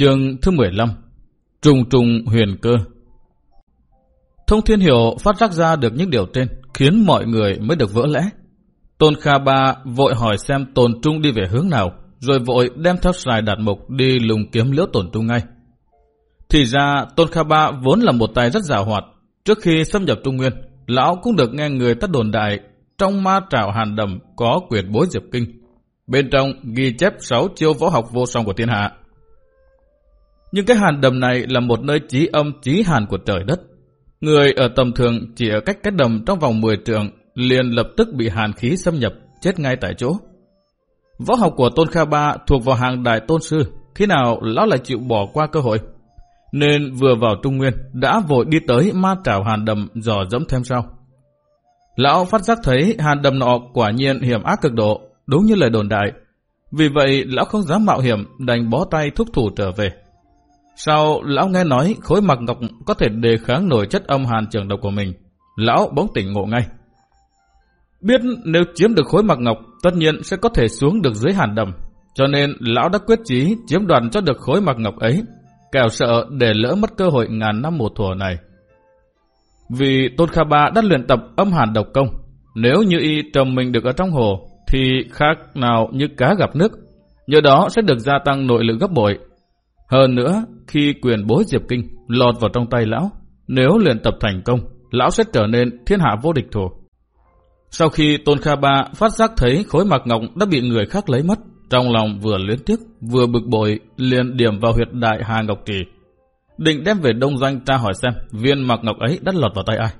Chương thứ 15 Trùng trùng huyền cơ Thông thiên hiểu phát giác ra được những điều trên, khiến mọi người mới được vỡ lẽ. Tôn Kha Ba vội hỏi xem tôn Trung đi về hướng nào, rồi vội đem theo sài đạt mục đi lùng kiếm liễu tôn Trung ngay. Thì ra Tôn Kha Ba vốn là một tài rất giả hoạt. Trước khi xâm nhập Trung Nguyên, lão cũng được nghe người ta đồn đại trong ma trảo hàn đầm có quyền bối diệp kinh. Bên trong ghi chép 6 chiêu võ học vô song của thiên hạ. Nhưng cái hàn đầm này là một nơi trí âm trí hàn của trời đất. Người ở tầm thường chỉ ở cách cái đầm trong vòng 10 trường liền lập tức bị hàn khí xâm nhập, chết ngay tại chỗ. Võ học của Tôn Kha Ba thuộc vào hàng đại tôn sư, khi nào lão lại chịu bỏ qua cơ hội. Nên vừa vào Trung Nguyên đã vội đi tới ma trảo hàn đầm dò dẫm thêm sau. Lão phát giác thấy hàn đầm nọ quả nhiên hiểm ác cực độ, đúng như lời đồn đại. Vì vậy lão không dám mạo hiểm đành bó tay thúc thủ trở về. Sau lão nghe nói khối mặc ngọc có thể đề kháng nổi chất âm hàn trường độc của mình. Lão bỗng tỉnh ngộ ngay. Biết nếu chiếm được khối mặc ngọc, tất nhiên sẽ có thể xuống được dưới hàn đầm. Cho nên lão đã quyết chí chiếm đoạt cho được khối mặc ngọc ấy, kẻo sợ để lỡ mất cơ hội ngàn năm một thủa này. Vì Tôn Kha Ba đã luyện tập âm hàn độc công, nếu như y trầm mình được ở trong hồ, thì khác nào như cá gặp nước. Nhờ đó sẽ được gia tăng nội lực gấp bội. Hơn nữa, khi quyền bối Diệp Kinh lọt vào trong tay lão, nếu luyện tập thành công, lão sẽ trở nên thiên hạ vô địch thủ. Sau khi Tôn Kha Ba phát giác thấy khối mạc ngọc đã bị người khác lấy mất, trong lòng vừa luyến tiếc, vừa bực bội, liền điểm vào huyệt đại Hà Ngọc Trì. Định đem về đông doanh tra hỏi xem viên mạc ngọc ấy đã lọt vào tay ai.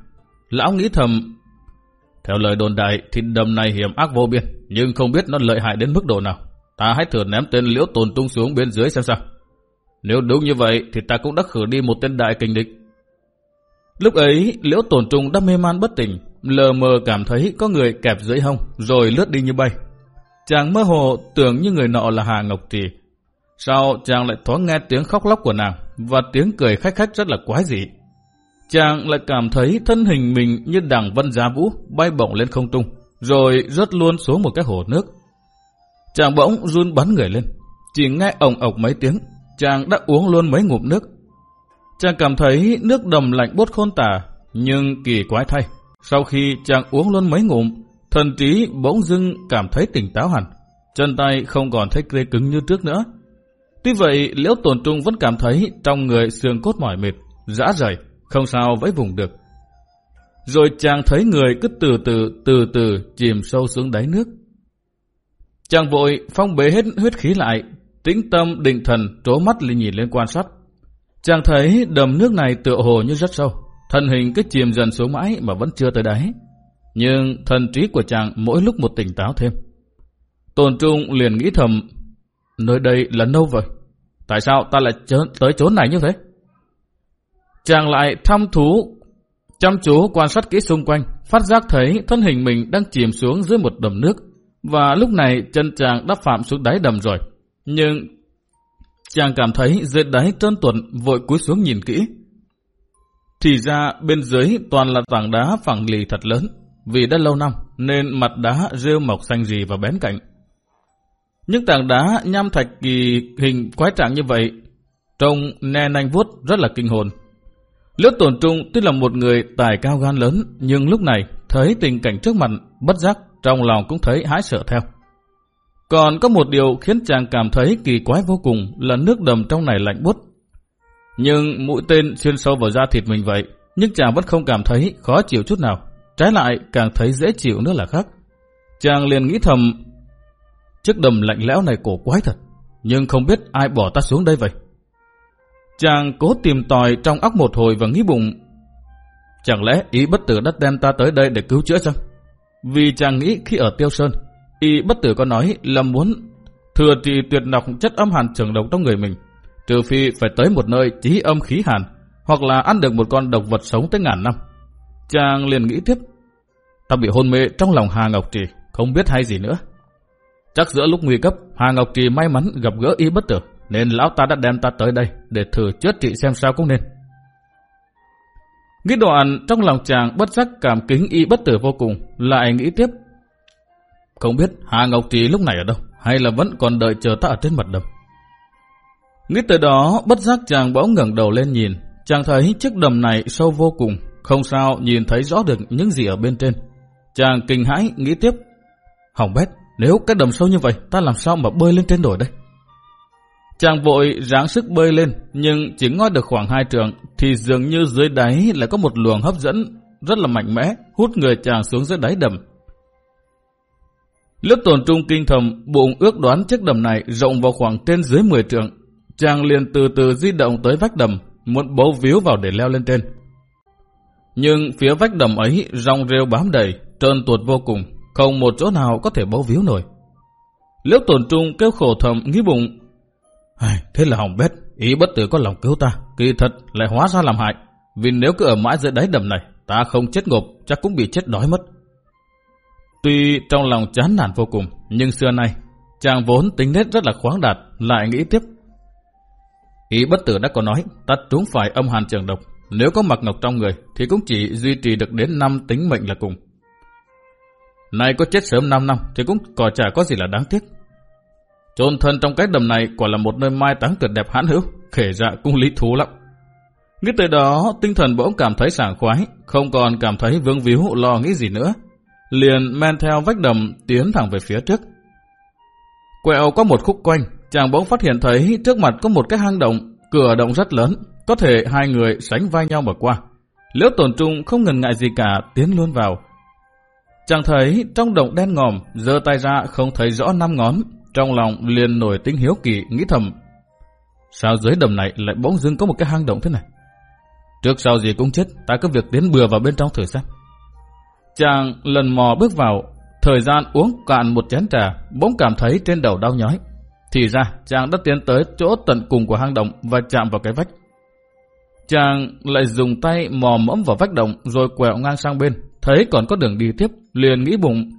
Lão nghĩ thầm, theo lời đồn đại thì đầm này hiểm ác vô biên, nhưng không biết nó lợi hại đến mức độ nào. Ta hãy thử ném tên liễu tồn tung xuống bên dưới xem sao. Nếu đúng như vậy thì ta cũng đã khử đi một tên đại kình địch. Lúc ấy, liễu tổn trung đã mê man bất tỉnh, lờ mờ cảm thấy có người kẹp dưới hông, rồi lướt đi như bay. Chàng mơ hồ tưởng như người nọ là Hà Ngọc Trì. Sau chàng lại thoáng nghe tiếng khóc lóc của nàng, và tiếng cười khách khách rất là quái dị. Chàng lại cảm thấy thân hình mình như đằng vân giá vũ bay bổng lên không trung, rồi rớt luôn xuống một cái hồ nước. Chàng bỗng run bắn người lên, chỉ nghe ổng ọc mấy tiếng, chàng đã uống luôn mấy ngụm nước. Chàng cảm thấy nước đầm lạnh bốt khôn tả, nhưng kỳ quái thay, sau khi chàng uống luôn mấy ngụm, thần trí bỗng dưng cảm thấy tỉnh táo hẳn, chân tay không còn thấy tê cứng như trước nữa. Tuy vậy, Liễu tổn Trung vẫn cảm thấy trong người xương cốt mỏi mệt, rã rời, không sao vẫy vùng được. Rồi chàng thấy người cứ từ từ, từ từ chìm sâu xuống đáy nước. Chàng vội phong bế hết huyết khí lại, tĩnh tâm định thần trố mắt lên nhìn lên quan sát. Chàng thấy đầm nước này tựa hồ như rất sâu, thân hình cứ chìm dần xuống mãi mà vẫn chưa tới đáy. Nhưng thần trí của chàng mỗi lúc một tỉnh táo thêm. Tôn Trung liền nghĩ thầm, nơi đây là đâu vậy? Tại sao ta lại tới chỗ này như thế? Chàng lại thăm thú, chăm chú quan sát kỹ xung quanh, phát giác thấy thân hình mình đang chìm xuống dưới một đầm nước. Và lúc này chân chàng đã phạm xuống đáy đầm rồi. Nhưng chàng cảm thấy dưới đáy trơn tuần vội cúi xuống nhìn kỹ. Thì ra bên dưới toàn là tảng đá phẳng lì thật lớn. Vì đã lâu năm nên mặt đá rêu mọc xanh rì và bén cạnh. Những tảng đá nham thạch kỳ hình quái trạng như vậy trông ne nanh vuốt rất là kinh hồn. Liễu tổn trung tuy là một người tài cao gan lớn, nhưng lúc này thấy tình cảnh trước mặt bất giác trong lòng cũng thấy hãi sợ theo. Còn có một điều khiến chàng cảm thấy kỳ quái vô cùng là nước đầm trong này lạnh buốt. Nhưng mũi tên xuyên sâu vào da thịt mình vậy, nhưng chàng vẫn không cảm thấy khó chịu chút nào. Trái lại càng thấy dễ chịu nữa là khác. Chàng liền nghĩ thầm, chiếc đầm lạnh lẽo này cổ quái thật, nhưng không biết ai bỏ ta xuống đây vậy. Chàng cố tìm tòi trong óc một hồi và nghĩ bụng, chẳng lẽ ý bất tử đất đem ta tới đây để cứu chữa chăng? Vì chàng nghĩ khi ở Tiêu Sơn, Y bất tử có nói là muốn thừa trì tuyệt nọc chất âm hàn trường độc trong người mình, trừ phi phải tới một nơi trí âm khí hàn, hoặc là ăn được một con độc vật sống tới ngàn năm. Chàng liền nghĩ tiếp, ta bị hôn mê trong lòng Hà Ngọc Trì, không biết hay gì nữa. Chắc giữa lúc nguy cấp, Hà Ngọc Trì may mắn gặp gỡ y bất tử, nên lão ta đã đem ta tới đây để thử chữa trị xem sao cũng nên. Nghĩ đoạn trong lòng chàng bất giác cảm kính y bất tử vô cùng, lại nghĩ tiếp không biết Hà Ngọc Trì lúc này ở đâu, hay là vẫn còn đợi chờ ta ở trên mặt đầm. Nghĩ tới đó, bất giác chàng bỗng ngẩng đầu lên nhìn. Chàng thấy chiếc đầm này sâu vô cùng, không sao nhìn thấy rõ được những gì ở bên trên. Chàng kinh hãi nghĩ tiếp. Hỏng bét, nếu cái đầm sâu như vậy, ta làm sao mà bơi lên trên nổi đây? Chàng vội ráng sức bơi lên, nhưng chỉ ngoi được khoảng hai trường, thì dường như dưới đáy lại có một luồng hấp dẫn rất là mạnh mẽ, hút người chàng xuống dưới đáy đầm. Lớp tổn trung kinh thầm, bụng ước đoán chiếc đầm này rộng vào khoảng trên dưới 10 trượng. Chàng liền từ từ di động tới vách đầm, muốn bấu víu vào để leo lên trên. Nhưng phía vách đầm ấy rong rêu bám đầy, trơn tuột vô cùng, không một chỗ nào có thể bấu víu nổi. Liễu tổn trung kêu khổ thầm nghĩ bụng. Thế là hỏng bét, ý bất tử có lòng cứu ta, kỳ thật lại hóa ra làm hại. Vì nếu cứ ở mãi dưới đáy đầm này, ta không chết ngộp, chắc cũng bị chết đói mất. Tuy trong lòng chán nản vô cùng, nhưng xưa nay, chàng vốn tính nết rất là khoáng đạt, lại nghĩ tiếp. Ý bất tử đã có nói, ta trúng phải âm hàn trường độc, nếu có mặc ngọc trong người thì cũng chỉ duy trì được đến năm tính mệnh là cùng. Này có chết sớm 5 năm thì cũng có chả có gì là đáng tiếc. Trôn thân trong cái đầm này quả là một nơi mai táng tuyệt đẹp hãn hữu, kể dạ cũng lý thú lắm. Nghĩ tới đó, tinh thần bỗng cảm thấy sảng khoái, không còn cảm thấy vương víu lo nghĩ gì nữa. Liền men theo vách đầm tiến thẳng về phía trước. Quẹo có một khúc quanh, chàng bỗng phát hiện thấy trước mặt có một cái hang động, cửa động rất lớn, có thể hai người sánh vai nhau mà qua. Liễu tổn trung không ngần ngại gì cả tiến luôn vào. Chàng thấy trong động đen ngòm, giơ tay ra không thấy rõ năm ngón, trong lòng liền nổi tính hiếu kỳ nghĩ thầm. Sao dưới đầm này lại bỗng dưng có một cái hang động thế này? Trước sau gì cũng chết, ta cứ việc tiến bừa vào bên trong thử xem. Chàng lần mò bước vào, thời gian uống cạn một chén trà, bỗng cảm thấy trên đầu đau nhói. Thì ra, chàng đã tiến tới chỗ tận cùng của hang động và chạm vào cái vách. Chàng lại dùng tay mò mẫm vào vách động rồi quẹo ngang sang bên, thấy còn có đường đi tiếp, liền nghĩ bụng.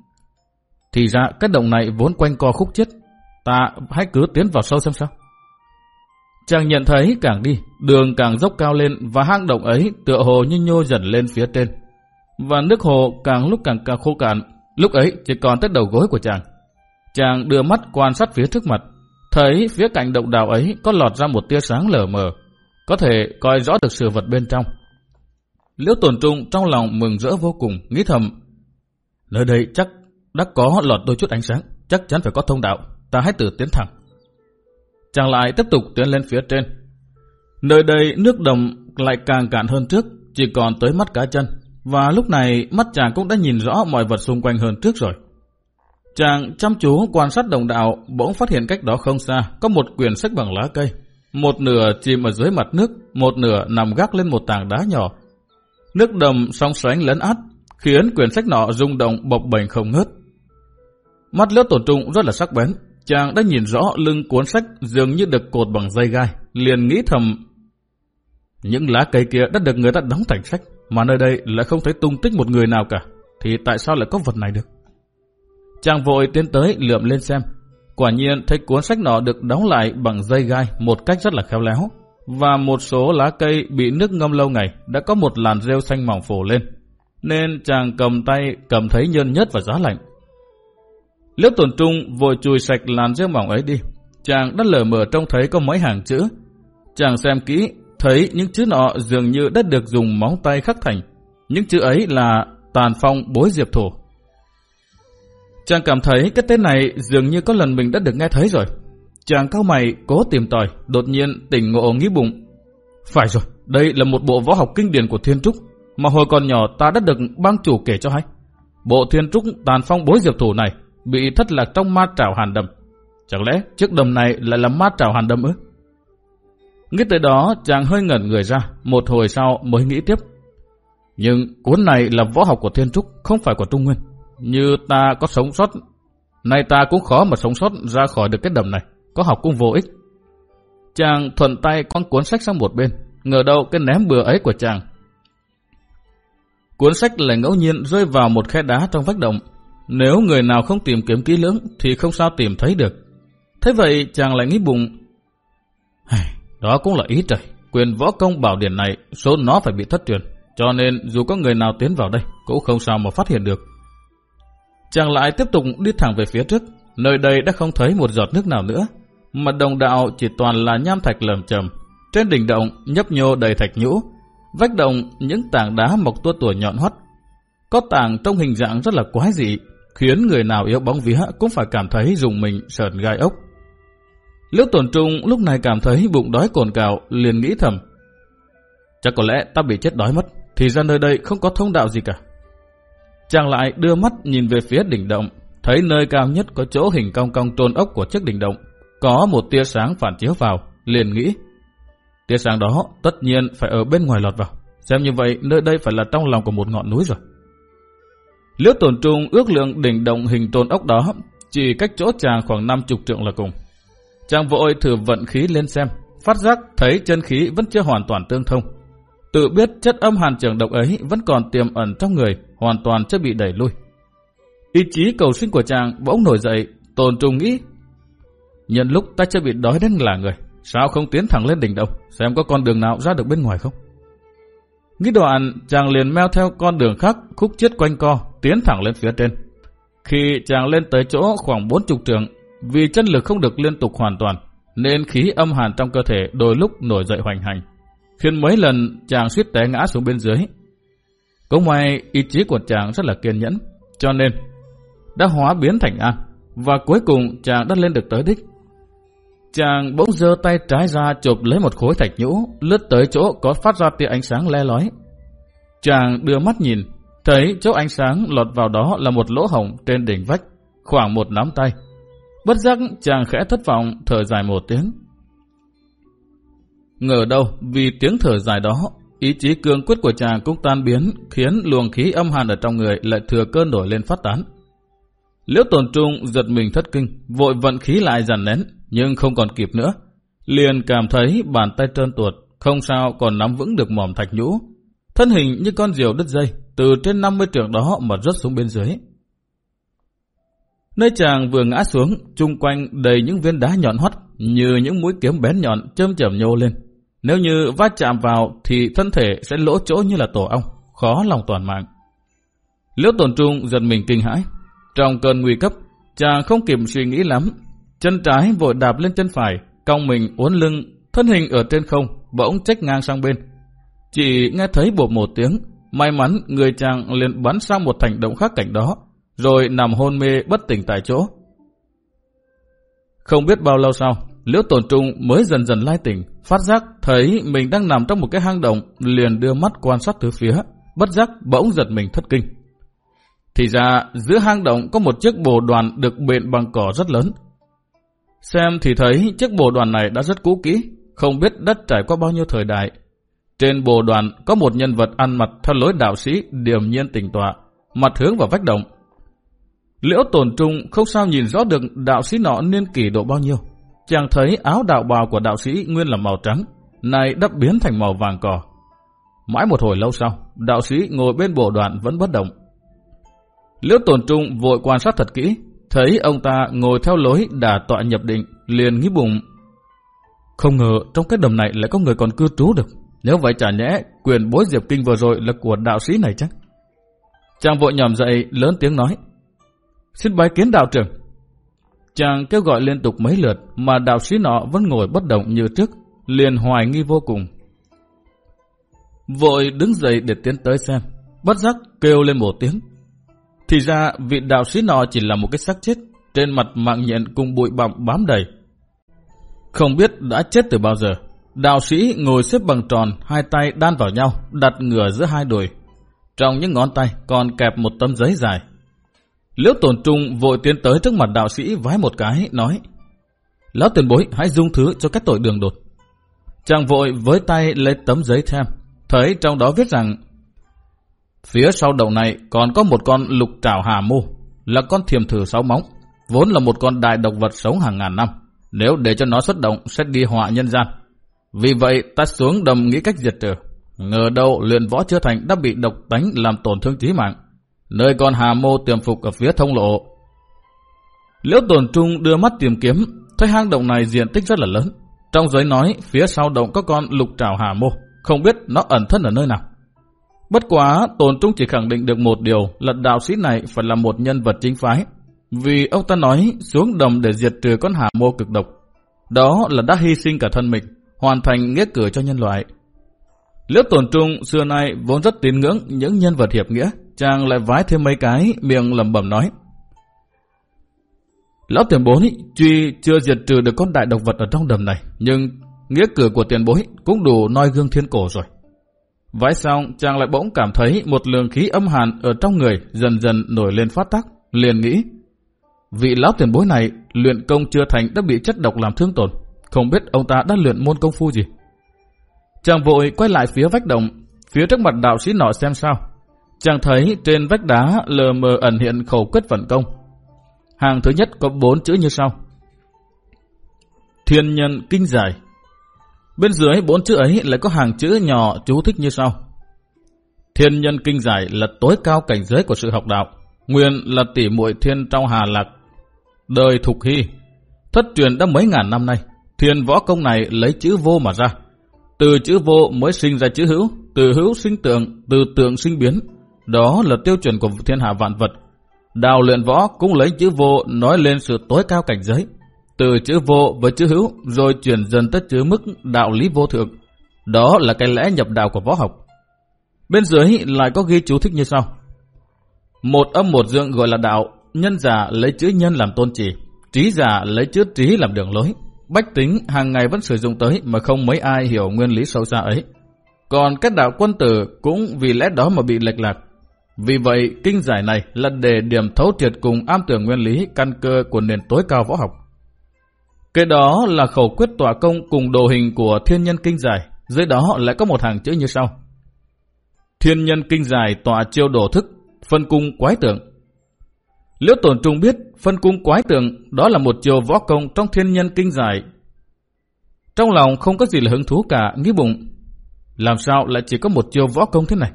Thì ra cái động này vốn quanh co khúc chết, ta hãy cứ tiến vào sâu xem sao. Chàng nhận thấy càng đi, đường càng dốc cao lên và hang động ấy tựa hồ như nhô dần lên phía trên. Và nước hồ càng lúc càng càng khô cạn, lúc ấy chỉ còn tới đầu gối của chàng. Chàng đưa mắt quan sát phía trước mặt, thấy phía cạnh động đào ấy có lọt ra một tia sáng lờ mờ, có thể coi rõ được sự vật bên trong. Liễu tổn trung trong lòng mừng rỡ vô cùng, nghĩ thầm, nơi đây chắc đã có lọt đôi chút ánh sáng, chắc chắn phải có thông đạo, ta hãy tự tiến thẳng. Chàng lại tiếp tục tiến lên phía trên. Nơi đây nước đầm lại càng cạn hơn trước, chỉ còn tới mắt cá chân. Và lúc này mắt chàng cũng đã nhìn rõ mọi vật xung quanh hơn trước rồi. Chàng chăm chú quan sát đồng đạo, bỗng phát hiện cách đó không xa, có một quyển sách bằng lá cây. Một nửa chìm ở dưới mặt nước, một nửa nằm gác lên một tảng đá nhỏ. Nước đầm song sánh lấn át, khiến quyển sách nọ rung động bộc bềnh không ngớt. Mắt lướt tổ trung rất là sắc bén, Chàng đã nhìn rõ lưng cuốn sách dường như được cột bằng dây gai, liền nghĩ thầm. Những lá cây kia đã được người ta đóng thành sách, mà nơi đây lại không thấy tung tích một người nào cả, thì tại sao lại có vật này được? Chàng vội tiến tới lượm lên xem, quả nhiên thấy cuốn sách nọ được đóng lại bằng dây gai một cách rất là khéo léo, và một số lá cây bị nước ngâm lâu ngày đã có một làn rêu xanh mỏng phủ lên, nên chàng cầm tay cầm thấy nhơn nhất và giá lạnh. Liễu tuần trung vội chùi sạch làn rêu mỏng ấy đi. Chàng đã lờ mờ trông thấy có mấy hàng chữ. Chàng xem kỹ, thấy những chữ nọ dường như đã được dùng móng tay khắc thành. Những chữ ấy là tàn phong bối diệp thổ. Chàng cảm thấy cái tên này dường như có lần mình đã được nghe thấy rồi. Chàng cao mày cố tìm tòi, đột nhiên tỉnh ngộ nghĩ bụng. Phải rồi, đây là một bộ võ học kinh điển của Thiên Trúc, mà hồi còn nhỏ ta đã được bang chủ kể cho hay. Bộ Thiên Trúc tàn phong bối diệp thủ này bị thất lạc trong ma trảo hàn đầm. Chẳng lẽ chiếc đầm này lại là ma trảo hàn đầm ư? Nghĩ tới đó chàng hơi ngẩn người ra, một hồi sau mới nghĩ tiếp. Nhưng cuốn này là võ học của Thiên Trúc, không phải của Trung Nguyên. Như ta có sống sót, nay ta cũng khó mà sống sót ra khỏi được cái đầm này, có học cũng vô ích. Chàng thuận tay con cuốn sách sang một bên, ngờ đâu cái ném bừa ấy của chàng. Cuốn sách lại ngẫu nhiên rơi vào một khe đá trong vách động, nếu người nào không tìm kiếm kỹ lưỡng thì không sao tìm thấy được. Thế vậy chàng lại nghĩ bụng. Đó cũng là ý trời. Quyền võ công bảo điển này số nó phải bị thất truyền. Cho nên dù có người nào tiến vào đây cũng không sao mà phát hiện được. Chàng lại tiếp tục đi thẳng về phía trước. Nơi đây đã không thấy một giọt nước nào nữa. mà đồng đạo chỉ toàn là nham thạch lởm trầm. Trên đỉnh động nhấp nhô đầy thạch nhũ, vách động những tảng đá mọc tua tủa nhọn hoắt. Có tảng trong hình dạng rất là quái dị, khiến người nào yếu bóng vía cũng phải cảm thấy dùng mình sờn gai ốc. Liễu tổn trung lúc này cảm thấy bụng đói cồn cào, liền nghĩ thầm. Chắc có lẽ ta bị chết đói mất, thì ra nơi đây không có thông đạo gì cả. Chàng lại đưa mắt nhìn về phía đỉnh động, thấy nơi cao nhất có chỗ hình cong cong trôn ốc của chiếc đỉnh động, có một tia sáng phản chiếu vào, liền nghĩ. Tia sáng đó tất nhiên phải ở bên ngoài lọt vào, xem như vậy nơi đây phải là trong lòng của một ngọn núi rồi. Liễu tổn trung ước lượng đỉnh động hình trôn ốc đó, chỉ cách chỗ chàng khoảng 50 trượng là cùng. Chàng vội thử vận khí lên xem, phát giác thấy chân khí vẫn chưa hoàn toàn tương thông. Tự biết chất âm hàn trường độc ấy vẫn còn tiềm ẩn trong người, hoàn toàn chưa bị đẩy lui. Ý chí cầu sinh của chàng bỗng nổi dậy, tồn trùng nghĩ. Nhân lúc ta chưa bị đói đến là người, sao không tiến thẳng lên đỉnh động, xem có con đường nào ra được bên ngoài không? Nghĩ đoạn, chàng liền meo theo con đường khác, khúc chết quanh co, tiến thẳng lên phía trên. Khi chàng lên tới chỗ khoảng 40 trường, vì chân lực không được liên tục hoàn toàn, nên khí âm hàn trong cơ thể đôi lúc nổi dậy hoành hành, khiến mấy lần chàng suýt té ngã xuống bên dưới. Cũng may ý chí của chàng rất là kiên nhẫn, cho nên đã hóa biến thành an, và cuối cùng chàng đã lên được tới đích. Chàng bỗng giơ tay trái ra chụp lấy một khối thạch nhũ, lướt tới chỗ có phát ra tia ánh sáng le lói. Chàng đưa mắt nhìn, thấy chỗ ánh sáng lọt vào đó là một lỗ hổng trên đỉnh vách, khoảng một nắm tay. Bất giác chàng khẽ thất vọng, thở dài một tiếng. Ngờ đâu, vì tiếng thở dài đó, ý chí cương quyết của chàng cũng tan biến, khiến luồng khí âm hàn ở trong người lại thừa cơn nổi lên phát tán. Liễu tồn trung giật mình thất kinh, vội vận khí lại dàn nén, nhưng không còn kịp nữa. Liền cảm thấy bàn tay trơn tuột, không sao còn nắm vững được mỏm thạch nhũ. Thân hình như con diều đứt dây, từ trên 50 trượng đó mà rớt xuống bên dưới. Nơi chàng vừa ngã xuống, chung quanh đầy những viên đá nhọn hoắt như những mũi kiếm bén nhọn châm chầm nhô lên. Nếu như va chạm vào thì thân thể sẽ lỗ chỗ như là tổ ong, khó lòng toàn mạng. Liễu tổn trung giật mình kinh hãi. Trong cơn nguy cấp, chàng không kịp suy nghĩ lắm. Chân trái vội đạp lên chân phải, cong mình uốn lưng, thân hình ở trên không, bỗng trách ngang sang bên. Chỉ nghe thấy bột một tiếng, may mắn người chàng liền bắn sang một thành động khác cảnh đó, rồi nằm hôn mê bất tỉnh tại chỗ. Không biết bao lâu sau, Liễu Tồn Trung mới dần dần lai tỉnh, phát giác thấy mình đang nằm trong một cái hang động, liền đưa mắt quan sát từ phía, bất giác bỗng giật mình thất kinh. Thì ra giữa hang động có một chiếc bồ đoàn được bện bằng cỏ rất lớn. Xem thì thấy chiếc bồ đoàn này đã rất cũ kỹ, không biết đất trải qua bao nhiêu thời đại. Trên bồ đoàn có một nhân vật ăn mặc theo lối đạo sĩ điềm nhiên tỉnh tọa, mặt hướng vào vách động, Liễu tổn trung không sao nhìn rõ được đạo sĩ nọ niên kỷ độ bao nhiêu. Chàng thấy áo đạo bào của đạo sĩ nguyên là màu trắng, nay đắp biến thành màu vàng cỏ. Mãi một hồi lâu sau, đạo sĩ ngồi bên bộ đoạn vẫn bất động. Liễu tổn trung vội quan sát thật kỹ, thấy ông ta ngồi theo lối đà tọa nhập định, liền nghĩ bụng. Không ngờ trong cái đầm này lại có người còn cư trú được. Nếu vậy chả nhẽ quyền bối diệp kinh vừa rồi là của đạo sĩ này chắc. Chàng vội nhòm dậy lớn tiếng nói. Xin bái kiến đạo trưởng. Chàng kêu gọi liên tục mấy lượt mà đạo sĩ nọ vẫn ngồi bất động như trước, liền hoài nghi vô cùng. Vội đứng dậy để tiến tới xem, bất giác kêu lên một tiếng. Thì ra vị đạo sĩ nọ chỉ là một cái xác chết, trên mặt mạng nhện cùng bụi bặm bám đầy. Không biết đã chết từ bao giờ, đạo sĩ ngồi xếp bằng tròn, hai tay đan vào nhau, đặt ngửa giữa hai đùi. Trong những ngón tay còn kẹp một tấm giấy dài. Liễu tổn trung vội tiến tới trước mặt đạo sĩ vái một cái, nói Lão tiền bối hãy dung thứ cho các tội đường đột. Chàng vội với tay lấy tấm giấy thêm, thấy trong đó viết rằng Phía sau đầu này còn có một con lục trảo hà mô, là con thiềm thử sáu móng, vốn là một con đại độc vật sống hàng ngàn năm. Nếu để cho nó xuất động sẽ đi họa nhân gian. Vì vậy ta xuống đầm nghĩ cách diệt trừ. Ngờ đâu luyện võ chưa thành đã bị độc tánh làm tổn thương chí mạng nơi con hà mô tiềm phục ở phía thông lộ. Liễu tồn trung đưa mắt tìm kiếm, thấy hang động này diện tích rất là lớn. Trong giới nói phía sau động có con lục trảo hà mô, không biết nó ẩn thân ở nơi nào. Bất quá, tồn trung chỉ khẳng định được một điều là đạo sĩ này phải là một nhân vật chính phái. Vì ông ta nói xuống đồng để diệt trừ con hà mô cực độc. Đó là đã hy sinh cả thân mình, hoàn thành nghĩa cử cho nhân loại. Liễu tổn trung xưa nay vốn rất tín ngưỡng những nhân vật hiệp nghĩa, chàng lại vái thêm mấy cái, miệng lẩm bẩm nói. Lão tiền bối tuy chưa diệt trừ được con đại độc vật ở trong đầm này, nhưng nghĩa cử của tiền bối cũng đủ noi gương thiên cổ rồi. Vái xong, chàng lại bỗng cảm thấy một lượng khí âm hàn ở trong người dần dần nổi lên phát tác, liền nghĩ. Vị lão tiền bối này luyện công chưa thành đã bị chất độc làm thương tổn, không biết ông ta đã luyện môn công phu gì. Chàng vội quay lại phía vách động, phía trước mặt đạo sĩ nọ xem sao. Chàng thấy trên vách đá lờ mờ ẩn hiện khẩu quyết vận công. Hàng thứ nhất có bốn chữ như sau. Thiên nhân kinh giải. Bên dưới bốn chữ ấy lại có hàng chữ nhỏ chú thích như sau. Thiên nhân kinh giải là tối cao cảnh giới của sự học đạo. Nguyên là tỷ muội thiên trong hà lạc. Đời thục hy. Thất truyền đã mấy ngàn năm nay. Thiên võ công này lấy chữ vô mà ra. Từ chữ vô mới sinh ra chữ hữu, từ hữu sinh tượng, từ tượng sinh biến. Đó là tiêu chuẩn của thiên hạ vạn vật. Đào luyện võ cũng lấy chữ vô nói lên sự tối cao cảnh giới. Từ chữ vô với chữ hữu rồi chuyển dần tới chữ mức đạo lý vô thượng. Đó là cái lẽ nhập đạo của võ học. Bên dưới lại có ghi chú thích như sau. Một âm một dương gọi là đạo, nhân giả lấy chữ nhân làm tôn chỉ, trí giả lấy chữ trí làm đường lối. Bách tính hàng ngày vẫn sử dụng tới mà không mấy ai hiểu nguyên lý sâu xa ấy. Còn các đạo quân tử cũng vì lẽ đó mà bị lệch lạc. Vì vậy, kinh giải này là để điểm thấu triệt cùng am tưởng nguyên lý căn cơ của nền tối cao võ học. Cái đó là khẩu quyết tỏa công cùng đồ hình của thiên nhân kinh giải, dưới đó lại có một hàng chữ như sau. Thiên nhân kinh giải tỏa chiêu đổ thức, phân cung quái tượng. Liễu tổn trung biết phân cung quái tượng đó là một chiều võ công trong thiên nhân kinh giải. Trong lòng không có gì là hứng thú cả, nghĩ bụng. Làm sao lại chỉ có một chiều võ công thế này?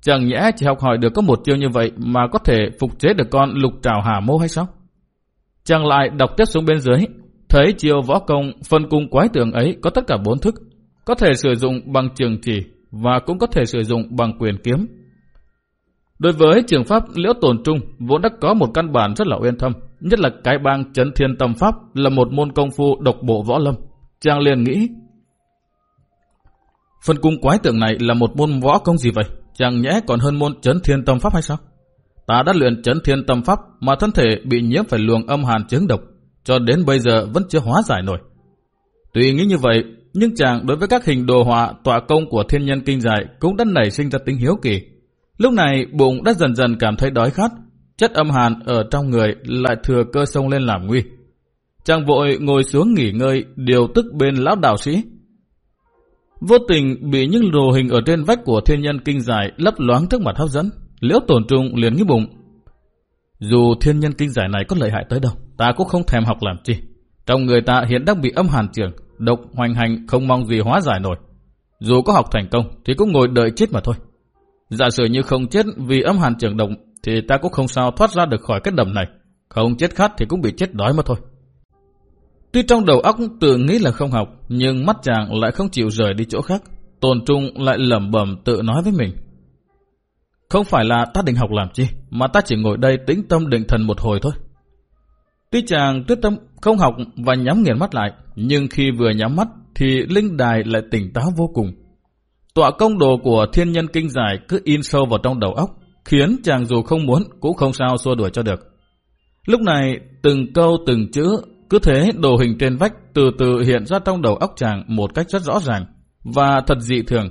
Chẳng nhẽ chỉ học hỏi được có một chiêu như vậy mà có thể phục chế được con lục trào hà mô hay sao? Chàng lại đọc tiếp xuống bên dưới, thấy chiêu võ công phân cung quái tượng ấy có tất cả bốn thức, có thể sử dụng bằng trường chỉ và cũng có thể sử dụng bằng quyền kiếm. Đối với trường pháp liễu tồn trung vốn đã có một căn bản rất là uyên thâm, nhất là cái bang chấn thiên tâm pháp là một môn công phu độc bộ võ lâm. Chàng liền nghĩ, phân cung quái tượng này là một môn võ công gì vậy? Chẳng nhẽ còn hơn môn chấn thiên tâm pháp hay sao? Ta đã luyện chấn thiên tâm pháp mà thân thể bị nhiễm phải luồng âm hàn chứng độc, cho đến bây giờ vẫn chưa hóa giải nổi. Tuy nghĩ như vậy, nhưng chàng đối với các hình đồ họa tọa công của thiên nhân kinh giải cũng đã nảy sinh ra tính hiếu kỳ. Lúc này bụng đã dần dần cảm thấy đói khát, chất âm hàn ở trong người lại thừa cơ sông lên làm nguy. Chàng vội ngồi xuống nghỉ ngơi, điều tức bên lão đạo sĩ, Vô tình bị những đồ hình ở trên vách của thiên nhân kinh giải lấp loáng trước mặt hấp dẫn. Liễu tổn trung liền nghĩ bụng. Dù thiên nhân kinh giải này có lợi hại tới đâu, ta cũng không thèm học làm chi. Trong người ta hiện đang bị âm hàn trường, độc hoành hành không mong gì hóa giải nổi. Dù có học thành công thì cũng ngồi đợi chết mà thôi. Giả sử như không chết vì âm hàn trường độc thì ta cũng không sao thoát ra được khỏi cái đầm này. Không chết khát thì cũng bị chết đói mà thôi. Tuy trong đầu óc tự nghĩ là không học, nhưng mắt chàng lại không chịu rời đi chỗ khác. Tôn Trung lại lẩm bẩm tự nói với mình. Không phải là ta định học làm chi, mà ta chỉ ngồi đây tĩnh tâm định thần một hồi thôi. Tuy chàng quyết tâm không học và nhắm nghiền mắt lại, nhưng khi vừa nhắm mắt thì linh đài lại tỉnh táo vô cùng. Tọa công đồ của thiên nhân kinh giải cứ in sâu vào trong đầu óc, khiến chàng dù không muốn cũng không sao xua đuổi cho được. Lúc này, từng câu từng chữ cứ thế đồ hình trên vách từ từ hiện ra trong đầu óc chàng một cách rất rõ ràng và thật dị thường.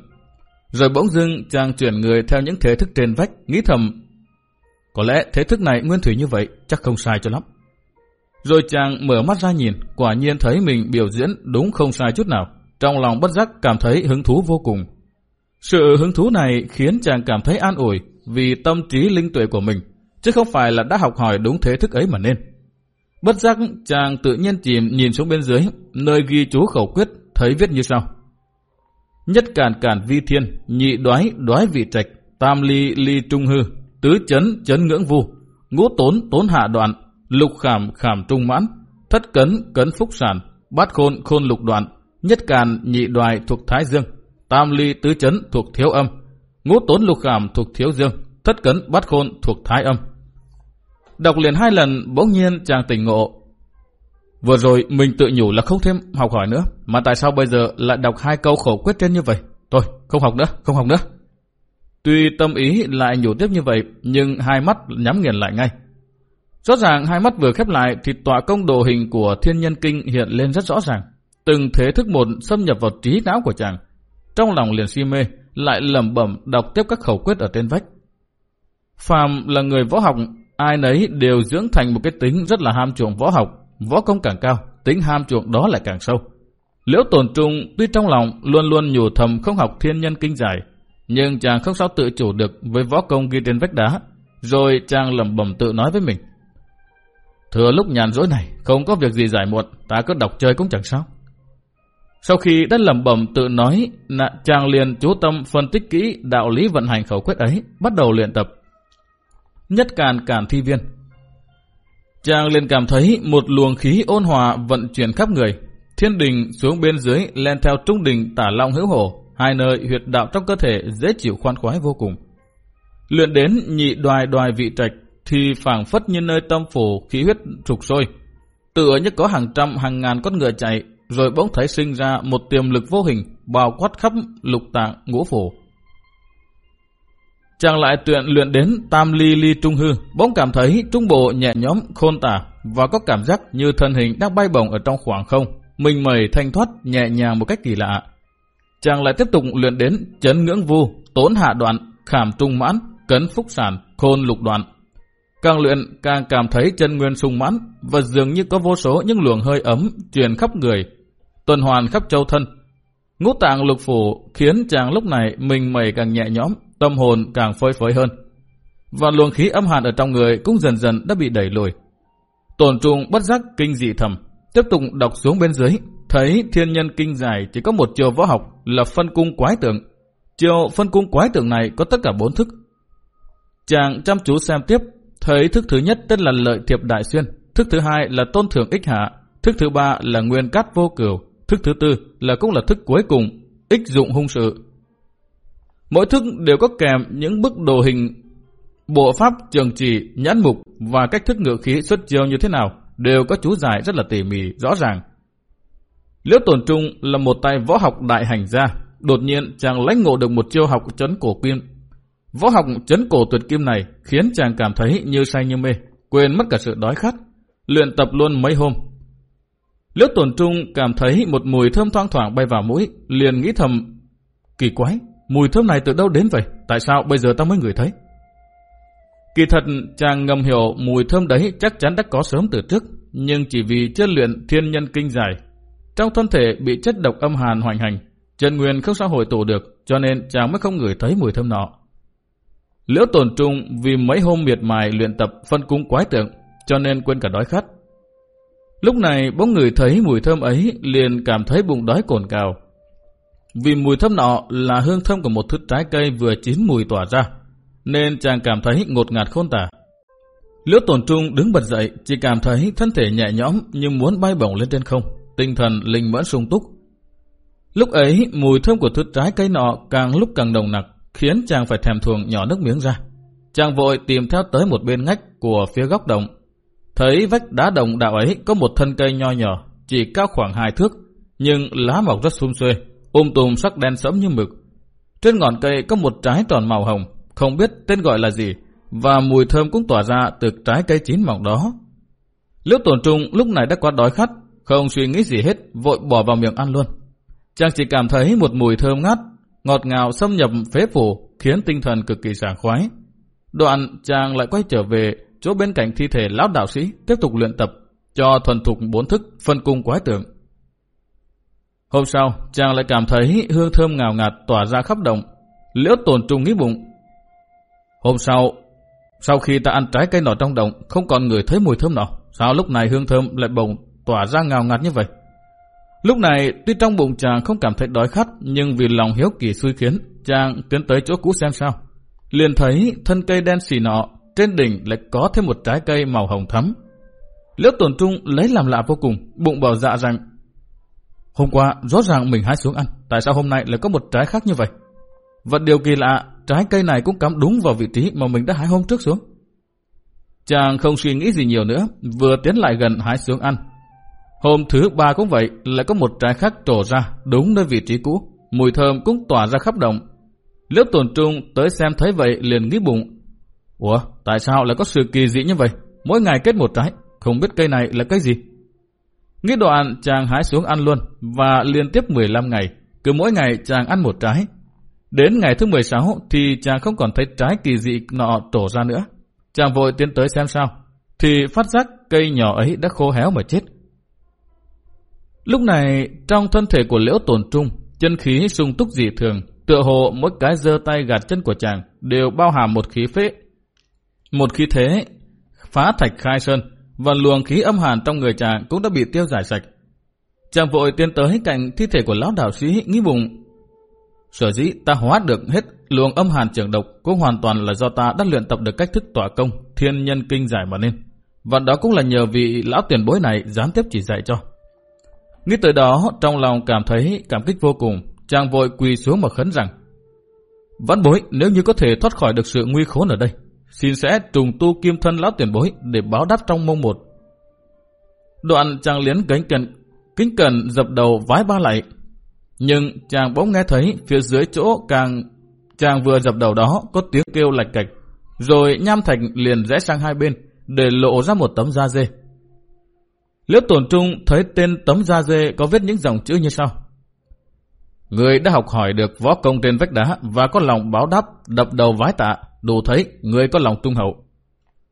Rồi bỗng dưng chàng chuyển người theo những thế thức trên vách, nghĩ thầm. Có lẽ thế thức này nguyên thủy như vậy chắc không sai cho lắm. Rồi chàng mở mắt ra nhìn, quả nhiên thấy mình biểu diễn đúng không sai chút nào. Trong lòng bất giác cảm thấy hứng thú vô cùng. Sự hứng thú này khiến chàng cảm thấy an ủi vì tâm trí linh tuệ của mình, chứ không phải là đã học hỏi đúng thế thức ấy mà nên. Bất giác chàng tự nhiên chìm nhìn xuống bên dưới, nơi ghi chú khẩu quyết, thấy viết như sau. Nhất cản cản vi thiên, nhị đoái đoái vị trạch, tam ly ly trung hư, tứ chấn chấn ngưỡng vu, ngũ tốn tốn hạ đoạn, lục khảm khảm trung mãn, thất cấn cấn phúc sản, bát khôn khôn lục đoạn, nhất càn nhị đoài thuộc thái dương, tam ly tứ chấn thuộc thiếu âm, ngũ tốn lục khảm thuộc thiếu dương, thất cấn bát khôn thuộc thái âm. Đọc liền hai lần bỗng nhiên chàng tỉnh ngộ. Vừa rồi mình tự nhủ là không thêm học hỏi nữa, mà tại sao bây giờ lại đọc hai câu khẩu quyết trên như vậy? Thôi, không học nữa, không học nữa. Tuy tâm ý lại nhủ tiếp như vậy, nhưng hai mắt nhắm nghiền lại ngay. Rõ ràng hai mắt vừa khép lại thì tọa công đồ hình của thiên nhân kinh hiện lên rất rõ ràng. Từng thế thức một xâm nhập vào trí não của chàng. Trong lòng liền si mê, lại lẩm bẩm đọc tiếp các khẩu quyết ở trên vách. Phàm là người võ học, ai nấy đều dưỡng thành một cái tính rất là ham chuộng võ học, võ công càng cao, tính ham chuộng đó lại càng sâu. Liễu tổn trung tuy trong lòng luôn luôn nhủ thầm không học thiên nhân kinh giải, nhưng chàng không sao tự chủ được với võ công ghi trên vách đá, rồi chàng lẩm bẩm tự nói với mình. Thừa lúc nhàn rỗi này, không có việc gì giải muộn, ta cứ đọc chơi cũng chẳng sao. Sau khi đã lẩm bẩm tự nói, chàng liền chú tâm phân tích kỹ đạo lý vận hành khẩu quyết ấy, bắt đầu luyện tập. Nhất càn càn thi viên. Chàng liền cảm thấy một luồng khí ôn hòa vận chuyển khắp người. Thiên đình xuống bên dưới len theo trung đình tả long hữu hổ, hai nơi huyệt đạo trong cơ thể dễ chịu khoan khoái vô cùng. Luyện đến nhị đoài đoài vị trạch thì phảng phất như nơi tâm phủ khí huyết trục sôi. Tựa như có hàng trăm hàng ngàn con ngựa chạy rồi bỗng thấy sinh ra một tiềm lực vô hình bao quát khắp lục tạng ngũ phủ. Chàng lại tuyện luyện đến tam ly ly trung hư, bỗng cảm thấy trung bộ nhẹ nhõm khôn tả và có cảm giác như thân hình đang bay bổng ở trong khoảng không, mình mẩy thanh thoát nhẹ nhàng một cách kỳ lạ. Chàng lại tiếp tục luyện đến chấn ngưỡng vu, tốn hạ đoạn, khảm trung mãn, cấn phúc sản, khôn lục đoạn. Càng luyện càng cảm thấy chân nguyên sung mãn và dường như có vô số những luồng hơi ấm truyền khắp người, tuần hoàn khắp châu thân. Ngũ tạng lục phủ khiến chàng lúc này mình mẩy càng nhẹ nhõm, tâm hồn càng phơi phới hơn. Và luồng khí âm hàn ở trong người cũng dần dần đã bị đẩy lùi. Tổn trùng bất giác kinh dị thầm, tiếp tục đọc xuống bên dưới, thấy thiên nhân kinh giải chỉ có một chiều võ học là phân cung quái tượng. Chiều phân cung quái tượng này có tất cả bốn thức. Chàng chăm chú xem tiếp, thấy thức thứ nhất tên là lợi thiệp đại xuyên, thức thứ hai là tôn thưởng ích hạ, thức thứ ba là nguyên cát vô cửu, thức thứ tư là cũng là thức cuối cùng, ích dụng hung sự. Mỗi thức đều có kèm những bức đồ hình bộ pháp trường chỉ, nhãn mục và cách thức ngự khí xuất chiêu như thế nào đều có chú giải rất là tỉ mỉ, rõ ràng. Liễu Tồn Trung là một tay võ học đại hành gia, đột nhiên chàng lãnh ngộ được một chiêu học chấn cổ kim. Võ học chấn cổ tuyệt kim này khiến chàng cảm thấy như say như mê, quên mất cả sự đói khát. Luyện tập luôn mấy hôm. Liễu Tồn Trung cảm thấy một mùi thơm thoang thoảng bay vào mũi, liền nghĩ thầm, kỳ quái, mùi thơm này từ đâu đến vậy? Tại sao bây giờ ta mới ngửi thấy? Kỳ thật, chàng ngầm hiểu mùi thơm đấy chắc chắn đã có sớm từ trước, nhưng chỉ vì chất luyện thiên nhân kinh dài. Trong thân thể bị chất độc âm hàn hoành hành, chân nguyên không sao hồi tụ được, cho nên chàng mới không ngửi thấy mùi thơm nọ. Liễu tổn trung vì mấy hôm miệt mài luyện tập phân cung quái tượng, cho nên quên cả đói khát. Lúc này bỗng người thấy mùi thơm ấy liền cảm thấy bụng đói cồn cào. Vì mùi thơm nọ là hương thơm của một thứ trái cây vừa chín mùi tỏa ra, nên chàng cảm thấy ngột ngạt khôn tả. Liễu tổn trung đứng bật dậy, chỉ cảm thấy thân thể nhẹ nhõm như muốn bay bổng lên trên không, tinh thần linh mẫn sung túc. Lúc ấy, mùi thơm của thứ trái cây nọ càng lúc càng nồng nặc, khiến chàng phải thèm thuồng nhỏ nước miếng ra. Chàng vội tìm theo tới một bên ngách của phía góc đồng. Thấy vách đá đồng đạo ấy có một thân cây nho nhỏ, chỉ cao khoảng hai thước, nhưng lá mọc rất sum xuê, um tùm sắc đen sẫm như mực. Trên ngọn cây có một trái tròn màu hồng, không biết tên gọi là gì, và mùi thơm cũng tỏa ra từ trái cây chín mọng đó. Liễu tổn trung lúc này đã quá đói khát, không suy nghĩ gì hết, vội bỏ vào miệng ăn luôn. Chàng chỉ cảm thấy một mùi thơm ngát, ngọt ngào xâm nhập phế phủ, khiến tinh thần cực kỳ sảng khoái. Đoạn chàng lại quay trở về chỗ bên cạnh thi thể lão đạo sĩ, tiếp tục luyện tập, cho thuần thục bốn thức phân cung quái tưởng. Hôm sau, chàng lại cảm thấy hương thơm ngào ngạt tỏa ra khắp động. Liễu tổn trung nghĩ bụng, Hôm sau, sau khi ta ăn trái cây nọ trong động không còn người thấy mùi thơm nào. Sao lúc này hương thơm lại bồng tỏa ra ngào ngạt như vậy? Lúc này, tuy trong bụng chàng không cảm thấy đói khát, nhưng vì lòng hiếu kỳ suy khiến, chàng tiến tới chỗ cũ xem sao. Liền thấy thân cây đen xì nọ, trên đỉnh lại có thêm một trái cây màu hồng thắm. Liễu tổn trung lấy làm lạ vô cùng, bụng bảo dạ rằng, Hôm qua, rõ ràng mình hái xuống ăn, tại sao hôm nay lại có một trái khác như vậy? Và điều kỳ lạ, trái cây này cũng cắm đúng vào vị trí mà mình đã hái hôm trước xuống. Chàng không suy nghĩ gì nhiều nữa, vừa tiến lại gần hái xuống ăn. Hôm thứ ba cũng vậy, lại có một trái khác trổ ra, đúng nơi vị trí cũ. Mùi thơm cũng tỏa ra khắp động. Liễu tổn trung tới xem thấy vậy liền nghĩ bụng. Ủa, tại sao lại có sự kỳ dị như vậy? Mỗi ngày kết một trái, không biết cây này là cây gì? Nghĩ đoạn chàng hái xuống ăn luôn và liên tiếp 15 ngày, cứ mỗi ngày chàng ăn một trái. Đến ngày thứ 16 thì chàng không còn thấy trái kỳ dị nọ trổ ra nữa. Chàng vội tiến tới xem sao, thì phát giác cây nhỏ ấy đã khô héo mà chết. Lúc này, trong thân thể của liễu tổn trung, chân khí sung túc dị thường, tựa hồ mỗi cái giơ tay gạt chân của chàng đều bao hàm một khí phế. Một khí thế phá thạch khai sơn và luồng khí âm hàn trong người chàng cũng đã bị tiêu giải sạch. Chàng vội tiến tới cạnh thi thể của lão đạo sĩ nghĩ bụng. Sở dĩ ta hóa được hết luồng âm hàn trường độc cũng hoàn toàn là do ta đã luyện tập được cách thức tỏa công thiên nhân kinh giải mà nên. Và đó cũng là nhờ vị lão tiền bối này gián tiếp chỉ dạy cho. Nghĩ tới đó, trong lòng cảm thấy cảm kích vô cùng, chàng vội quỳ xuống mà khấn rằng Văn bối, nếu như có thể thoát khỏi được sự nguy khốn ở đây, xin sẽ trùng tu kim thân lão tiền bối để báo đáp trong mông một. Đoạn chàng liến kính cẩn, kính cẩn dập đầu vái ba lại. Nhưng chàng bỗng nghe thấy phía dưới chỗ càng chàng vừa dập đầu đó có tiếng kêu lạch cạch, rồi nham thạch liền rẽ sang hai bên để lộ ra một tấm da dê. Liễu tổn trung thấy tên tấm da dê có viết những dòng chữ như sau. Người đã học hỏi được võ công trên vách đá và có lòng báo đáp đập đầu vái tạ, đủ thấy người có lòng trung hậu.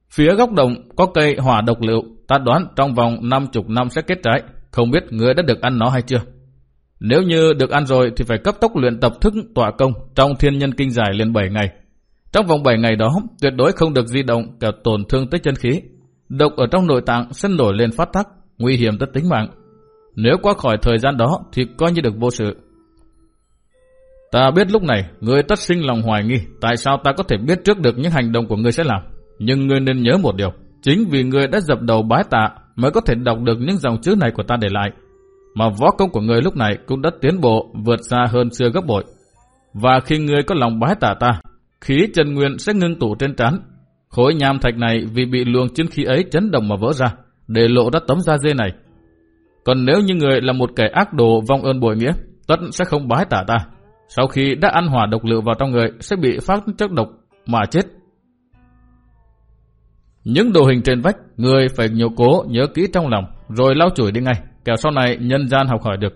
Phía góc đồng có cây hỏa độc liệu, ta đoán trong vòng 50 năm sẽ kết trái, không biết người đã được ăn nó hay chưa. Nếu như được ăn rồi thì phải cấp tốc luyện tập thức tỏa công trong thiên nhân kinh giải liền 7 ngày. Trong vòng 7 ngày đó, tuyệt đối không được di động cả tổn thương tới chân khí. Độc ở trong nội tạng sẽ nổi lên phát tắc, nguy hiểm tới tính mạng. Nếu qua khỏi thời gian đó thì coi như được vô sự. Ta biết lúc này người tất sinh lòng hoài nghi tại sao ta có thể biết trước được những hành động của người sẽ làm. Nhưng ngươi nên nhớ một điều, chính vì ngươi đã dập đầu bái tạ mới có thể đọc được những dòng chữ này của ta để lại. Mà võ công của người lúc này cũng đã tiến bộ vượt xa hơn xưa gấp bội. Và khi ngươi có lòng bái tạ ta, khí chân nguyên sẽ ngưng tụ trên trán. Khối nham thạch này vì bị luồng chân khí ấy chấn động mà vỡ ra, để lộ ra tấm da dê này. Còn nếu như người là một kẻ ác đồ vong ơn bội nghĩa, tất sẽ không bái tạ ta. Sau khi đã ăn hỏa độc lựu vào trong người sẽ bị phát chất độc mà chết. Những đồ hình trên vách, người phải nhổ cố nhớ kỹ trong lòng, rồi lau chùi đi ngay, kẻo sau này nhân gian học hỏi được.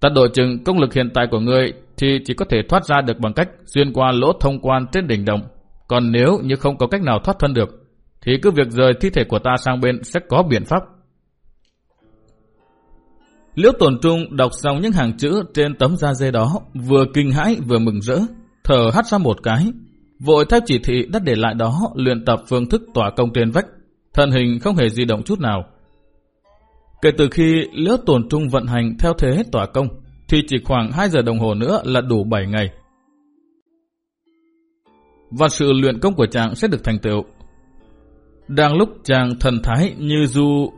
Ta độ chừng công lực hiện tại của người thì chỉ có thể thoát ra được bằng cách xuyên qua lỗ thông quan trên đỉnh động. Còn nếu như không có cách nào thoát thân được, thì cứ việc rời thi thể của ta sang bên sẽ có biện pháp. Liễu Tồn trung đọc xong những hàng chữ trên tấm da dê đó, vừa kinh hãi vừa mừng rỡ, thở hắt ra một cái, vội theo chỉ thị đã để lại đó luyện tập phương thức tỏa công trên vách, thân hình không hề di động chút nào. Kể từ khi liễu Tồn trung vận hành theo thế tỏa công, thì chỉ khoảng 2 giờ đồng hồ nữa là đủ 7 ngày. Và sự luyện công của chàng sẽ được thành tựu. Đang lúc chàng thần thái như du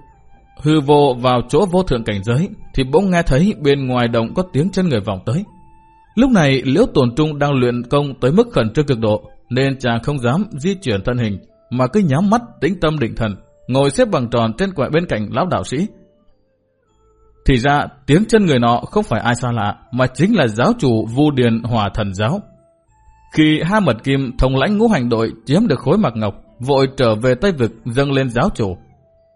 hư vô vào chỗ vô thượng cảnh giới, thì bỗng nghe thấy bên ngoài động có tiếng chân người vọng tới. Lúc này Liễu Tồn Trung đang luyện công tới mức khẩn trương cực độ, nên chàng không dám di chuyển thân hình, mà cứ nhắm mắt tĩnh tâm định thần, ngồi xếp bằng tròn trên quẹ bên cạnh lão đạo sĩ. Thì ra tiếng chân người nọ không phải ai xa lạ, mà chính là giáo chủ Vu Điền Hòa Thần Giáo. Khi Ha Mật Kim thống lãnh ngũ hành đội chiếm được khối mặc ngọc, vội trở về Tây Vực dâng lên giáo chủ.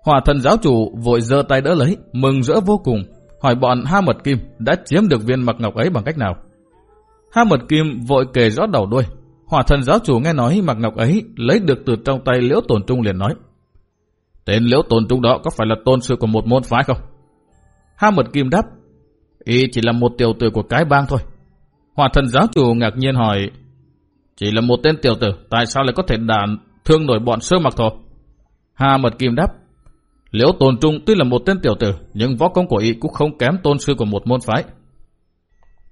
Hòa thần giáo chủ vội giơ tay đỡ lấy, mừng rỡ vô cùng, hỏi bọn Ha Mật Kim đã chiếm được viên mặc ngọc ấy bằng cách nào. Ha Mật Kim vội kể rõ đầu đuôi. Hỏa thần giáo chủ nghe nói mặc ngọc ấy lấy được từ trong tay Liễu Tồn Trung liền nói. Tên Liễu Tồn Trung đó có phải là tôn sư của một môn phái không? Ha Mật Kim đáp. Y chỉ là một tiểu tử của cái bang thôi. Hỏa thần giáo chủ ngạc nhiên hỏi. Chỉ là một tên tiểu tử, tại sao lại có thể đàn thương nổi bọn sơ mặc thổ? Ha Mật Kim đáp. Liễu Tồn Trung tuy là một tên tiểu tử, nhưng võ công của y cũng không kém tôn sư của một môn phái.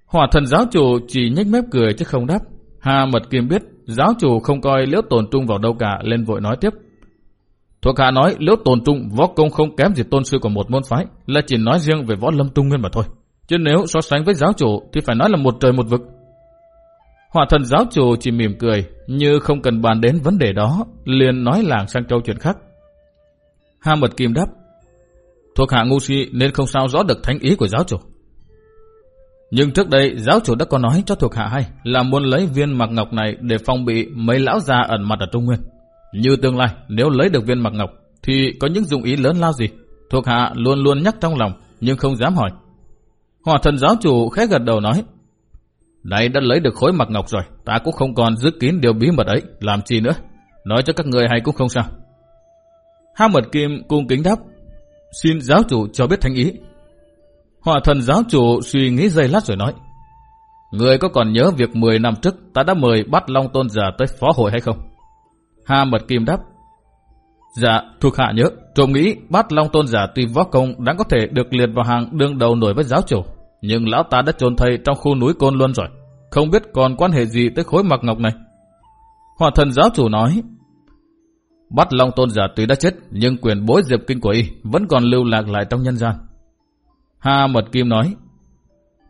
Hỏa thần giáo chủ chỉ nhếch mép cười chứ không đáp. Hà Mật Kim biết giáo chủ không coi Liễu Tồn Trung vào đâu cả lên vội nói tiếp. Thuộc hạ nói Liễu Tồn Trung võ công không kém gì tôn sư của một môn phái là chỉ nói riêng về võ lâm trung nguyên mà thôi. Chứ nếu so sánh với giáo chủ thì phải nói là một trời một vực. Hỏa thần giáo chủ chỉ mỉm cười như không cần bàn đến vấn đề đó liền nói làng sang châu chuyện khác. Ha Mật Kim đáp, Thuộc hạ ngu si nên không sao rõ được thánh ý của giáo chủ. Nhưng trước đây giáo chủ đã có nói cho thuộc hạ hay là muốn lấy viên mặt ngọc này để phòng bị mấy lão già ẩn mặt ở Trung Nguyên. Như tương lai, nếu lấy được viên mặt ngọc thì có những dụng ý lớn lao gì? Thuộc hạ luôn luôn nhắc trong lòng, nhưng không dám hỏi. Hòa thần giáo chủ khẽ gật đầu nói, Này đã lấy được khối mặt ngọc rồi, Ta cũng không còn giữ kín điều bí mật ấy, Làm chi nữa Nói cho các người hay cũng không sao Ha mật kim cung kính đáp Xin giáo chủ cho biết thánh ý Hòa thần giáo chủ suy nghĩ giây lát rồi nói Người có còn nhớ việc 10 năm trước ta đã mời bắt Long Tôn giả tới phó hội hay không? Ha Mật Kim đáp Dạ, thuộc hạ nhớ, trộm nghĩ bắt Long Tôn giả tuy võ công đã có thể được liệt vào hàng đương đầu nổi với giáo chủ, nhưng lão ta đã trốn thầy trong khu núi Côn Luân rồi, không biết còn quan hệ gì tới khối mặc ngọc này. Hòa thần giáo chủ nói, bắt Long Tôn giả tuy đã chết, nhưng quyền bối diệp kinh của y vẫn còn lưu lạc lại trong nhân gian. Hà Mật Kim nói,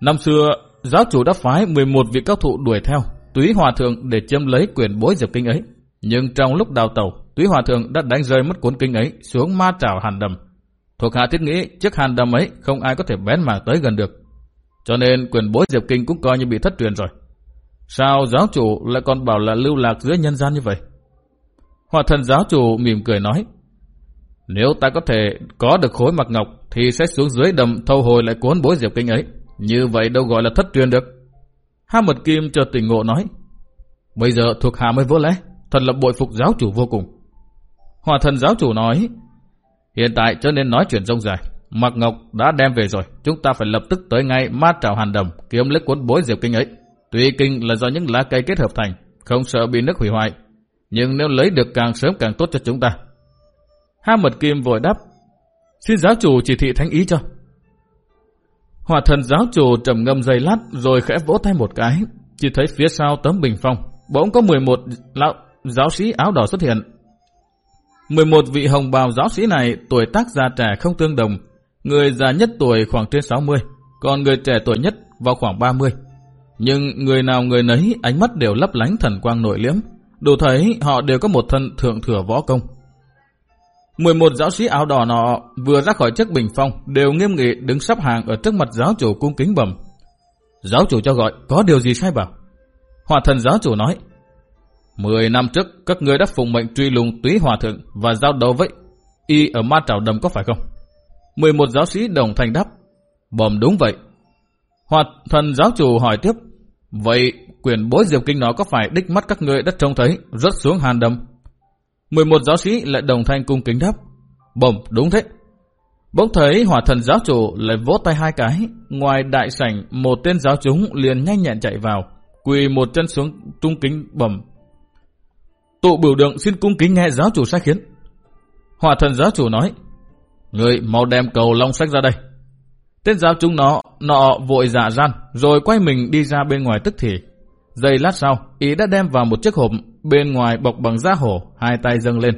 năm xưa giáo chủ đã phái 11 vị cao thủ đuổi theo, túy hòa thượng để chiếm lấy quyền bối diệp kinh ấy. Nhưng trong lúc đào tàu, túy hòa thượng đã đánh rơi mất cuốn kinh ấy xuống ma trào hàn đầm. Thuộc hạ thiết nghĩ chiếc hàn đầm ấy không ai có thể bén mảng tới gần được. Cho nên quyền bối diệp kinh cũng coi như bị thất truyền rồi. Sao giáo chủ lại còn bảo là lưu lạc giữa nhân gian như vậy? Hòa thần giáo chủ mỉm cười nói, nếu ta có thể có được khối mặc ngọc thì sẽ xuống dưới đầm thâu hồi lại cuốn bối diệp kinh ấy. Như vậy đâu gọi là thất truyền được. Ha mật kim cho tỉnh ngộ nói, bây giờ thuộc hạ mới vỡ lẽ, thật là bội phục giáo chủ vô cùng. Hòa thần giáo chủ nói, hiện tại cho nên nói chuyện rông dài. Mạc Ngọc đã đem về rồi, chúng ta phải lập tức tới ngay ma trào hàn đầm, kiếm lấy cuốn bối diệp kinh ấy. Tuy kinh là do những lá cây kết hợp thành, không sợ bị nước hủy hoại, nhưng nếu lấy được càng sớm càng tốt cho chúng ta. Ha mật kim vội đáp, xin giáo chủ chỉ thị thánh ý cho. Hòa thần giáo chủ trầm ngâm giây lát rồi khẽ vỗ tay một cái, chỉ thấy phía sau tấm bình phong, bỗng có 11 lão giáo sĩ áo đỏ xuất hiện. 11 vị hồng bào giáo sĩ này tuổi tác già trẻ không tương đồng, người già nhất tuổi khoảng trên 60, còn người trẻ tuổi nhất vào khoảng 30. Nhưng người nào người nấy ánh mắt đều lấp lánh thần quang nội liếm, đủ thấy họ đều có một thân thượng thừa võ công. 11 giáo sĩ áo đỏ nọ vừa ra khỏi chiếc bình phong đều nghiêm nghị đứng sắp hàng ở trước mặt giáo chủ cung kính bẩm. Giáo chủ cho gọi, có điều gì sai bảo? Hòa thần giáo chủ nói, Mười năm trước, các ngươi đã phụng mệnh truy lùng túy hòa thượng và giao đấu với y ở ma trảo đầm có phải không? Mười một giáo sĩ đồng thành đáp. Bẩm đúng vậy. Hòa thần giáo chủ hỏi tiếp. Vậy quyền bối diệp kinh nó có phải đích mắt các ngươi đã trông thấy rớt xuống hàn đầm? Mười một giáo sĩ lại đồng thanh cung kính đáp. Bẩm đúng thế. Bỗng thấy hỏa thần giáo chủ lại vỗ tay hai cái. Ngoài đại sảnh, một tên giáo chúng liền nhanh nhẹn chạy vào. Quỳ một chân xuống trung kính bẩm Tụ biểu đường xin cung kính nghe giáo chủ sai khiến. Hòa thần giáo chủ nói, Người mau đem cầu long sách ra đây. Tên giáo chúng nó, nọ vội giả gian, rồi quay mình đi ra bên ngoài tức thì. Giây lát sau, y đã đem vào một chiếc hộp, bên ngoài bọc bằng da hổ, hai tay dâng lên.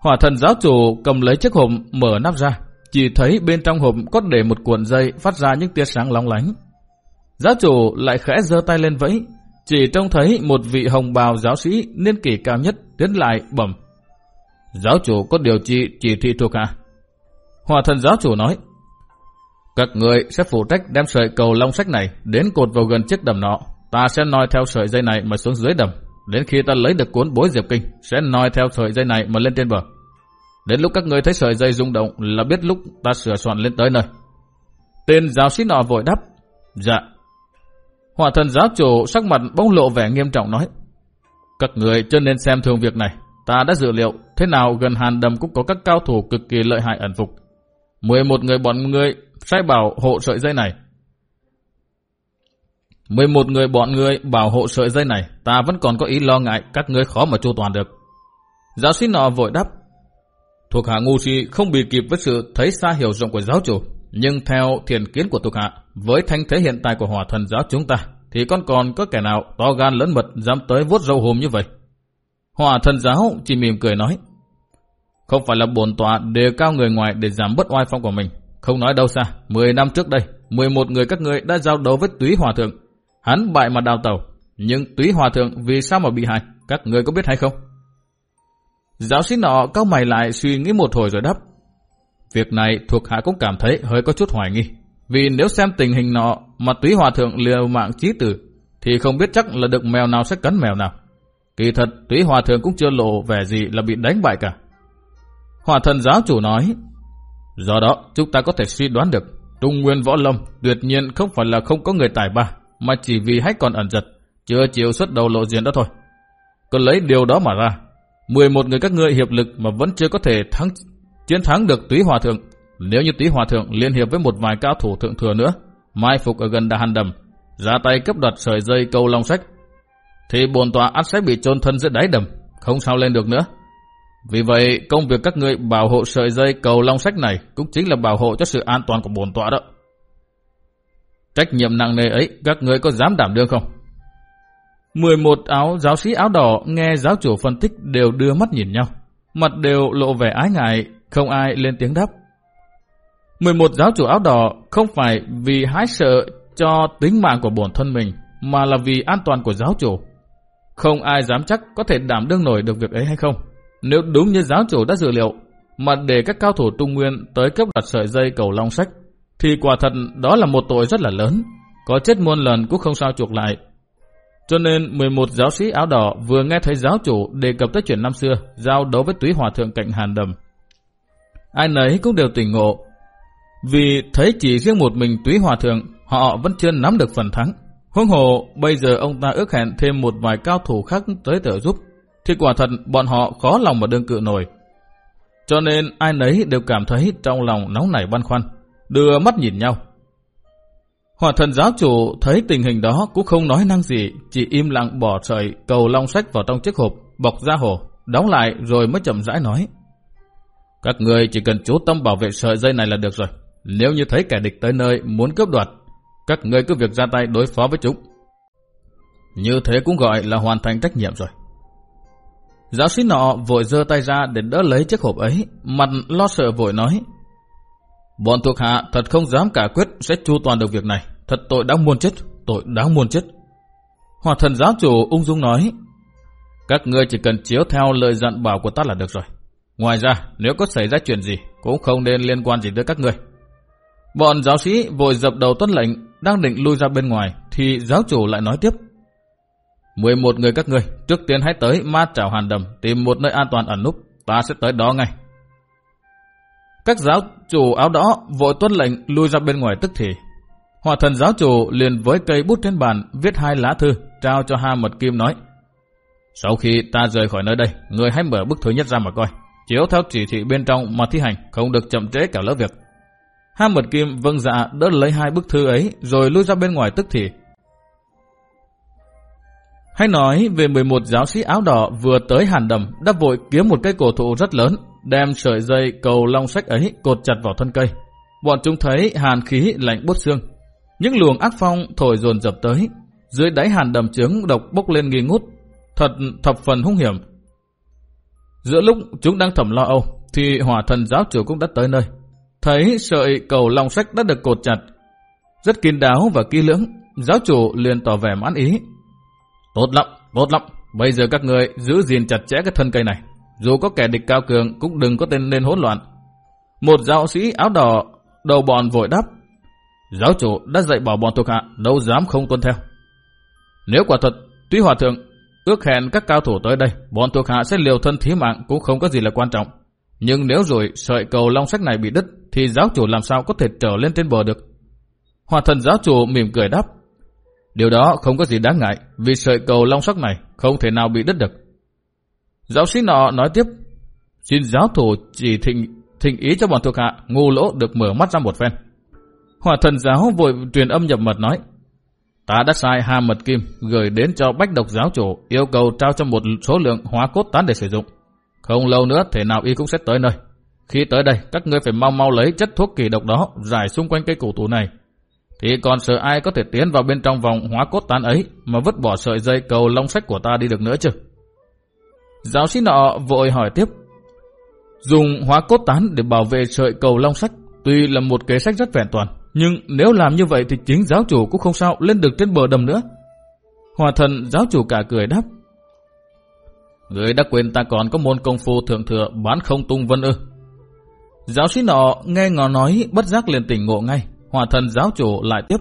Hỏa thần giáo chủ cầm lấy chiếc hộp, mở nắp ra, chỉ thấy bên trong hộp có để một cuộn dây phát ra những tia sáng lóng lánh. Giáo chủ lại khẽ giơ tay lên vẫy, chỉ trông thấy một vị hồng bào giáo sĩ niên kỷ cao nhất tiến lại bẩm. Giáo chủ có điều trị chỉ thị thuộc hạ. Hòa thần giáo chủ nói, các người sẽ phụ trách đem sợi cầu long sách này đến cột vào gần chiếc đầm nọ. Ta sẽ noi theo sợi dây này mà xuống dưới đầm. Đến khi ta lấy được cuốn bối diệp kinh, sẽ noi theo sợi dây này mà lên trên bờ. Đến lúc các người thấy sợi dây rung động là biết lúc ta sửa soạn lên tới nơi. Tên giáo sĩ nọ vội đáp, dạ, Hòa thần giáo chủ sắc mặt bỗng lộ vẻ nghiêm trọng nói. Các người chưa nên xem thường việc này. Ta đã dự liệu thế nào gần hàn đầm cũng có các cao thủ cực kỳ lợi hại ẩn phục. 11 người bọn người sai bảo hộ sợi dây này. 11 người bọn người bảo hộ sợi dây này, ta vẫn còn có ý lo ngại các ngươi khó mà chu toàn được. Giáo sĩ nọ vội đáp. Thuộc hạ ngu si không bị kịp với sự thấy xa hiểu rộng của giáo chủ. Nhưng theo thiền kiến của thuộc hạ, với thanh thế hiện tại của hỏa thần giáo chúng ta, thì con còn có kẻ nào to gan lớn mật dám tới vuốt râu hùm như vậy? Hỏa thần giáo chỉ mỉm cười nói, không phải là bổn tọa đề cao người ngoài để giảm bất oai phong của mình. Không nói đâu xa, 10 năm trước đây, 11 người các ngươi đã giao đấu với túy hòa thượng. Hắn bại mà đào tàu, nhưng túy hòa thượng vì sao mà bị hại, các người có biết hay không? Giáo sĩ nọ cao mày lại suy nghĩ một hồi rồi đáp. Việc này thuộc hạ cũng cảm thấy hơi có chút hoài nghi. Vì nếu xem tình hình nọ mà túy hòa thượng liều mạng chí tử, thì không biết chắc là được mèo nào sẽ cắn mèo nào. Kỳ thật, túy hòa thượng cũng chưa lộ vẻ gì là bị đánh bại cả. Hòa thần giáo chủ nói, do đó chúng ta có thể suy đoán được, Trung Nguyên Võ Lâm tuyệt nhiên không phải là không có người tài ba, mà chỉ vì hách còn ẩn giật, chưa chịu xuất đầu lộ diện đó thôi. Cứ lấy điều đó mà ra, 11 người các ngươi hiệp lực mà vẫn chưa có thể thắng chiến thắng được túy hòa thượng. Nếu như túy hòa thượng liên hiệp với một vài cao thủ thượng thừa nữa, mai phục ở gần đà hàn đầm, ra tay cấp đoạt sợi dây câu long sách, thì bồn tòa ắt sẽ bị chôn thân dưới đáy đầm, không sao lên được nữa. Vì vậy, công việc các ngươi bảo hộ sợi dây cầu long sách này cũng chính là bảo hộ cho sự an toàn của bồn tọa đó. Trách nhiệm nặng nề ấy, các ngươi có dám đảm đương không? 11 áo giáo sĩ áo đỏ nghe giáo chủ phân tích đều đưa mắt nhìn nhau. Mặt đều lộ vẻ ái ngại, không ai lên tiếng đáp. 11 giáo chủ áo đỏ không phải vì hái sợ cho tính mạng của bổn thân mình, mà là vì an toàn của giáo chủ. Không ai dám chắc có thể đảm đương nổi được việc ấy hay không. Nếu đúng như giáo chủ đã dự liệu, mà để các cao thủ Trung Nguyên tới cấp đặt sợi dây cầu long sách, thì quả thật đó là một tội rất là lớn. Có chết muôn lần cũng không sao chuộc lại. Cho nên 11 giáo sĩ áo đỏ vừa nghe thấy giáo chủ đề cập tới chuyện năm xưa, giao đấu với túy hòa thượng cạnh hàn đầm. Ai nấy cũng đều tỉnh ngộ. Vì thấy chỉ riêng một mình túy hòa thượng, họ vẫn chưa nắm được phần thắng. Huống hồ, bây giờ ông ta ước hẹn thêm một vài cao thủ khác tới trợ giúp, thì quả thật bọn họ khó lòng mà đương cự nổi. Cho nên ai nấy đều cảm thấy trong lòng nóng nảy băn khoăn, đưa mắt nhìn nhau. Hòa thần giáo chủ thấy tình hình đó cũng không nói năng gì, chỉ im lặng bỏ sợi cầu long sách vào trong chiếc hộp, bọc ra hồ, đóng lại rồi mới chậm rãi nói. Các người chỉ cần chú tâm bảo vệ sợi dây này là được rồi. Nếu như thấy kẻ địch tới nơi muốn cướp đoạt, các người cứ việc ra tay đối phó với chúng. Như thế cũng gọi là hoàn thành trách nhiệm rồi. Giáo sĩ nọ vội giơ tay ra để đỡ lấy chiếc hộp ấy, mặt lo sợ vội nói. Bọn thuộc hạ thật không dám cả quyết sẽ chu toàn được việc này. Thật tội đáng muôn chết, tội đáng muôn chết. Hòa thần giáo chủ ung dung nói. Các ngươi chỉ cần chiếu theo lời dặn bảo của ta là được rồi. Ngoài ra, nếu có xảy ra chuyện gì, cũng không nên liên quan gì tới các ngươi. Bọn giáo sĩ vội dập đầu tuân lệnh, đang định lui ra bên ngoài, thì giáo chủ lại nói tiếp. 11 người các ngươi, trước tiên hãy tới ma trảo hàn đầm, tìm một nơi an toàn ẩn núp, ta sẽ tới đó ngay. Các giáo chủ áo đỏ vội tuân lệnh lui ra bên ngoài tức thì. Hòa thần giáo chủ liền với cây bút trên bàn viết hai lá thư, trao cho Ha Mật Kim nói. Sau khi ta rời khỏi nơi đây, người hãy mở bức thứ nhất ra mà coi. Chiếu theo chỉ thị bên trong mà thi hành, không được chậm trễ cả lỡ việc. Ha Mật Kim vâng dạ đỡ lấy hai bức thư ấy rồi lui ra bên ngoài tức thì. Hay nói về 11 giáo sĩ áo đỏ vừa tới hàn đầm đã vội kiếm một cây cổ thụ rất lớn, đem sợi dây cầu long sách ấy cột chặt vào thân cây. Bọn chúng thấy hàn khí lạnh bút xương. Những luồng ác phong thổi dồn dập tới, dưới đáy hàn đầm trướng độc bốc lên nghi ngút, thật thập phần hung hiểm. Giữa lúc chúng đang thầm lo âu, thì hỏa thần giáo chủ cũng đã tới nơi. Thấy sợi cầu long sách đã được cột chặt, rất kín đáo và kỹ lưỡng, giáo chủ liền tỏ vẻ mãn ý. Tốt lắm, tốt lắm, bây giờ các người giữ gìn chặt chẽ cái thân cây này. Dù có kẻ địch cao cường cũng đừng có tên nên hỗn loạn. Một giáo sĩ áo đỏ đầu bọn vội đáp. Giáo chủ đã dạy bảo bọn thuộc hạ đâu dám không tuân theo. Nếu quả thật, tuy hòa thượng ước hẹn các cao thủ tới đây, bọn thuộc hạ sẽ liều thân thí mạng cũng không có gì là quan trọng. Nhưng nếu rồi sợi cầu long sách này bị đứt, thì giáo chủ làm sao có thể trở lên trên bờ được? Hòa thần giáo chủ mỉm cười đáp. Điều đó không có gì đáng ngại, vì sợi cầu long sắc này không thể nào bị đứt được. Giáo sĩ nọ nói tiếp, xin giáo thủ chỉ thịnh, thịnh ý cho bọn thuộc hạ, ngu lỗ được mở mắt ra một phen. Hòa thần giáo vội truyền âm nhập mật nói, ta đã sai hà mật kim gửi đến cho bách độc giáo chủ yêu cầu trao cho một số lượng hóa cốt tán để sử dụng. Không lâu nữa thể nào y cũng sẽ tới nơi. Khi tới đây, các ngươi phải mau mau lấy chất thuốc kỳ độc đó giải xung quanh cây cổ thụ này. Thì còn sợ ai có thể tiến vào bên trong vòng hóa cốt tán ấy mà vứt bỏ sợi dây cầu long sách của ta đi được nữa chứ? Giáo sĩ nọ vội hỏi tiếp. Dùng hóa cốt tán để bảo vệ sợi cầu long sách tuy là một kế sách rất vẹn toàn, nhưng nếu làm như vậy thì chính giáo chủ cũng không sao lên được trên bờ đầm nữa. Hòa thần giáo chủ cả cười đáp. Người đã quên ta còn có môn công phu thượng thừa bán không tung vân ư. Giáo sĩ nọ nghe ngò nói bất giác liền tỉnh ngộ ngay. Hòa thần giáo chủ lại tiếp.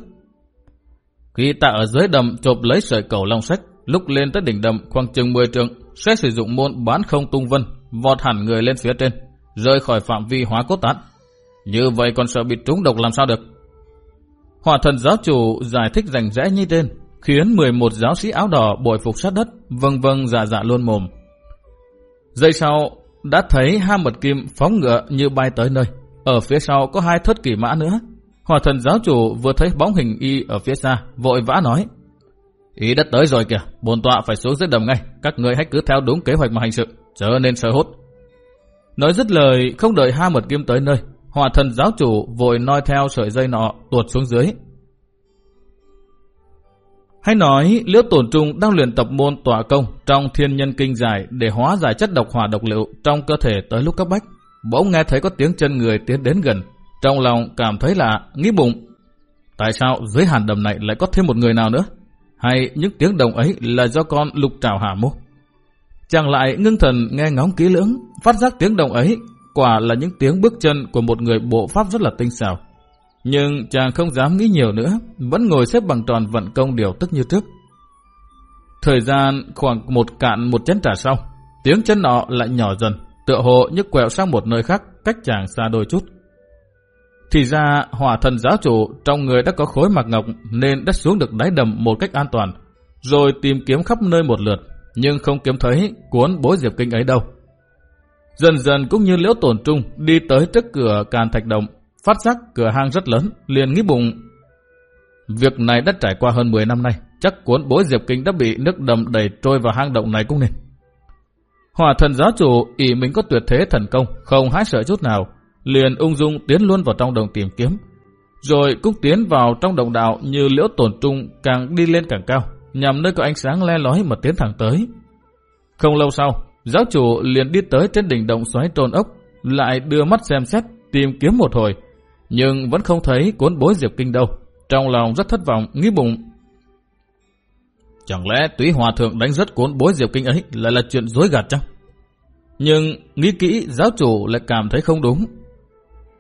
Khi ta ở dưới đầm chộp lấy sợi cầu long sách, lúc lên tới đỉnh đầm khoảng chừng 10 trượng, sẽ sử dụng môn bán không tung vân, vọt hẳn người lên phía trên, rơi khỏi phạm vi hóa cốt tán. Như vậy còn sợ bị trúng độc làm sao được? Hòa thần giáo chủ giải thích rành rẽ như trên, khiến 11 giáo sĩ áo đỏ bồi phục sát đất, vâng vâng dạ dạ luôn mồm. Giây sau, đã thấy hai mật kim phóng ngựa như bay tới nơi. Ở phía sau có hai thất kỷ mã nữa. Hòa thần giáo chủ vừa thấy bóng hình y ở phía xa, vội vã nói. Ý đã tới rồi kìa, bồn tọa phải xuống dưới đầm ngay. Các người hãy cứ theo đúng kế hoạch mà hành sự, trở nên sợ hốt. Nói dứt lời, không đợi hai mật kim tới nơi, hòa thần giáo chủ vội noi theo sợi dây nọ tuột xuống dưới. Hay nói, Liễu Tổn Trung đang luyện tập môn tọa công trong thiên nhân kinh giải để hóa giải chất độc hỏa độc liệu trong cơ thể tới lúc cấp bách. Bỗng nghe thấy có tiếng chân người tiến đến gần. Trong lòng cảm thấy lạ, nghĩ bụng. Tại sao dưới hàn đầm này lại có thêm một người nào nữa? Hay những tiếng đồng ấy là do con lục trào hạ mô? Chàng lại ngưng thần nghe ngóng kỹ lưỡng, phát giác tiếng đồng ấy quả là những tiếng bước chân của một người bộ pháp rất là tinh xảo. Nhưng chàng không dám nghĩ nhiều nữa, vẫn ngồi xếp bằng tròn vận công điều tức như trước. Thời gian khoảng một cạn một chén trà sau, tiếng chân nọ lại nhỏ dần, tựa hồ như quẹo sang một nơi khác, cách chàng xa đôi chút. Thì ra hỏa thần giáo chủ trong người đã có khối mạc ngọc nên đã xuống được đáy đầm một cách an toàn, rồi tìm kiếm khắp nơi một lượt, nhưng không kiếm thấy cuốn bối diệp kinh ấy đâu. Dần dần cũng như liễu tổn trung đi tới trước cửa càn thạch động, phát giác cửa hang rất lớn, liền nghĩ bụng. Việc này đã trải qua hơn 10 năm nay, chắc cuốn bối diệp kinh đã bị nước đầm đẩy trôi vào hang động này cũng nên. Hỏa thần giáo chủ ý mình có tuyệt thế thần công, không hái sợ chút nào, liền ung dung tiến luôn vào trong đồng tìm kiếm. Rồi cũng tiến vào trong đồng đạo như liễu tổn trung càng đi lên càng cao, nhằm nơi có ánh sáng le lói mà tiến thẳng tới. Không lâu sau, giáo chủ liền đi tới trên đỉnh động xoáy trôn ốc, lại đưa mắt xem xét, tìm kiếm một hồi, nhưng vẫn không thấy cuốn bối diệp kinh đâu. Trong lòng rất thất vọng, nghĩ bụng. Chẳng lẽ túy hòa thượng đánh rất cuốn bối diệp kinh ấy lại là chuyện dối gạt chăng? Nhưng nghĩ kỹ giáo chủ lại cảm thấy không đúng.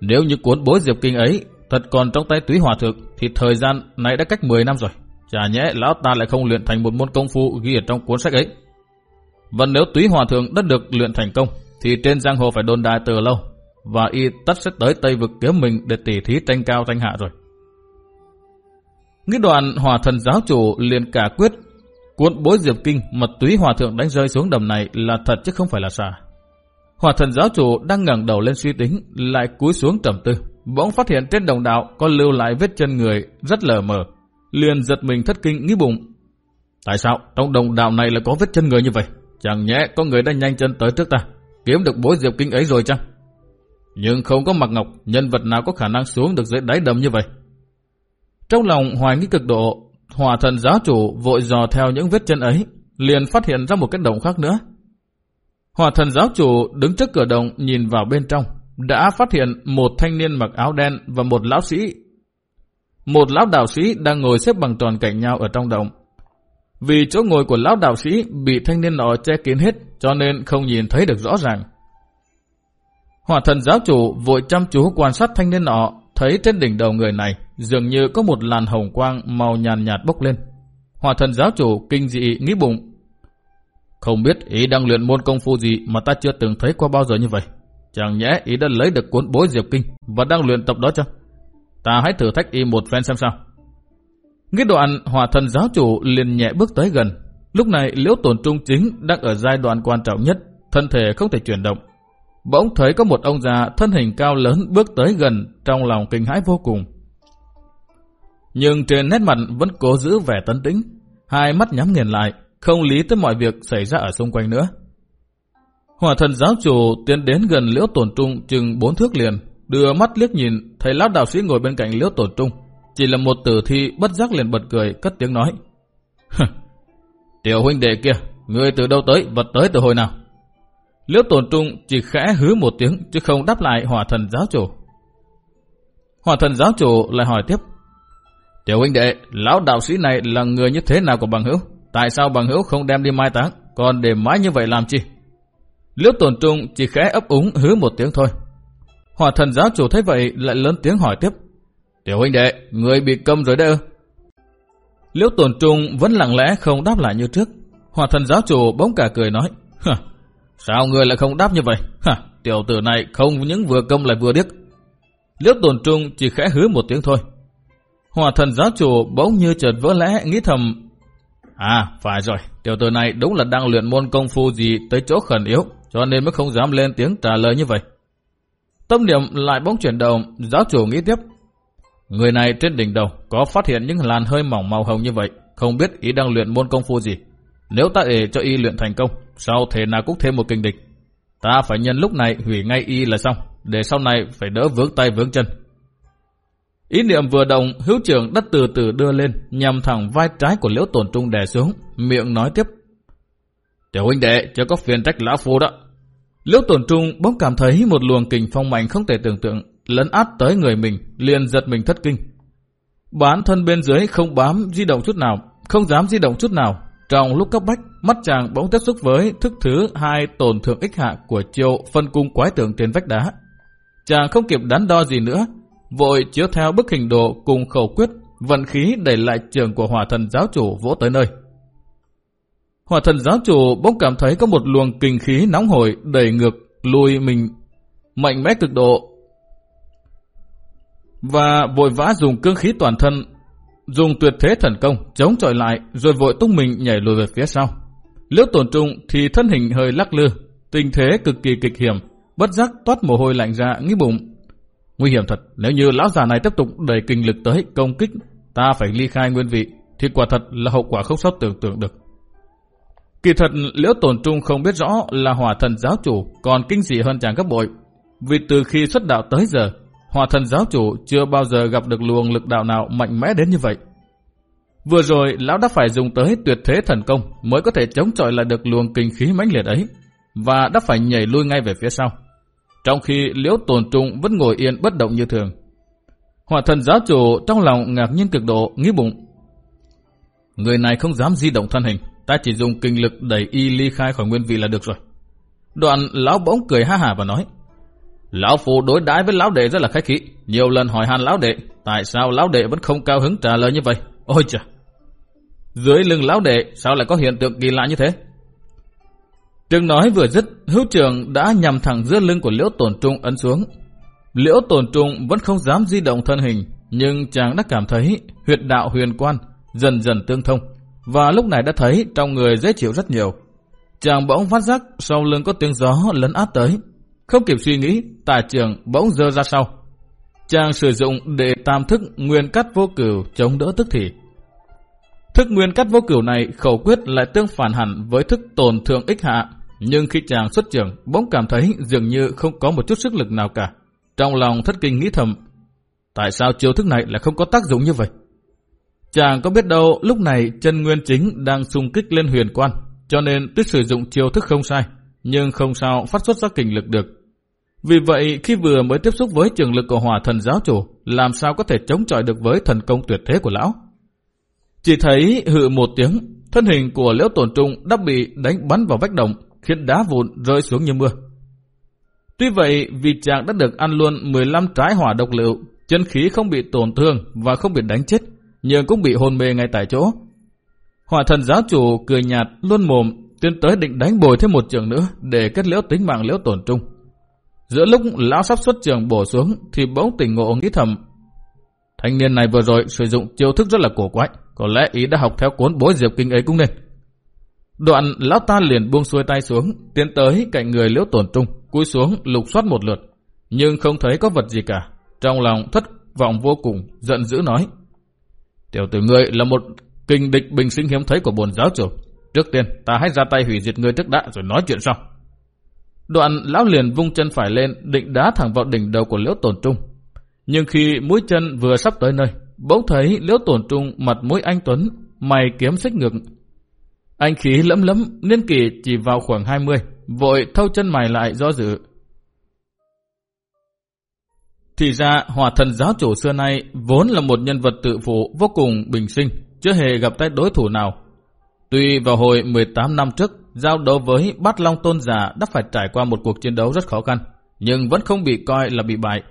Nếu như cuốn bối diệp kinh ấy thật còn trong tay túy hòa thượng, thì thời gian này đã cách 10 năm rồi. Chả nhẽ lão ta lại không luyện thành một môn công phu ghi ở trong cuốn sách ấy. Và nếu túy hòa thượng đã được luyện thành công, thì trên giang hồ phải đồn đại từ lâu, và y tất sẽ tới Tây vực kiếm mình để tỉ thí tranh cao tranh hạ rồi. Nghĩ đoàn hòa thần giáo chủ liền cả quyết, cuốn bối diệp kinh mà túy hòa thượng đánh rơi xuống đầm này là thật chứ không phải là xà. Hòa thần giáo chủ đang ngẩng đầu lên suy tính, lại cúi xuống trầm tư. Bỗng phát hiện trên đồng đạo có lưu lại vết chân người rất lờ mờ. Liền giật mình thất kinh nghĩ bụng. Tại sao trong đồng đạo này lại có vết chân người như vậy? Chẳng nhẽ có người đã nhanh chân tới trước ta, kiếm được bối diệp kinh ấy rồi chăng? Nhưng không có mặc ngọc, nhân vật nào có khả năng xuống được dưới đáy đầm như vậy? Trong lòng hoài nghi cực độ, hòa thần giáo chủ vội dò theo những vết chân ấy, liền phát hiện ra một cái động khác nữa. Hòa thần giáo chủ đứng trước cửa đồng nhìn vào bên trong, đã phát hiện một thanh niên mặc áo đen và một lão sĩ. Một lão đạo sĩ đang ngồi xếp bằng tròn cạnh nhau ở trong đồng. Vì chỗ ngồi của lão đạo sĩ bị thanh niên nọ che kín hết cho nên không nhìn thấy được rõ ràng. Hỏa thần giáo chủ vội chăm chú quan sát thanh niên nọ, thấy trên đỉnh đầu người này dường như có một làn hồng quang màu nhàn nhạt bốc lên. Hỏa thần giáo chủ kinh dị nghĩ bụng. Không biết ý đang luyện môn công phu gì mà ta chưa từng thấy qua bao giờ như vậy. Chẳng nhẽ ý đã lấy được cuốn bối diệp kinh và đang luyện tập đó chăng? Ta hãy thử thách y một phen xem sao. Nghĩ đoạn hòa thần giáo chủ liền nhẹ bước tới gần. Lúc này liễu tổn trung chính đang ở giai đoạn quan trọng nhất, thân thể không thể chuyển động. Bỗng thấy có một ông già thân hình cao lớn bước tới gần trong lòng kinh hãi vô cùng. Nhưng trên nét mặt vẫn cố giữ vẻ tấn tĩnh, hai mắt nhắm nghiền lại, không lý tới mọi việc xảy ra ở xung quanh nữa. Hỏa thần giáo chủ tiến đến gần liễu tổn trung chừng bốn thước liền, đưa mắt liếc nhìn, thấy lão đạo sĩ ngồi bên cạnh liễu tổn trung. Chỉ là một tử thi bất giác liền bật cười, cất tiếng nói. Tiểu huynh đệ kia, người từ đâu tới và tới từ hồi nào? Liễu tổn trung chỉ khẽ hứ một tiếng chứ không đáp lại hỏa thần giáo chủ. Hỏa thần giáo chủ lại hỏi tiếp. Tiểu huynh đệ, lão đạo sĩ này là người như thế nào của bằng hữu? Tại sao bằng hữu không đem đi mai táng, còn để mãi như vậy làm chi? Liễu tổn trung chỉ khẽ ấp úng hứa một tiếng thôi. Hòa thần giáo chủ thấy vậy lại lớn tiếng hỏi tiếp. Tiểu huynh đệ, người bị câm rồi đấy ư? Liễu tổn trung vẫn lặng lẽ không đáp lại như trước. Hòa thần giáo chủ bỗng cả cười nói. Sao người lại không đáp như vậy? Hả, tiểu tử này không những vừa công lại vừa điếc. Liễu tổn trung chỉ khẽ hứa một tiếng thôi. Hòa thần giáo chủ bỗng như chợt vỡ lẽ nghĩ thầm. À, phải rồi, tiểu tử này đúng là đang luyện môn công phu gì tới chỗ khẩn yếu, cho nên mới không dám lên tiếng trả lời như vậy. Tâm niệm lại bỗng chuyển động, giáo chủ nghĩ tiếp. Người này trên đỉnh đầu có phát hiện những làn hơi mỏng màu hồng như vậy, không biết ý đang luyện môn công phu gì. Nếu ta để cho y luyện thành công, sau thế nào cũng thêm một kinh địch. Ta phải nhân lúc này hủy ngay y là xong, để sau này phải đỡ vướng tay vướng chân. Ý niệm vừa động, hữu trưởng đất từ từ đưa lên, nhằm thẳng vai trái của liễu tổn trung đè xuống, miệng nói tiếp. Tiểu huynh đệ, chưa có phiền trách lão phu đó. Liễu tổn trung bỗng cảm thấy một luồng kình phong mạnh không thể tưởng tượng, lấn át tới người mình, liền giật mình thất kinh. Bán thân bên dưới không bám di động chút nào, không dám di động chút nào. Trong lúc cấp bách, mắt chàng bỗng tiếp xúc với thức thứ hai tổn thượng ích hạ của chiêu phân cung quái tượng trên vách đá. Chàng không kịp đắn đo gì nữa, vội chiếu theo bức hình đồ cùng khẩu quyết, vận khí đẩy lại trường của hỏa thần giáo chủ vỗ tới nơi. Hỏa thần giáo chủ bỗng cảm thấy có một luồng kinh khí nóng hổi đẩy ngược lùi mình mạnh mẽ cực độ và vội vã dùng cương khí toàn thân dùng tuyệt thế thần công chống chọi lại rồi vội tung mình nhảy lùi về phía sau. Liễu tổn trung thì thân hình hơi lắc lư, tình thế cực kỳ kịch hiểm, bất giác toát mồ hôi lạnh ra nghĩ bụng. Nguy hiểm thật, nếu như lão già này tiếp tục đẩy kinh lực tới công kích, ta phải ly khai nguyên vị, thì quả thật là hậu quả không sót tưởng tượng được. Kỳ thật, Liễu Tổn Trung không biết rõ là hỏa thần giáo chủ còn kinh dị hơn chàng gấp bội. Vì từ khi xuất đạo tới giờ, hỏa thần giáo chủ chưa bao giờ gặp được luồng lực đạo nào mạnh mẽ đến như vậy. Vừa rồi, lão đã phải dùng tới tuyệt thế thần công mới có thể chống chọi lại được luồng kinh khí mãnh liệt ấy, và đã phải nhảy lui ngay về phía sau. Trong khi liễu tồn trung vẫn ngồi yên bất động như thường. Hỏa thần giáo chủ trong lòng ngạc nhiên cực độ, nghĩ bụng. Người này không dám di động thân hình, ta chỉ dùng kinh lực đẩy y ly khai khỏi nguyên vị là được rồi. Đoạn lão bỗng cười ha hà và nói. Lão phụ đối đãi với lão đệ rất là khách khí, nhiều lần hỏi han lão đệ, tại sao lão đệ vẫn không cao hứng trả lời như vậy? Ôi trời! Dưới lưng lão đệ sao lại có hiện tượng kỳ lạ như thế? Trường nói vừa dứt, hữu trường đã nhằm thẳng giữa lưng của liễu tổn trung ấn xuống. Liễu tổn trung vẫn không dám di động thân hình, nhưng chàng đã cảm thấy huyệt đạo huyền quan dần dần tương thông, và lúc này đã thấy trong người dễ chịu rất nhiều. Chàng bỗng phát giác sau lưng có tiếng gió lấn át tới. Không kịp suy nghĩ, tà trường bỗng dơ ra sau. Chàng sử dụng để tam thức nguyên cắt vô cửu chống đỡ tức thì. Thức nguyên cắt vô cửu này khẩu quyết lại tương phản hẳn với thức tồn thượng ích hạ nhưng khi chàng xuất trường, bỗng cảm thấy dường như không có một chút sức lực nào cả. Trong lòng thất kinh nghĩ thầm, tại sao chiêu thức này lại không có tác dụng như vậy? Chàng có biết đâu lúc này chân nguyên chính đang xung kích lên huyền quan, cho nên tuyết sử dụng chiêu thức không sai, nhưng không sao phát xuất ra kình lực được. Vì vậy khi vừa mới tiếp xúc với trường lực của hỏa thần giáo chủ, làm sao có thể chống chọi được với thần công tuyệt thế của lão? Chỉ thấy hự một tiếng, thân hình của liễu tổn trung đã bị đánh bắn vào vách động, khiến đá vụn rơi xuống như mưa. Tuy vậy, vì chàng đã được ăn luôn 15 trái hỏa độc liệu, chân khí không bị tổn thương và không bị đánh chết, nhưng cũng bị hôn mê ngay tại chỗ. Hỏa thần giáo chủ cười nhạt luôn mồm, tiến tới định đánh bồi thêm một trường nữa để kết liễu tính mạng liễu tổn trung. Giữa lúc lão sắp xuất trường bổ xuống thì bỗng tỉnh ngộ nghĩ thầm. Thanh niên này vừa rồi sử dụng chiêu thức rất là cổ quái, có lẽ ý đã học theo cuốn bối diệp kinh ấy cũng nên. Đoạn lão ta liền buông xuôi tay xuống, tiến tới cạnh người liễu tổn trung, cúi xuống lục soát một lượt, nhưng không thấy có vật gì cả. Trong lòng thất vọng vô cùng, giận dữ nói. Tiểu tử ngươi là một kinh địch bình sinh hiếm thấy của bồn giáo chủ. Trước tiên, ta hãy ra tay hủy diệt ngươi trước đã rồi nói chuyện sau. Đoạn lão liền vung chân phải lên, định đá thẳng vào đỉnh đầu của liễu tổn trung. Nhưng khi mũi chân vừa sắp tới nơi, bỗng thấy liễu tổn trung mặt mũi anh Tuấn, mày kiếm xích ngược, anh khí lẫm lẫm, niên kỷ chỉ vào khoảng 20, vội thâu chân mày lại do dự. Thì ra, hòa thần giáo chủ xưa nay vốn là một nhân vật tự phụ vô cùng bình sinh, chưa hề gặp tay đối thủ nào. Tuy vào hồi 18 năm trước, giao đấu với Bát Long Tôn Giả đã phải trải qua một cuộc chiến đấu rất khó khăn, nhưng vẫn không bị coi là bị bại.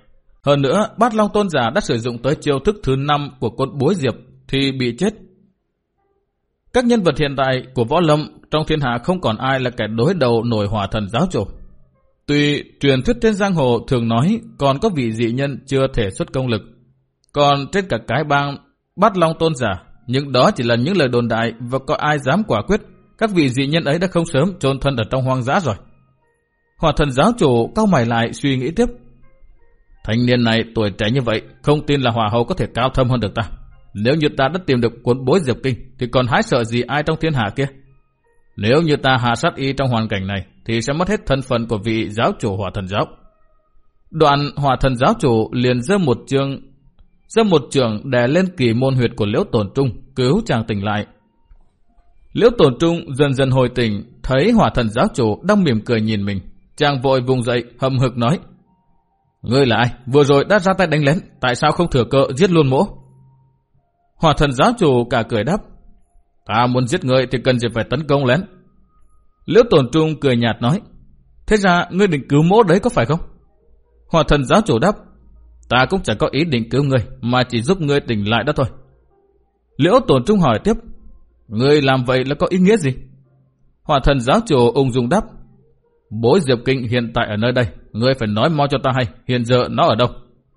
Hơn nữa, bát long tôn giả đã sử dụng tới chiêu thức thứ năm của cốt bối diệp thì bị chết. Các nhân vật hiện tại của võ lâm trong thiên hạ không còn ai là kẻ đối đầu nổi hỏa thần giáo chủ. Tuy truyền thuyết trên giang hồ thường nói còn có vị dị nhân chưa thể xuất công lực. Còn trên cả cái bang bát long tôn giả, nhưng đó chỉ là những lời đồn đại và có ai dám quả quyết các vị dị nhân ấy đã không sớm trôn thân ở trong hoang dã rồi. Hỏa thần giáo chủ cao mày lại suy nghĩ tiếp. Thanh niên này tuổi trẻ như vậy, không tin là hỏa hậu có thể cao thâm hơn được ta. Nếu như ta đã tìm được cuốn bối diệp kinh, thì còn hái sợ gì ai trong thiên hạ kia? Nếu như ta hạ sát y trong hoàn cảnh này, thì sẽ mất hết thân phận của vị giáo chủ hỏa thần giáo. Đoạn hỏa thần giáo chủ liền giơ một trường giơ một trường đè lên kỳ môn huyệt của liễu tổn trung, cứu chàng tỉnh lại. Liễu tổn trung dần dần hồi tỉnh, thấy hỏa thần giáo chủ đang mỉm cười nhìn mình. Chàng vội vùng dậy, hầm hực nói. Ngươi là ai? Vừa rồi đã ra tay đánh lén, tại sao không thừa cơ giết luôn mỗ? Hỏa thần giáo chủ cả cười đáp. Ta muốn giết người thì cần gì phải tấn công lén. Liễu tổn trung cười nhạt nói. Thế ra ngươi định cứu mỗ đấy có phải không? Hỏa thần giáo chủ đáp. Ta cũng chẳng có ý định cứu ngươi, mà chỉ giúp ngươi tỉnh lại đó thôi. Liễu tổn trung hỏi tiếp. Ngươi làm vậy là có ý nghĩa gì? Hỏa thần giáo chủ ung dung đáp. Bối Diệp Kinh hiện tại ở nơi đây, ngươi phải nói mau cho ta hay, hiện giờ nó ở đâu.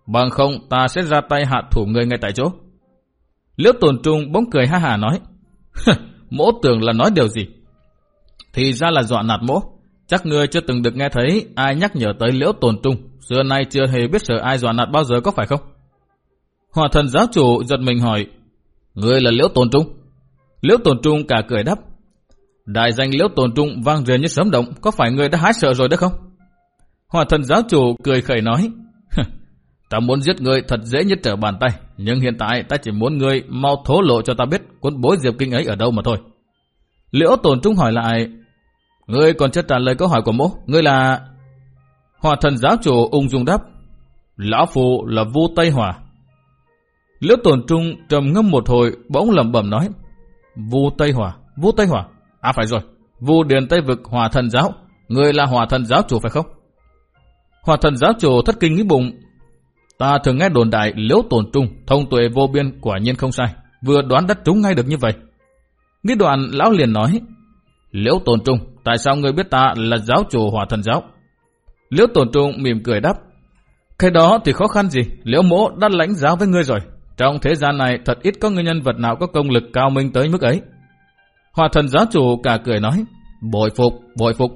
Bằng không ta sẽ ra tay hạ thủ ngươi ngay tại chỗ. Liễu tồn trung bỗng cười ha hà nói, mỗ tưởng là nói điều gì? Thì ra là dọa nạt mỗ, chắc ngươi chưa từng được nghe thấy ai nhắc nhở tới liễu tồn trung, xưa nay chưa hề biết sợ ai dọa nạt bao giờ có phải không? Hòa thần giáo chủ giật mình hỏi, ngươi là liễu tồn trung? Liễu tồn trung cả cười đáp, Đại danh liễu tồn trung vang rền như sấm động, có phải ngươi đã hái sợ rồi đó không? Hòa thần giáo chủ cười khẩy nói, ta muốn giết người thật dễ như trở bàn tay, nhưng hiện tại ta chỉ muốn người mau thố lộ cho ta biết cuốn bối diệp kinh ấy ở đâu mà thôi. Liễu tồn trung hỏi lại, ngươi còn chưa trả lời câu hỏi của mỗ, ngươi là... Hòa thần giáo chủ ung dung đáp, lão phụ là vu Tây Hòa. Liễu tồn trung trầm ngâm một hồi bỗng lẩm bẩm nói, vu Tây Hòa, vu Tây Hòa. À phải rồi, Vu Điền Tây Vực Hòa Thần Giáo, ngươi là Hòa Thần Giáo chủ phải không? Hòa Thần Giáo chủ thất kinh nghĩ bụng. Ta thường nghe đồn đại liễu tổn trung, thông tuệ vô biên quả nhiên không sai, vừa đoán đất trúng ngay được như vậy. Nghĩ đoạn lão liền nói, liễu tổn trung, tại sao ngươi biết ta là giáo chủ Hòa Thần Giáo? Liễu tổn trung mỉm cười đáp, cái đó thì khó khăn gì, liễu mỗ đã lãnh giáo với ngươi rồi. Trong thế gian này thật ít có người nhân vật nào có công lực cao minh tới mức ấy. Hòa thần giáo chủ cả cười nói, bội phục, bội phục.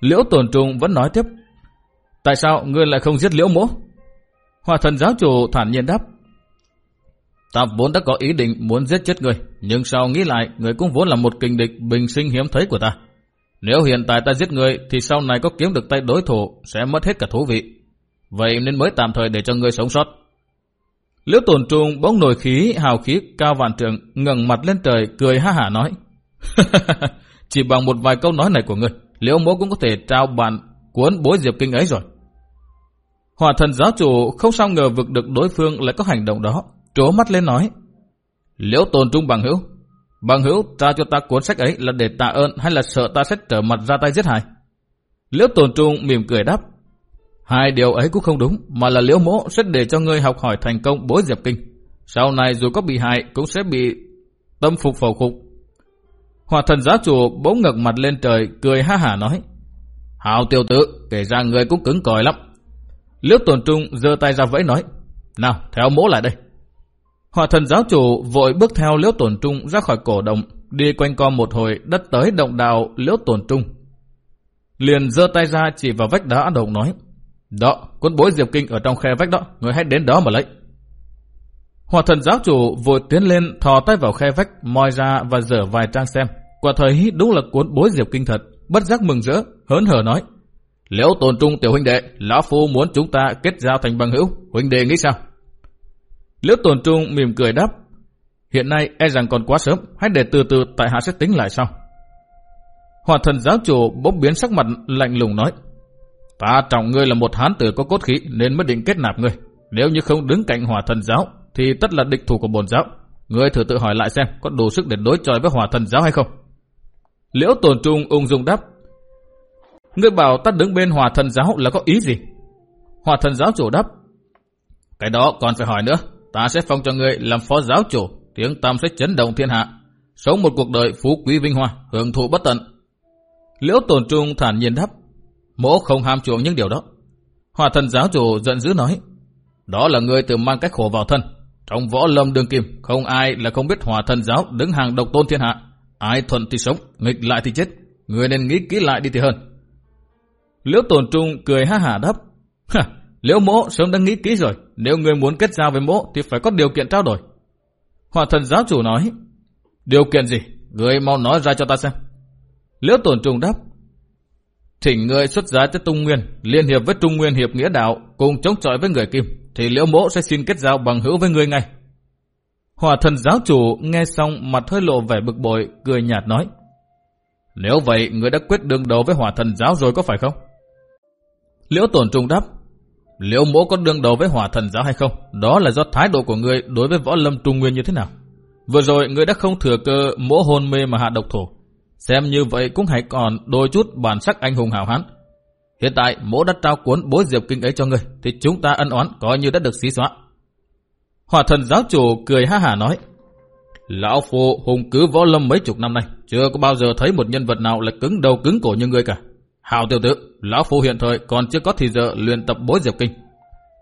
Liễu tổn trung vẫn nói tiếp, tại sao ngươi lại không giết liễu mỗ? Hòa thần giáo chủ thản nhiên đáp, ta vốn đã có ý định muốn giết chết người, nhưng sau nghĩ lại, người cũng vốn là một kình địch bình sinh hiếm thấy của ta. Nếu hiện tại ta giết người, thì sau này có kiếm được tay đối thủ, sẽ mất hết cả thú vị. Vậy nên mới tạm thời để cho ngươi sống sót. Liễu tổn trung bỗng nổi khí, hào khí cao vạn trường, ngẩng mặt lên trời, cười ha hả nói. Chỉ bằng một vài câu nói này của ngươi, liễu mỗ cũng có thể trao bạn cuốn bối diệp kinh ấy rồi. Hòa thần giáo chủ không sao ngờ vực được đối phương lại có hành động đó, trố mắt lên nói. Liễu tồn trung bằng hữu, bằng hữu tra cho ta cuốn sách ấy là để tạ ơn hay là sợ ta sẽ trở mặt ra tay giết hại? Liễu tồn trung mỉm cười đáp. Hai điều ấy cũng không đúng, mà là liễu mỗ sẽ để cho ngươi học hỏi thành công bối diệp kinh. Sau này dù có bị hại cũng sẽ bị tâm phục phổ phục. Hòa thần giáo chủ bỗng ngực mặt lên trời, cười ha hả nói. Hào tiêu tử, kể ra người cũng cứng còi lắm. Liễu tồn trung giơ tay ra vẫy nói. Nào, theo mỗ lại đây. Hòa thần giáo chủ vội bước theo liễu tồn trung ra khỏi cổ động, đi quanh co một hồi đất tới động đào liễu tồn trung. Liền giơ tay ra chỉ vào vách đá động nói. Đó, cuốn bối diệp kinh ở trong khe vách đó, người hãy đến đó mà lấy. Hòa thần giáo chủ vội tiến lên thò tay vào khe vách, moi ra và dở vài trang xem. Quả thấy đúng là cuốn bối diệp kinh thật, bất giác mừng rỡ, hớn hở nói. Liễu tồn trung tiểu huynh đệ, lão phu muốn chúng ta kết giao thành bằng hữu, huynh đệ nghĩ sao? Liễu tồn trung mỉm cười đáp. Hiện nay e rằng còn quá sớm, hãy để từ từ tại hạ sẽ tính lại sau. Hòa thần giáo chủ bỗng biến sắc mặt lạnh lùng nói. Ta trọng ngươi là một hán tử có cốt khí nên mới định kết nạp ngươi. Nếu như không đứng cạnh hòa thần giáo thì tất là địch thủ của bồn giáo. Ngươi thử tự hỏi lại xem có đủ sức để đối chọi với hòa thần giáo hay không. Liễu tồn trung ung dung đáp. Ngươi bảo ta đứng bên hòa thần giáo là có ý gì? Hòa thần giáo chủ đáp. Cái đó còn phải hỏi nữa. Ta sẽ phong cho ngươi làm phó giáo chủ. Tiếng tam sẽ chấn động thiên hạ. Sống một cuộc đời phú quý vinh hoa, hưởng thụ bất tận. Liễu tồn trung thản nhiên đáp. Mỗ không ham chuộng những điều đó. Hòa thần giáo chủ giận dữ nói. Đó là ngươi tự mang cách khổ vào thân. Trong võ lâm đường kim, không ai là không biết hòa thần giáo đứng hàng độc tôn thiên hạ. Ai thuận thì sống, nghịch lại thì chết. Ngươi nên nghĩ kỹ lại đi thì hơn. Liễu tồn trung cười ha hả đáp. Liễu mỗ sớm đã nghĩ kỹ rồi. Nếu người muốn kết giao với mỗ thì phải có điều kiện trao đổi. Hòa thần giáo chủ nói. Điều kiện gì? Người mau nói ra cho ta xem. Liễu tồn trung đáp. Thỉnh người xuất giá tới Tung Nguyên, liên hiệp với Trung Nguyên Hiệp Nghĩa Đạo, cùng chống chọi với người Kim, thì liễu mỗ sẽ xin kết giao bằng hữu với người ngay. Hòa thần giáo chủ nghe xong mặt hơi lộ vẻ bực bội, cười nhạt nói. Nếu vậy, người đã quyết đương đầu với hòa thần giáo rồi có phải không? Liễu tổn trung đáp. Liễu mỗ có đương đầu với hỏa thần giáo hay không? Đó là do thái độ của người đối với võ lâm trung nguyên như thế nào? Vừa rồi người đã không thừa cơ mỗ hôn mê mà hạ độc thổ. Xem như vậy cũng hãy còn đôi chút bản sắc anh hùng hào hán. Hiện tại mỗ đã trao cuốn bối diệp kinh ấy cho người, thì chúng ta ân oán coi như đã được xí xóa. Hỏa thần giáo chủ cười ha hả nói, Lão Phu hùng cứ võ lâm mấy chục năm nay, chưa có bao giờ thấy một nhân vật nào là cứng đầu cứng cổ như ngươi cả. Hào tiểu tử, Lão Phu hiện thời còn chưa có thì giờ luyện tập bối diệp kinh.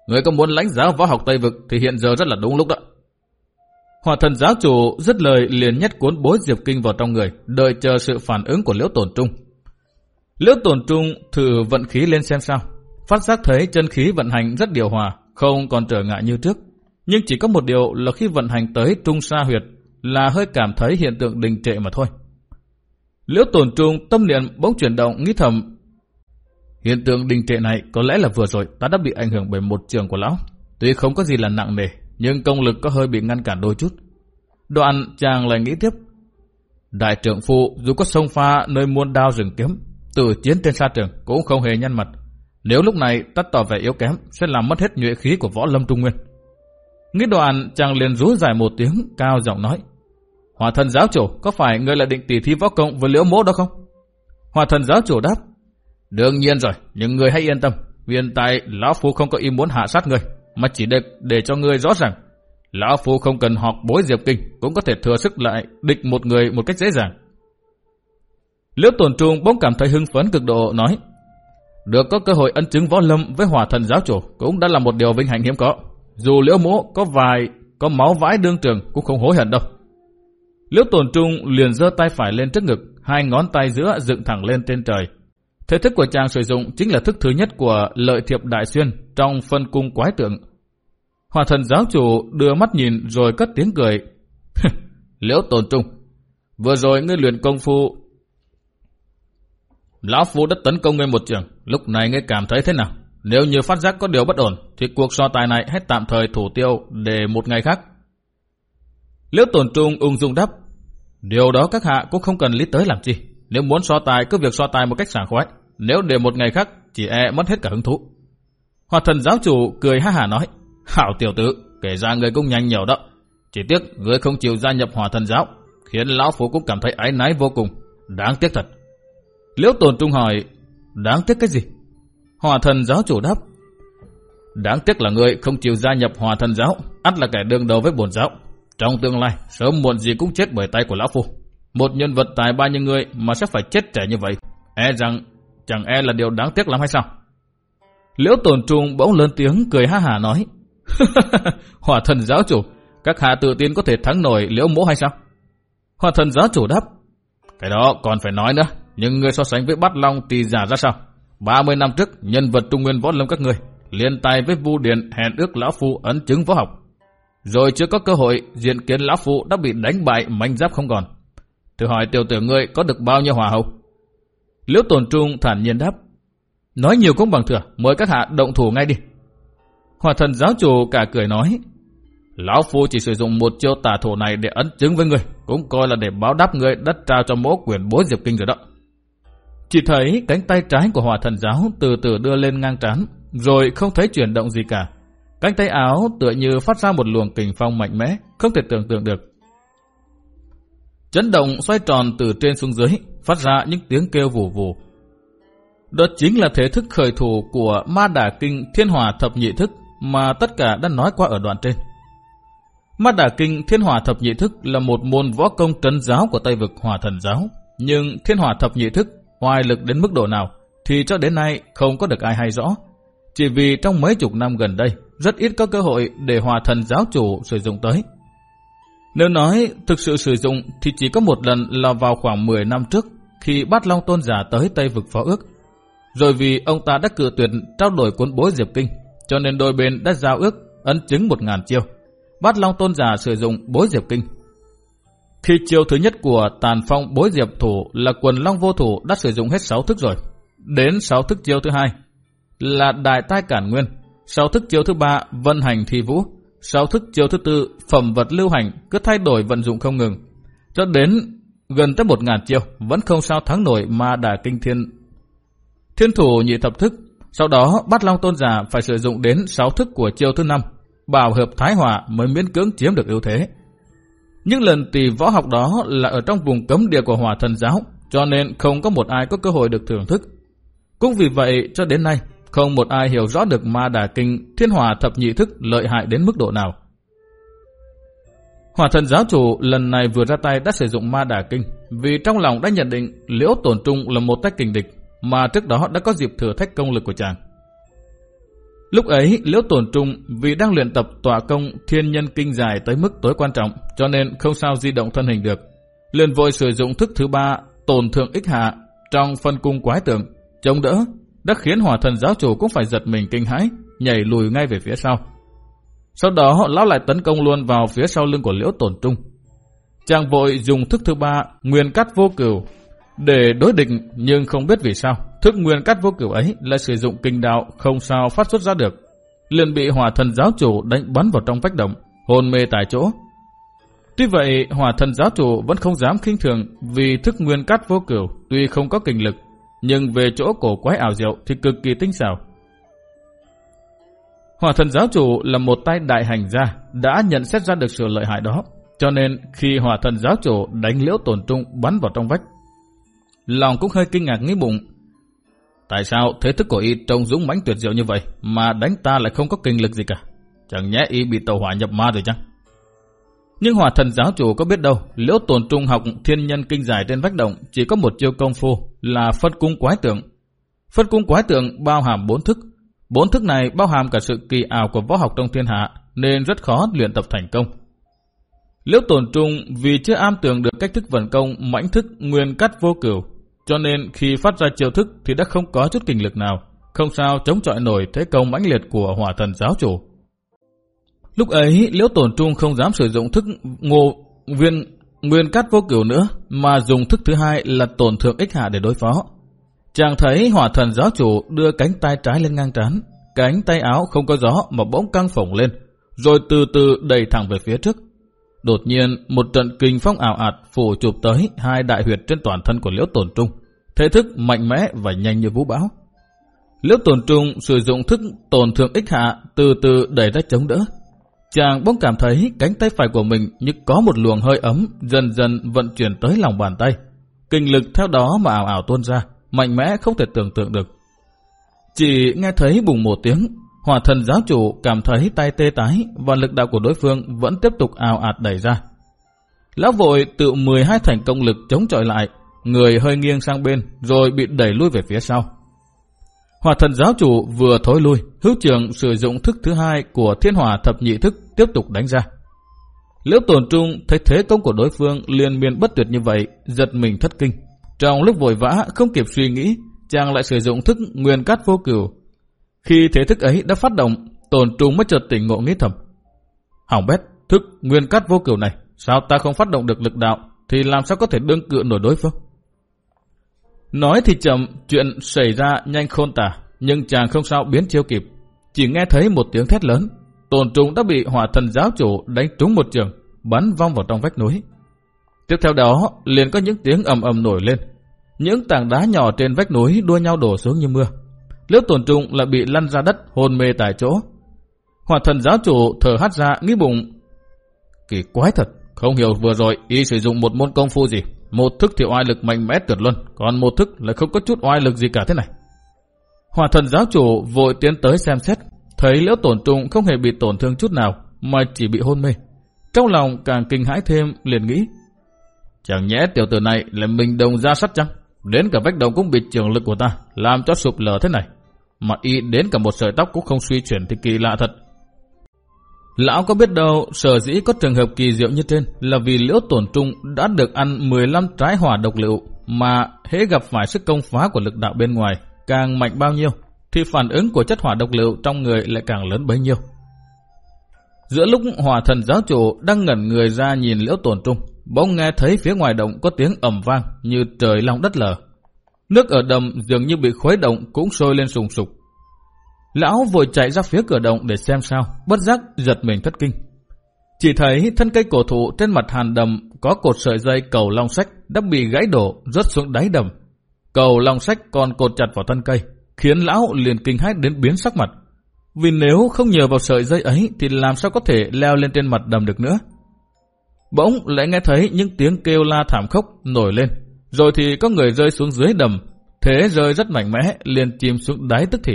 Người có muốn lãnh giáo võ học Tây Vực thì hiện giờ rất là đúng lúc đó. Hòa thần giáo chủ dứt lời liền nhét cuốn bối diệp kinh vào trong người, đợi chờ sự phản ứng của liễu tổn trung. Liễu tổn trung thử vận khí lên xem sao. Phát giác thấy chân khí vận hành rất điều hòa, không còn trở ngại như trước. Nhưng chỉ có một điều là khi vận hành tới trung sa huyệt là hơi cảm thấy hiện tượng đình trệ mà thôi. Liễu tổn trung tâm niệm bỗng chuyển động nghĩ thầm. Hiện tượng đình trệ này có lẽ là vừa rồi ta đã bị ảnh hưởng bởi một trường của lão. Tuy không có gì là nặng nề, nhưng công lực có hơi bị ngăn cản đôi chút. Đoạn chàng lại nghĩ tiếp. Đại trưởng phụ dù có sông pha nơi muôn đao rừng kiếm, từ chiến trên sa trường cũng không hề nhăn mặt. Nếu lúc này ta tỏ vẻ yếu kém sẽ làm mất hết nhuệ khí của võ lâm trung nguyên. Nghĩ đoạn chàng liền rú dài một tiếng cao giọng nói. Hòa thần giáo chủ có phải người là định tỷ thi võ công với liễu mỗ đó không? Hòa thần giáo chủ đáp. Đương nhiên rồi, nhưng người hãy yên tâm. Hiện tại lão phu không có ý muốn hạ sát người mà chỉ để, để cho người rõ ràng. Lão phu không cần học bối diệp kinh, cũng có thể thừa sức lại địch một người một cách dễ dàng. Liễu tổn trung bỗng cảm thấy hưng phấn cực độ nói. Được có cơ hội ân chứng võ lâm với hòa thần giáo chủ cũng đã là một điều vinh hạnh hiếm có. Dù liễu mỗ có vài, có máu vãi đương trường cũng không hối hận đâu. Liễu tổn trung liền giơ tay phải lên trước ngực, hai ngón tay giữa dựng thẳng lên trên trời. Thế thức của chàng sử dụng chính là thức thứ nhất của lợi thiệp đại xuyên trong phân cung quái tượng. Hòa thần giáo chủ đưa mắt nhìn rồi cất tiếng cười. Liễu tồn trung, vừa rồi ngươi luyện công phu Lão Phu đã tấn công ngươi một trường, lúc này ngươi cảm thấy thế nào? Nếu như phát giác có điều bất ổn, thì cuộc so tài này hãy tạm thời thủ tiêu để một ngày khác. Liễu tồn trung ung dung đáp, điều đó các hạ cũng không cần lý tới làm chi. Nếu muốn so tài, cứ việc so tài một cách sảng khoái. Nếu để một ngày khác, chỉ e mất hết cả hứng thú. Hòa thần giáo chủ cười ha hà nói, Hảo tiểu tử, kể ra người cũng nhanh nhiều đó. Chỉ tiếc người không chịu gia nhập hòa thần giáo, khiến lão phu cũng cảm thấy ái náy vô cùng. Đáng tiếc thật. Liễu tồn trung hỏi, đáng tiếc cái gì? Hòa thần giáo chủ đáp, đáng tiếc là người không chịu gia nhập hòa thần giáo, ắt là kẻ đương đầu với bổn giáo. Trong tương lai, sớm muộn gì cũng chết bởi tay của lão phu. Một nhân vật tài ba như người mà sẽ phải chết trẻ như vậy, e rằng chẳng e là điều đáng tiếc lắm hay sao? Liễu tồn trung bỗng lớn tiếng cười ha hả nói, Hòa thần giáo chủ, các hạ tự tin có thể thắng nổi liễu mỗ hay sao? Hòa thần giáo chủ đáp, cái đó còn phải nói nữa, nhưng người so sánh với Bát Long thì giả ra sao? 30 năm trước, nhân vật trung nguyên võ lâm các người, liên tay với Vu Điền hẹn ước Lão Phu ấn chứng võ học. Rồi chưa có cơ hội, diện kiến Lão Phu đã bị đánh bại manh giáp không còn. Thử hỏi tiểu tử ngươi có được bao nhiêu hòa hậu? Liễu tồn trung thản nhiên đáp. Nói nhiều cũng bằng thừa, mời các hạ động thủ ngay đi. Hòa thần giáo chủ cả cười nói. Lão Phu chỉ sử dụng một chiêu tà thủ này để ấn chứng với người, cũng coi là để báo đáp người đất trao cho mỗ quyền bố diệp kinh rồi đó. Chỉ thấy cánh tay trái của hòa thần giáo từ từ đưa lên ngang trán, rồi không thấy chuyển động gì cả. Cánh tay áo tựa như phát ra một luồng kình phong mạnh mẽ, không thể tưởng tượng được. Chấn động xoay tròn từ trên xuống dưới, phát ra những tiếng kêu vù vù. Đó chính là thế thức khởi thủ của ma đà kinh thiên hòa thập nhị thức mà tất cả đã nói qua ở đoạn trên. Ma đà kinh thiên hòa thập nhị thức là một môn võ công trấn giáo của Tây vực hòa thần giáo. Nhưng thiên hòa thập nhị thức hoài lực đến mức độ nào thì cho đến nay không có được ai hay rõ. Chỉ vì trong mấy chục năm gần đây, rất ít có cơ hội để hòa thần giáo chủ sử dụng tới. Nếu nói thực sự sử dụng thì chỉ có một lần là vào khoảng 10 năm trước khi bắt Long Tôn giả tới Tây vực phó ước. Rồi vì ông ta đã cự tuyệt trao đổi cuốn bối Diệp Kinh, cho nên đôi bên đã giao ước ấn chứng một ngàn chiêu. Bắt Long Tôn giả sử dụng bối Diệp Kinh. Khi chiêu thứ nhất của tàn phong bối diệp thủ là quần Long vô thủ đã sử dụng hết sáu thức rồi. Đến sáu thức chiêu thứ hai là đại tai cản nguyên. sáu thức chiêu thứ ba vân hành thi vũ. sáu thức chiêu thứ tư phẩm vật lưu hành cứ thay đổi vận dụng không ngừng. Cho đến gần tới một ngàn chiêu vẫn không sao thắng nổi ma đà kinh thiên. Thiên thủ nhị thập thức. Sau đó bắt Long Tôn giả phải sử dụng đến sáu thức của chiêu thứ năm bảo hợp thái hòa mới miễn cưỡng chiếm được ưu thế. Những lần tỷ võ học đó là ở trong vùng cấm địa của hỏa thần giáo, cho nên không có một ai có cơ hội được thưởng thức. Cũng vì vậy cho đến nay, không một ai hiểu rõ được ma đà kinh thiên hòa thập nhị thức lợi hại đến mức độ nào. Hòa thần giáo chủ lần này vừa ra tay đã sử dụng ma đà kinh, vì trong lòng đã nhận định liễu tổn trung là một tách kình địch, mà trước đó đã có dịp thử thách công lực của chàng. Lúc ấy, Liễu Tổn Trung vì đang luyện tập tọa công thiên nhân kinh dài tới mức tối quan trọng, cho nên không sao di động thân hình được. liền vội sử dụng thức thứ ba, tổn thượng ích hạ, trong phân cung quái tượng, chống đỡ, đã khiến hỏa thần giáo chủ cũng phải giật mình kinh hãi, nhảy lùi ngay về phía sau. Sau đó họ lão lại tấn công luôn vào phía sau lưng của Liễu Tổn Trung. Chàng vội dùng thức thứ ba, nguyên cắt vô cửu, để đối địch nhưng không biết vì sao. Thức nguyên cắt vô cửu ấy là sử dụng kinh đạo không sao phát xuất ra được. liền bị hỏa thần giáo chủ đánh bắn vào trong vách động, hồn mê tại chỗ. Tuy vậy, hỏa thần giáo chủ vẫn không dám khinh thường vì thức nguyên cắt vô cửu tuy không có kinh lực, nhưng về chỗ cổ quái ảo diệu thì cực kỳ tinh xảo. Hòa thần giáo chủ là một tay đại hành gia đã nhận xét ra được sự lợi hại đó, cho nên khi hòa thần giáo chủ đánh liễu tổn trung bắn vào trong vách, lòng cũng hơi kinh ngạc nghĩ bụng Tại sao thế thức của y trông dũng mãnh tuyệt diệu như vậy mà đánh ta lại không có kinh lực gì cả? Chẳng nhẽ y bị tàu hỏa nhập ma rồi chăng? Nhưng hòa thần giáo chủ có biết đâu, liễu tổn trung học thiên nhân kinh giải trên vách động chỉ có một chiêu công phu là phân cung quái tượng. Phân cung quái tượng bao hàm bốn thức. Bốn thức này bao hàm cả sự kỳ ảo của võ học trong thiên hạ nên rất khó luyện tập thành công. Liễu tổn trung vì chưa am tường được cách thức vận công mãnh thức nguyên cắt vô cửu cho nên khi phát ra chiêu thức thì đã không có chút kinh lực nào, không sao chống chọi nổi thế công mãnh liệt của hỏa thần giáo chủ. Lúc ấy, Liễu Tổn Trung không dám sử dụng thức ngô viên nguyên cắt vô cửu nữa, mà dùng thức thứ hai là tổn thượng ích hạ để đối phó. Chàng thấy hỏa thần giáo chủ đưa cánh tay trái lên ngang trán, cánh tay áo không có gió mà bỗng căng phồng lên, rồi từ từ đẩy thẳng về phía trước. Đột nhiên, một trận kinh phong ảo ạt phủ chụp tới hai đại huyệt trên toàn thân của Liễu Tồn Trung. Thể thức mạnh mẽ và nhanh như vũ bão. Liễu Tồn Trung sử dụng thức tổn thương ích hạ từ từ đẩy ra chống đỡ. Chàng bỗng cảm thấy cánh tay phải của mình như có một luồng hơi ấm dần dần vận chuyển tới lòng bàn tay. Kinh lực theo đó mà ảo ảo tuôn ra, mạnh mẽ không thể tưởng tượng được. Chỉ nghe thấy bùng một tiếng, Hỏa thần giáo chủ cảm thấy tay tê tái và lực đạo của đối phương vẫn tiếp tục ào ạt đẩy ra. Lão vội tự 12 thành công lực chống chọi lại, người hơi nghiêng sang bên rồi bị đẩy lui về phía sau. Hỏa thần giáo chủ vừa thối lui, hữu trường sử dụng thức thứ hai của thiên hỏa thập nhị thức tiếp tục đánh ra. Liễu tổn trung thấy thế công của đối phương liên miên bất tuyệt như vậy, giật mình thất kinh. Trong lúc vội vã không kịp suy nghĩ, chàng lại sử dụng thức nguyên cát vô cửu khi thế thức ấy đã phát động, tổn trung mới chợt tỉnh ngộ nghĩ thầm. Hỏng bét, thức nguyên cát vô cửu này, sao ta không phát động được lực đạo, thì làm sao có thể đương cự nổi đối phương? Nói thì chậm, chuyện xảy ra nhanh khôn tả, nhưng chàng không sao biến chiêu kịp. Chỉ nghe thấy một tiếng thét lớn, tổn trung đã bị hỏa thần giáo chủ đánh trúng một trường, bắn vong vào trong vách núi. Tiếp theo đó, liền có những tiếng ầm ầm nổi lên. Những tảng đá nhỏ trên vách núi đua nhau đổ xuống như mưa. Liễu tổn trung lại bị lăn ra đất hôn mê tại chỗ. Hòa thần giáo chủ thở hắt ra nghĩ bụng. Kỳ quái thật, không hiểu vừa rồi y sử dụng một môn công phu gì. Một thức thì oai lực mạnh mẽ tuyệt luân, còn một thức lại không có chút oai lực gì cả thế này. Hòa thần giáo chủ vội tiến tới xem xét, thấy liễu tổn trung không hề bị tổn thương chút nào, mà chỉ bị hôn mê. Trong lòng càng kinh hãi thêm, liền nghĩ. Chẳng nhẽ tiểu tử này là mình đồng ra sắt chăng? Đến cả vách đồng cũng bị trường lực của ta, làm cho sụp lở thế này. Mà y đến cả một sợi tóc cũng không suy chuyển thì kỳ lạ thật. Lão có biết đâu sở dĩ có trường hợp kỳ diệu như trên là vì liễu tổn trung đã được ăn 15 trái hỏa độc liệu mà hễ gặp phải sức công phá của lực đạo bên ngoài càng mạnh bao nhiêu thì phản ứng của chất hỏa độc liệu trong người lại càng lớn bấy nhiêu. Giữa lúc hỏa thần giáo chủ đang ngẩn người ra nhìn liễu tổn trung, bỗng nghe thấy phía ngoài động có tiếng ầm vang như trời long đất lở. Nước ở đầm dường như bị khuấy động cũng sôi lên sùng sục. Lão vội chạy ra phía cửa động để xem sao, bất giác giật mình thất kinh. Chỉ thấy thân cây cổ thụ trên mặt hàn đầm có cột sợi dây cầu long sách đã bị gãy đổ rớt xuống đáy đầm. Cầu long sách còn cột chặt vào thân cây, khiến lão liền kinh hãi đến biến sắc mặt. Vì nếu không nhờ vào sợi dây ấy thì làm sao có thể leo lên trên mặt đầm được nữa. Bỗng lại nghe thấy những tiếng kêu la thảm khốc nổi lên, rồi thì có người rơi xuống dưới đầm, thế rơi rất mạnh mẽ liền chìm xuống đáy tức thì.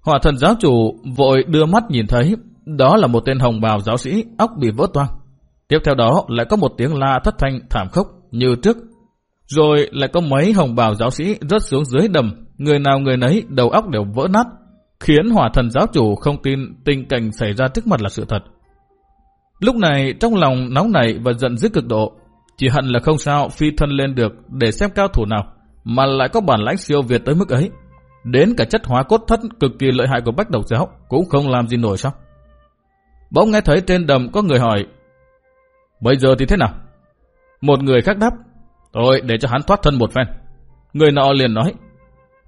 Hỏa thần giáo chủ vội đưa mắt nhìn thấy, đó là một tên hồng bào giáo sĩ óc bị vỡ toang. Tiếp theo đó lại có một tiếng la thất thanh thảm khốc như trước. Rồi lại có mấy hồng bào giáo sĩ rớt xuống dưới đầm, người nào người nấy đầu óc đều vỡ nát, khiến hỏa thần giáo chủ không tin tình cảnh xảy ra trước mặt là sự thật. Lúc này trong lòng nóng nảy và giận dữ cực độ, chỉ hận là không sao phi thân lên được để xem cao thủ nào, mà lại có bản lãnh siêu việt tới mức ấy. Đến cả chất hóa cốt thất cực kỳ lợi hại của bách độc giáo cũng không làm gì nổi sao? Bỗng nghe thấy trên đầm có người hỏi Bây giờ thì thế nào? Một người khác đáp Tôi để cho hắn thoát thân một phen Người nọ liền nói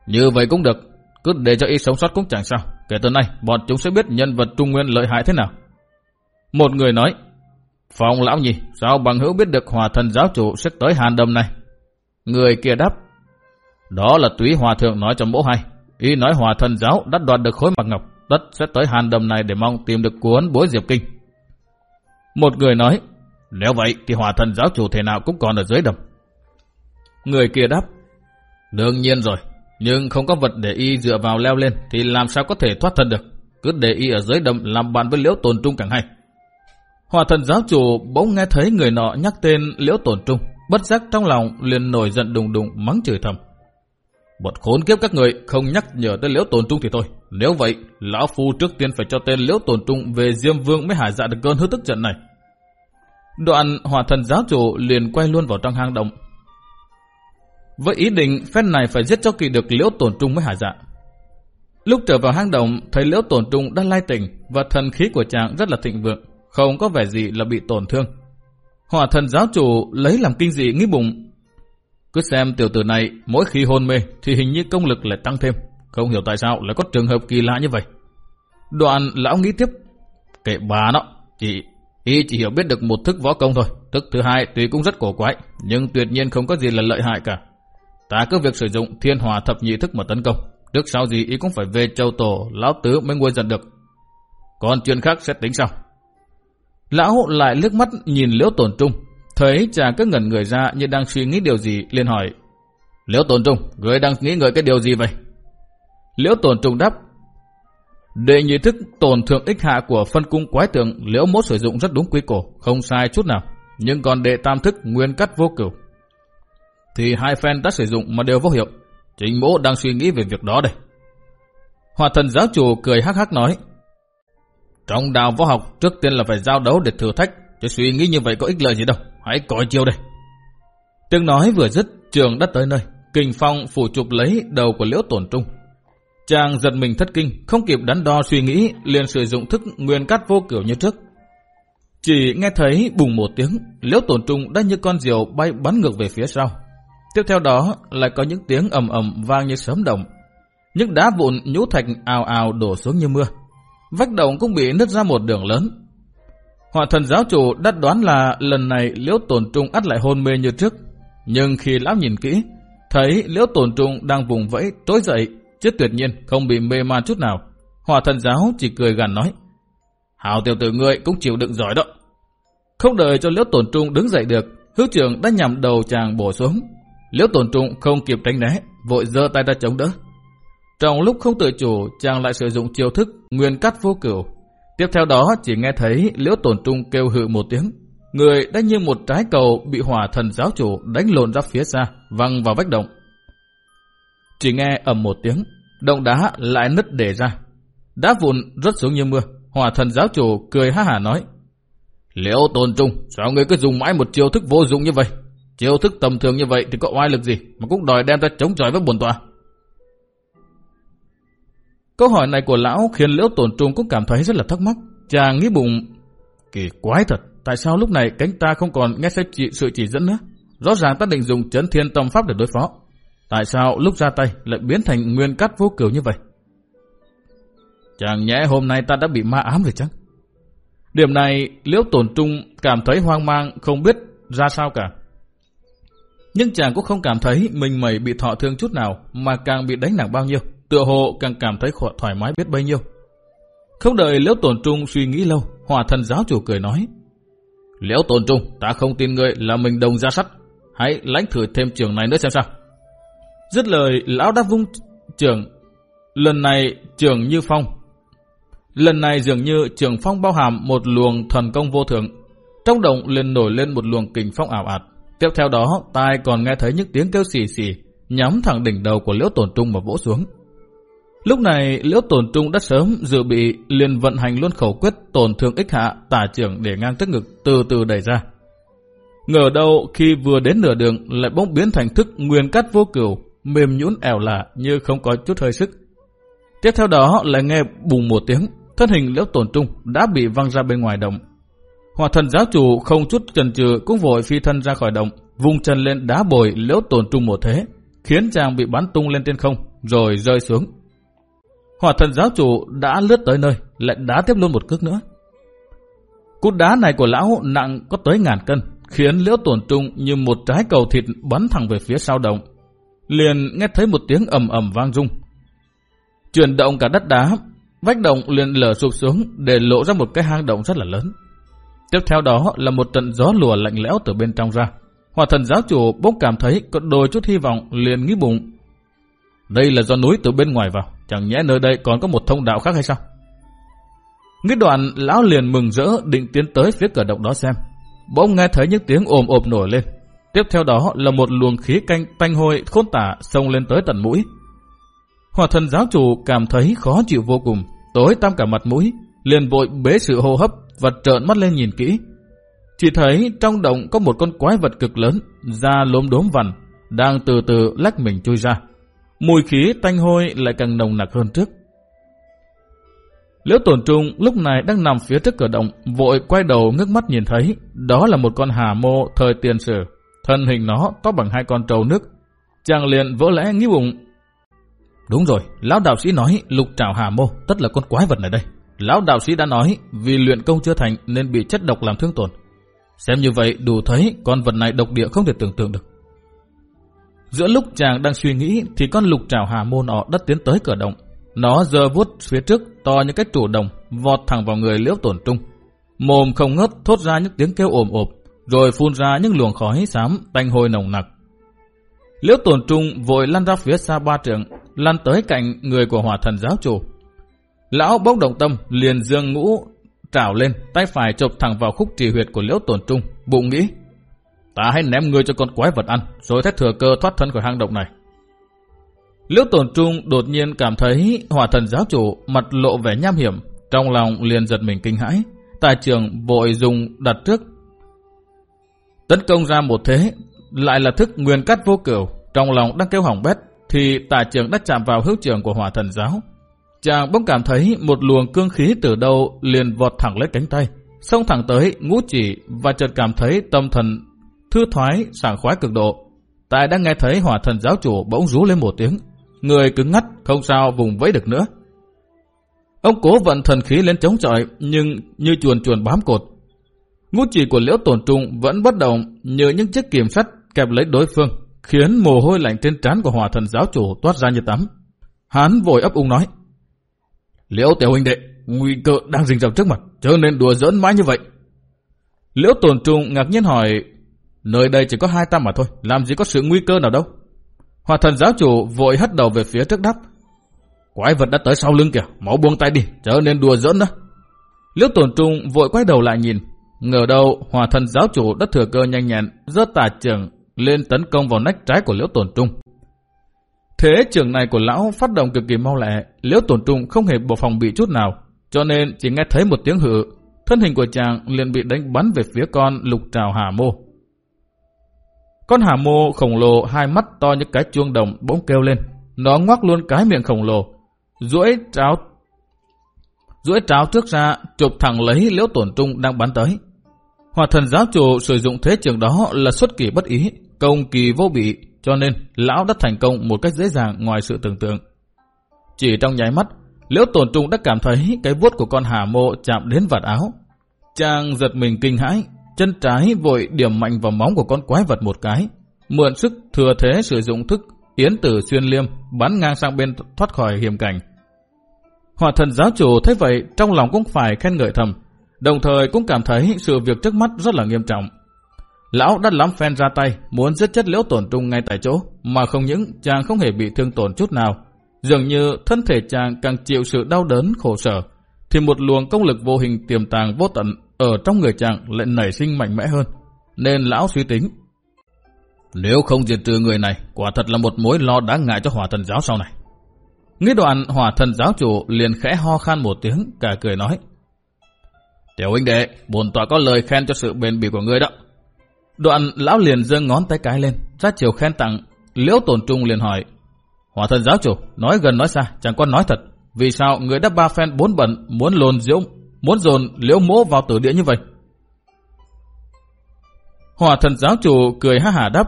Như vậy cũng được Cứ để cho y sống sót cũng chẳng sao Kể từ nay bọn chúng sẽ biết nhân vật trung nguyên lợi hại thế nào một người nói Phòng lão nhỉ, Sao bằng hữu biết được hòa thần giáo chủ sẽ tới hàn đầm này? Người kia đáp Đó là túy hòa thượng nói cho mỗ hay. Y nói hòa thần giáo đã đoạt được khối mặt ngọc Tất sẽ tới hàn đầm này để mong tìm được cuốn bối diệp kinh. Một người nói Nếu vậy thì hòa thần giáo chủ thể nào cũng còn ở dưới đầm. Người kia đáp Đương nhiên rồi Nhưng không có vật để y dựa vào leo lên Thì làm sao có thể thoát thân được? Cứ để y ở dưới đầm làm bạn với liễu tồn trung càng hay. Hòa thần giáo chủ bỗng nghe thấy người nọ nhắc tên liễu tồn trung Bất giác trong lòng liền nổi giận đùng đùng mắng chửi thầm Bọn khốn kiếp các người không nhắc nhở tới liễu tồn trung thì thôi. Nếu vậy, lão phu trước tiên phải cho tên liễu tồn trung về Diêm Vương mới hải dạ được cơn hứa tức trận này. Đoạn hòa thần giáo chủ liền quay luôn vào trong hang động. Với ý định phen này phải giết cho kỳ được liễu tồn trung mới hải dạ. Lúc trở vào hang động, thấy liễu tồn trung đã lai tỉnh và thần khí của chàng rất là thịnh vượng, không có vẻ gì là bị tổn thương. Hòa thần giáo chủ lấy làm kinh dị nghĩ bụng cứ xem tiểu tử này mỗi khi hôn mê thì hình như công lực lại tăng thêm. Không hiểu tại sao lại có trường hợp kỳ lạ như vậy. Đoạn lão nghĩ tiếp. Kệ bà nó, chị y chỉ hiểu biết được một thức võ công thôi. Thức thứ hai tuy cũng rất cổ quái, nhưng tuyệt nhiên không có gì là lợi hại cả. Ta cứ việc sử dụng thiên hòa thập nhị thức mà tấn công. Trước sau gì y cũng phải về châu tổ, lão tứ mới nguôi giận được. Còn chuyện khác sẽ tính sau. Lão lại liếc mắt nhìn liễu tồn trung, Thấy chàng cứ ngẩn người ra như đang suy nghĩ điều gì, liền hỏi. Liễu Tồn Trung, người đang nghĩ ngợi cái điều gì vậy? Liễu Tồn Trung đáp. Đệ nhị thức tổn thượng ích hạ của phân cung quái tượng liễu mốt sử dụng rất đúng quy cổ, không sai chút nào. Nhưng còn đệ tam thức nguyên cắt vô cửu. Thì hai phen đã sử dụng mà đều vô hiệu. Chính mỗ đang suy nghĩ về việc đó đây. Hòa thần giáo chủ cười hắc hắc nói. Trong đào võ học trước tiên là phải giao đấu để thử thách Chứ suy nghĩ như vậy có ích lợi gì đâu. Hãy coi chiêu đây. Tiếng nói vừa dứt, trường đã tới nơi. Kình phong phủ chụp lấy đầu của liễu tổn trung. Chàng giật mình thất kinh, không kịp đắn đo suy nghĩ, liền sử dụng thức nguyên cắt vô kiểu như trước. Chỉ nghe thấy bùng một tiếng, liễu tổn trung đã như con diều bay bắn ngược về phía sau. Tiếp theo đó lại có những tiếng ầm ầm vang như sớm động. Những đá vụn nhũ thạch ào ào đổ xuống như mưa. Vách động cũng bị nứt ra một đường lớn, Họa thần giáo chủ đắt đoán là lần này liễu tổn trung ắt lại hôn mê như trước. Nhưng khi lão nhìn kỹ, thấy liễu tổn trung đang vùng vẫy trỗi dậy, chứ tuyệt nhiên không bị mê man chút nào. Họa thần giáo chỉ cười gằn nói, Hào tiểu tử ngươi cũng chịu đựng giỏi đó. Không đợi cho liễu tổn trung đứng dậy được, hữu trưởng đã nhằm đầu chàng bổ xuống. Liễu tổn trung không kịp tránh né, vội giơ tay ra chống đỡ. Trong lúc không tự chủ, chàng lại sử dụng chiêu thức nguyên cắt vô cửu. Tiếp theo đó chỉ nghe thấy liễu tổn trung kêu hự một tiếng. Người đã như một trái cầu bị hỏa thần giáo chủ đánh lộn ra phía xa, văng vào vách động. Chỉ nghe ầm một tiếng, động đá lại nứt để ra. Đá vụn rớt xuống như mưa. Hỏa thần giáo chủ cười ha hả nói. Liễu tổn trung, sao người cứ dùng mãi một chiêu thức vô dụng như vậy? Chiêu thức tầm thường như vậy thì có oai lực gì mà cũng đòi đem ra chống chọi với bổn tòa Câu hỏi này của lão khiến Liễu Tổn Trung cũng cảm thấy rất là thắc mắc. Chàng nghĩ bụng, kỳ quái thật, tại sao lúc này cánh ta không còn nghe sách chị sự chỉ dẫn nữa? Rõ ràng ta định dùng chấn thiên tâm pháp để đối phó. Tại sao lúc ra tay lại biến thành nguyên cắt vô cửu như vậy? Chẳng nhẽ hôm nay ta đã bị ma ám rồi chăng? Điểm này Liễu Tổn Trung cảm thấy hoang mang không biết ra sao cả. Nhưng chàng cũng không cảm thấy mình mẩy bị thọ thương chút nào mà càng bị đánh nặng bao nhiêu tựa hồ càng cảm thấy thoải mái biết bấy nhiêu. Không đợi Liễu Tồn Trung suy nghĩ lâu, hòa thần giáo chủ cười nói. Liễu Tồn Trung, ta không tin ngươi là mình đồng ra sắt. Hãy lãnh thử thêm trường này nữa xem sao. Dứt lời, lão đã vung trường. Lần này trường như phong. Lần này dường như trường phong bao hàm một luồng thần công vô thượng. Trong động liền nổi lên một luồng kình phong ảo ạt. Tiếp theo đó, tai còn nghe thấy những tiếng kêu xì xì, nhắm thẳng đỉnh đầu của Liễu Tồn Trung mà vỗ xuống. Lúc này Liễu Tồn Trung đã sớm dự bị liền vận hành luôn khẩu quyết tổn thương ích hạ tả trưởng để ngang trước ngực từ từ đẩy ra. Ngờ đâu khi vừa đến nửa đường lại bỗng biến thành thức nguyên cắt vô cửu, mềm nhũn ẻo lạ như không có chút hơi sức. Tiếp theo đó lại nghe bùng một tiếng, thân hình Liễu Tồn Trung đã bị văng ra bên ngoài động. Hòa thần giáo chủ không chút chần chừ cũng vội phi thân ra khỏi động, vùng chân lên đá bồi Liễu Tồn Trung một thế, khiến chàng bị bắn tung lên trên không rồi rơi xuống Hỏa thần giáo chủ đã lướt tới nơi, lại đá tiếp luôn một cước nữa. Cú đá này của lão nặng có tới ngàn cân, khiến liễu tổn trung như một trái cầu thịt bắn thẳng về phía sau đồng. Liền nghe thấy một tiếng ầm ầm vang rung. Chuyển động cả đất đá, vách động liền lở sụp xuống để lộ ra một cái hang động rất là lớn. Tiếp theo đó là một trận gió lùa lạnh lẽo từ bên trong ra. Hòa thần giáo chủ bỗng cảm thấy có đôi chút hy vọng liền nghĩ bụng. Đây là do núi từ bên ngoài vào, Chẳng nhẽ nơi đây còn có một thông đạo khác hay sao? Nghĩ đoạn, lão liền mừng rỡ định tiến tới phía cửa động đó xem. Bỗng nghe thấy những tiếng ồm ồm nổi lên. Tiếp theo đó là một luồng khí canh tanh hôi khôn tả xông lên tới tận mũi. Hòa thần giáo chủ cảm thấy khó chịu vô cùng, tối tăm cả mặt mũi, liền vội bế sự hô hấp và trợn mắt lên nhìn kỹ. Chỉ thấy trong động có một con quái vật cực lớn, da lốm đốm vằn, đang từ từ lách mình chui ra. Mùi khí tanh hôi lại càng nồng nặc hơn trước. Liễu tổn trung lúc này đang nằm phía trước cửa động, vội quay đầu ngước mắt nhìn thấy, đó là một con hà mô thời tiền sử. Thân hình nó to bằng hai con trâu nước. Chàng liền vỡ lẽ nghĩ bụng. Đúng rồi, lão đạo sĩ nói lục trảo hà mô, tất là con quái vật này đây. Lão đạo sĩ đã nói, vì luyện công chưa thành nên bị chất độc làm thương tổn. Xem như vậy đủ thấy con vật này độc địa không thể tưởng tượng được. Giữa lúc chàng đang suy nghĩ thì con lục trảo hà môn ọ đất tiến tới cửa động. Nó giơ vuốt phía trước to như cái trụ đồng, vọt thẳng vào người liễu tổn trung. Mồm không ngớt thốt ra những tiếng kêu ồm ộp, rồi phun ra những luồng khói xám tanh hôi nồng nặc. Liễu tổn trung vội lăn ra phía xa ba trượng, lăn tới cạnh người của hỏa thần giáo chủ. Lão bốc động tâm liền dương ngũ trảo lên, tay phải chộp thẳng vào khúc trì huyệt của liễu tổn trung, bụng nghĩ Ta hãy ném ngươi cho con quái vật ăn, rồi thét thừa cơ thoát thân khỏi hang động này. Liễu tổn trung đột nhiên cảm thấy hỏa thần giáo chủ mặt lộ vẻ nham hiểm, trong lòng liền giật mình kinh hãi. Tài trường vội dùng đặt trước. Tấn công ra một thế, lại là thức nguyên cắt vô cửu, trong lòng đang kêu hỏng bét, thì tài trường đã chạm vào hữu trường của hỏa thần giáo. Chàng bỗng cảm thấy một luồng cương khí từ đâu liền vọt thẳng lấy cánh tay, xông thẳng tới ngũ chỉ và chợt cảm thấy tâm thần thư thoái, sảng khoái cực độ. Tài đang nghe thấy hỏa thần giáo chủ bỗng rú lên một tiếng. Người cứng ngắt, không sao vùng vẫy được nữa. Ông cố vận thần khí lên chống chọi, nhưng như chuồn chuồn bám cột. Ngũ chỉ của liễu tổn trung vẫn bất động như những chiếc kiểm sắt kẹp lấy đối phương, khiến mồ hôi lạnh trên trán của hỏa thần giáo chủ toát ra như tắm. Hán vội ấp úng nói. Liễu tiểu huynh đệ, nguy cơ đang rình rập trước mặt, cho nên đùa giỡn mãi như vậy. Liễu tổn trung ngạc nhiên hỏi Nơi đây chỉ có hai ta mà thôi, làm gì có sự nguy cơ nào đâu. Hòa thần giáo chủ vội hất đầu về phía trước đắp. Quái vật đã tới sau lưng kìa, máu buông tay đi, trở nên đùa giỡn đó. Liễu tổn trung vội quay đầu lại nhìn, ngờ đâu hòa thần giáo chủ đã thừa cơ nhanh nhẹn, giơ tà trường lên tấn công vào nách trái của liễu tổn trung. Thế trường này của lão phát động cực kỳ mau lẹ, liễu tổn trung không hề bộ phòng bị chút nào, cho nên chỉ nghe thấy một tiếng hự, thân hình của chàng liền bị đánh bắn về phía con lục trào hà mô. Con hà mô khổng lồ hai mắt to như cái chuông đồng bỗng kêu lên, nó ngoác luôn cái miệng khổng lồ, duỗi tráo duỗi tráo trước ra, chụp thẳng lấy liễu tổn trung đang bắn tới. Hòa thần giáo chủ sử dụng thế trường đó là xuất kỳ bất ý, công kỳ vô bị, cho nên lão đã thành công một cách dễ dàng ngoài sự tưởng tượng. Chỉ trong nháy mắt, liễu tổn trung đã cảm thấy cái vuốt của con hà mô chạm đến vạt áo. Chàng giật mình kinh hãi, chân trái vội điểm mạnh vào móng của con quái vật một cái, mượn sức thừa thế sử dụng thức yến tử xuyên liêm bắn ngang sang bên thoát khỏi hiểm cảnh. Hòa thần giáo chủ thấy vậy trong lòng cũng phải khen ngợi thầm, đồng thời cũng cảm thấy sự việc trước mắt rất là nghiêm trọng. Lão đã lắm phen ra tay, muốn giết chết liễu tổn trung ngay tại chỗ, mà không những chàng không hề bị thương tổn chút nào. Dường như thân thể chàng càng chịu sự đau đớn khổ sở, thì một luồng công lực vô hình tiềm tàng vô tận ở trong người chàng lại nảy sinh mạnh mẽ hơn. Nên lão suy tính, nếu không diệt trừ người này, quả thật là một mối lo đáng ngại cho hỏa thần giáo sau này. Nghĩ đoạn hỏa thần giáo chủ liền khẽ ho khan một tiếng, cả cười nói. Tiểu huynh đệ, bồn tọa có lời khen cho sự bền bỉ của ngươi đó. Đoạn lão liền giơ ngón tay cái lên, ra chiều khen tặng. Liễu tổn trung liền hỏi. Hỏa thần giáo chủ, nói gần nói xa, chẳng có nói thật. Vì sao người đã ba phen bốn bận muốn lồn diễu, muốn dồn liễu mỗ vào tử địa như vậy? hòa thần giáo chủ cười ha hả đáp.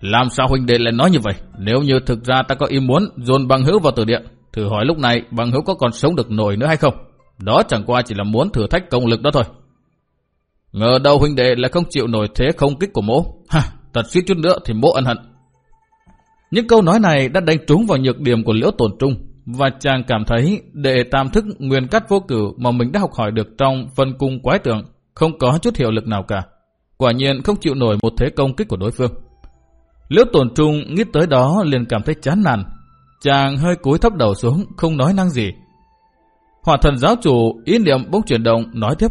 Làm sao huynh đệ lại nói như vậy? Nếu như thực ra ta có ý muốn dồn bằng hữu vào tử địa, thử hỏi lúc này bằng hữu có còn sống được nổi nữa hay không? Đó chẳng qua chỉ là muốn thử thách công lực đó thôi. Ngờ đâu huynh đệ lại không chịu nổi thế không kích của mỗ. Ha, thật suýt chút nữa thì mỗ ân hận. Những câu nói này đã đánh trúng vào nhược điểm của liễu tổn trung và chàng cảm thấy để tam thức nguyên cắt vô cửu mà mình đã học hỏi được trong phân cung quái tượng không có chút hiệu lực nào cả. Quả nhiên không chịu nổi một thế công kích của đối phương. Liễu tổn trung nghĩ tới đó liền cảm thấy chán nản. Chàng hơi cúi thấp đầu xuống, không nói năng gì. Hỏa thần giáo chủ ý niệm bỗng chuyển động nói tiếp.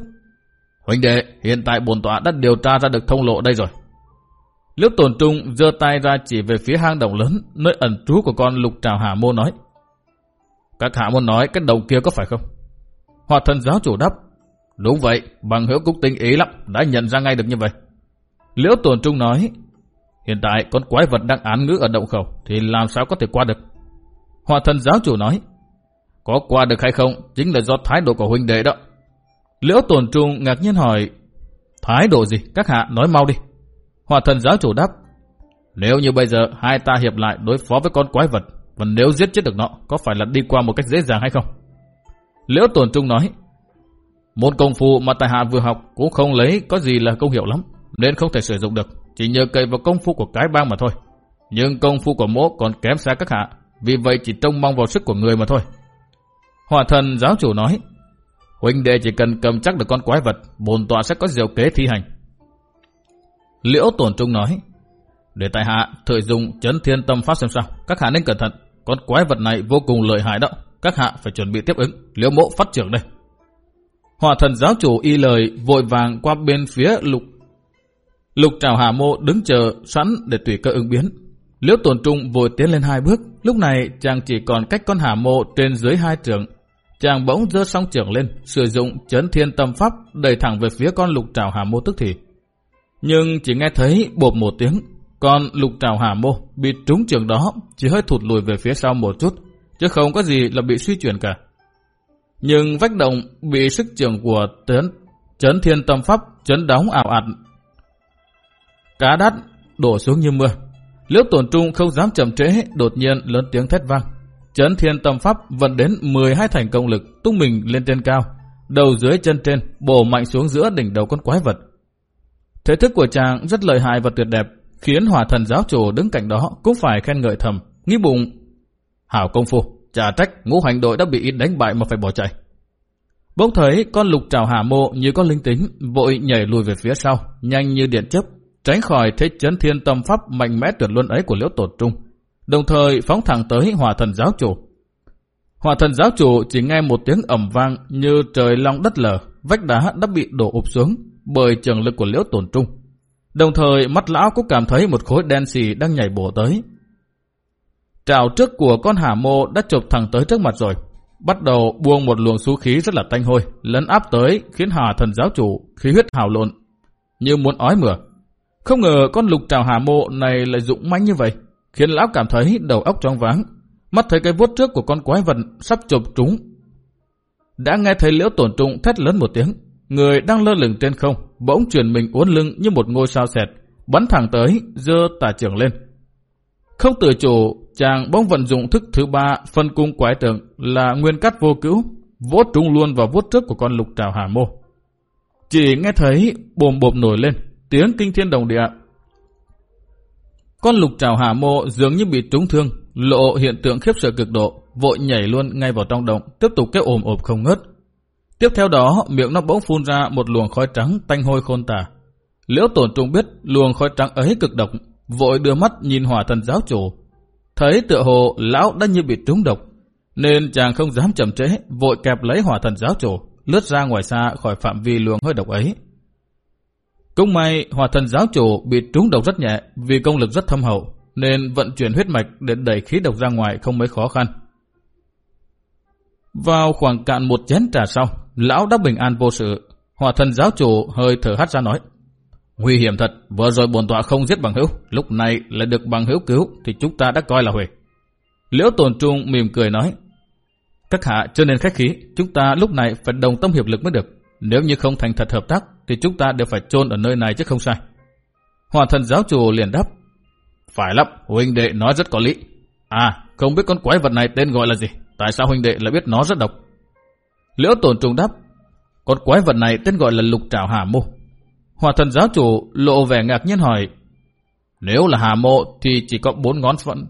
Huynh đệ, hiện tại bồn tọa đã điều tra ra được thông lộ đây rồi. Liễu tổn trung giơ tay ra chỉ về phía hang động lớn, nơi ẩn trú của con lục trào hà mô nói. Các hạ muốn nói cái đầu kia có phải không? hòa thần giáo chủ đáp. Đúng vậy, bằng hữu cũng tinh ý lắm, đã nhận ra ngay được như vậy. Liễu tổn trung nói, Hiện tại con quái vật đang án ngữ ở động khẩu thì làm sao có thể qua được? Hòa thần giáo chủ nói, có qua được hay không chính là do thái độ của huynh đệ đó. Liễu tổn trung ngạc nhiên hỏi, thái độ gì? Các hạ nói mau đi. Hòa thần giáo chủ đáp, nếu như bây giờ hai ta hiệp lại đối phó với con quái vật, và nếu giết chết được nó, có phải là đi qua một cách dễ dàng hay không? Liễu Tuần trung nói, môn công phu mà tài hạ vừa học cũng không lấy có gì là công hiệu lắm, nên không thể sử dụng được chỉ nhờ cậy vào công phu của cái bang mà thôi. Nhưng công phu của mỗ còn kém xa các hạ, vì vậy chỉ trông mong vào sức của người mà thôi. Hòa thần giáo chủ nói, huynh đệ chỉ cần cầm chắc được con quái vật, bồn tọa sẽ có diệu kế thi hành. Liễu Tuần trung nói, để tại hạ thời dùng chấn thiên tâm pháp xem sao, các hạ nên cẩn thận, con quái vật này vô cùng lợi hại đó, các hạ phải chuẩn bị tiếp ứng, liễu mộ phát trưởng đây. Hòa thần giáo chủ y lời vội vàng qua bên phía lục Lục trào hà mô đứng chờ sẵn để tùy cơ ứng biến. Liễu tổn trung vội tiến lên hai bước, lúc này chàng chỉ còn cách con hà mô trên dưới hai trường. Chàng bỗng dơ song trưởng lên, sử dụng chấn thiên tâm pháp đẩy thẳng về phía con lục trào hà mô tức thì. Nhưng chỉ nghe thấy bột một tiếng, con lục trào hà mô bị trúng trường đó chỉ hơi thụt lùi về phía sau một chút, chứ không có gì là bị suy chuyển cả. Nhưng vách động bị sức trường của tấn chấn thiên tâm pháp chấn đóng ảo ạt Cá đắt đổ xuống như mưa. Liễu tổn trung không dám chậm trễ, đột nhiên lớn tiếng thét vang. Chấn thiên tâm pháp vận đến 12 thành công lực, tung mình lên trên cao, đầu dưới chân trên, bổ mạnh xuống giữa đỉnh đầu con quái vật. Thế thức của chàng rất lợi hại và tuyệt đẹp, khiến hòa thần giáo chủ đứng cạnh đó cũng phải khen ngợi thầm, nghĩ bụng. Hảo công phu, trả trách ngũ hành đội đã bị ít đánh bại mà phải bỏ chạy. Bỗng thấy con lục trào hà mộ như có linh tính, vội nhảy lùi về phía sau, nhanh như điện chớp, tránh khỏi thế chấn thiên tâm pháp mạnh mẽ tuyệt luân ấy của liễu tổ trung, đồng thời phóng thẳng tới hòa thần giáo chủ. hòa thần giáo chủ chỉ nghe một tiếng ẩm vang như trời long đất lở, vách đá đã bị đổ ụp xuống bởi trường lực của liễu tổn trung. Đồng thời mắt lão cũng cảm thấy một khối đen xì đang nhảy bổ tới. Trào trước của con hà mô đã chụp thẳng tới trước mặt rồi. Bắt đầu buông một luồng xú khí rất là tanh hôi, lấn áp tới khiến hà thần giáo chủ khí huyết hào lộn, như muốn ói mửa. Không ngờ con lục trào hà mô này lại dũng mãnh như vậy, khiến lão cảm thấy đầu óc trong váng. Mắt thấy cái vuốt trước của con quái vật sắp chụp trúng. Đã nghe thấy liễu tổn trung thét lớn một tiếng, người đang lơ lửng trên không, bỗng chuyển mình uốn lưng như một ngôi sao sẹt, bắn thẳng tới, dơ tà trưởng lên. Không tự chủ, chàng bỗng vận dụng thức thứ ba phân cung quái tượng là nguyên cắt vô cứu, vỗ trúng luôn vào vuốt trước của con lục trào hà mô. Chỉ nghe thấy bồm bộp nổi lên, tiếng kinh thiên đồng địa. Con lục trào hà mô dường như bị trúng thương, lộ hiện tượng khiếp sợ cực độ, vội nhảy luôn ngay vào trong động, tiếp tục kêu ồm ồm không ngớt. Tiếp theo đó, miệng nó bỗng phun ra một luồng khói trắng tanh hôi khôn tả. Liễu tổn trung biết luồng khói trắng ấy cực độc, vội đưa mắt nhìn hỏa thần giáo chủ. Thấy tựa hồ lão đã như bị trúng độc, nên chàng không dám chậm trễ, vội kẹp lấy hỏa thần giáo chủ, lướt ra ngoài xa khỏi phạm vi luồng hơi độc ấy. Cũng may hỏa thần giáo chủ bị trúng độc rất nhẹ vì công lực rất thâm hậu, nên vận chuyển huyết mạch để đẩy khí độc ra ngoài không mấy khó khăn. Vào khoảng cạn một chén trà sau, lão đã bình an vô sự. hòa thần giáo chủ hơi thở hắt ra nói. Nguy hiểm thật, vừa rồi bổn tọa không giết bằng hữu, lúc này lại được bằng hữu cứu thì chúng ta đã coi là huề. Liễu tồn trung mỉm cười nói. Các hạ chưa nên khách khí, chúng ta lúc này phải đồng tâm hiệp lực mới được. Nếu như không thành thật hợp tác thì chúng ta đều phải chôn ở nơi này chứ không sai. Hòa thần giáo chủ liền đáp. Phải lắm, huynh đệ nói rất có lý. À, không biết con quái vật này tên gọi là gì? Tại sao huynh đệ lại biết nó rất độc? Liễu tổn trùng đáp. Con quái vật này tên gọi là lục trảo hà mô. Hòa thần giáo chủ lộ vẻ ngạc nhiên hỏi. Nếu là hà mộ thì chỉ có bốn ngón phận.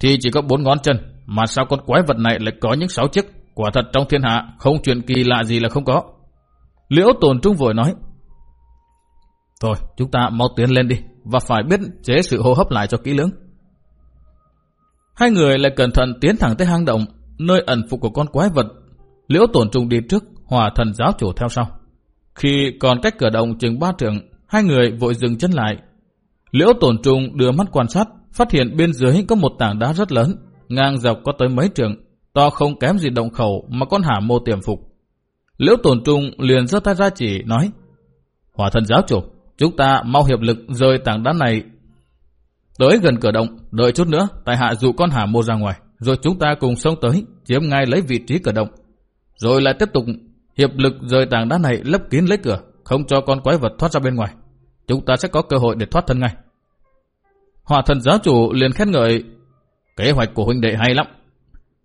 Thì chỉ có bốn ngón chân. Mà sao con quái vật này lại có những sáu chiếc? Quả thật trong thiên hạ không chuyện kỳ lạ gì là không có. Liễu tồn trung vội nói. Thôi chúng ta mau tiến lên đi và phải biết chế sự hô hấp lại cho kỹ lưỡng. Hai người lại cẩn thận tiến thẳng tới hang động, nơi ẩn phục của con quái vật. Liễu tổn trung đi trước, hòa thần giáo chủ theo sau. Khi còn cách cửa động chừng ba trượng, hai người vội dừng chân lại. Liễu tổn trung đưa mắt quan sát, phát hiện bên dưới có một tảng đá rất lớn, ngang dọc có tới mấy trượng, to không kém gì động khẩu mà con hả mô tiềm phục. Liễu tổn trung liền giơ tay ra chỉ nói, Hòa thần giáo chủ, chúng ta mau hiệp lực rời tảng đá này Tới gần cửa động, đợi chút nữa, tại hạ dụ con hả mô ra ngoài, rồi chúng ta cùng xông tới, chiếm ngay lấy vị trí cửa động. Rồi lại tiếp tục hiệp lực rời tảng đá này lấp kín lấy cửa, không cho con quái vật thoát ra bên ngoài. Chúng ta sẽ có cơ hội để thoát thân ngay. Hòa thần giáo chủ liền khen ngợi, kế hoạch của huynh đệ hay lắm.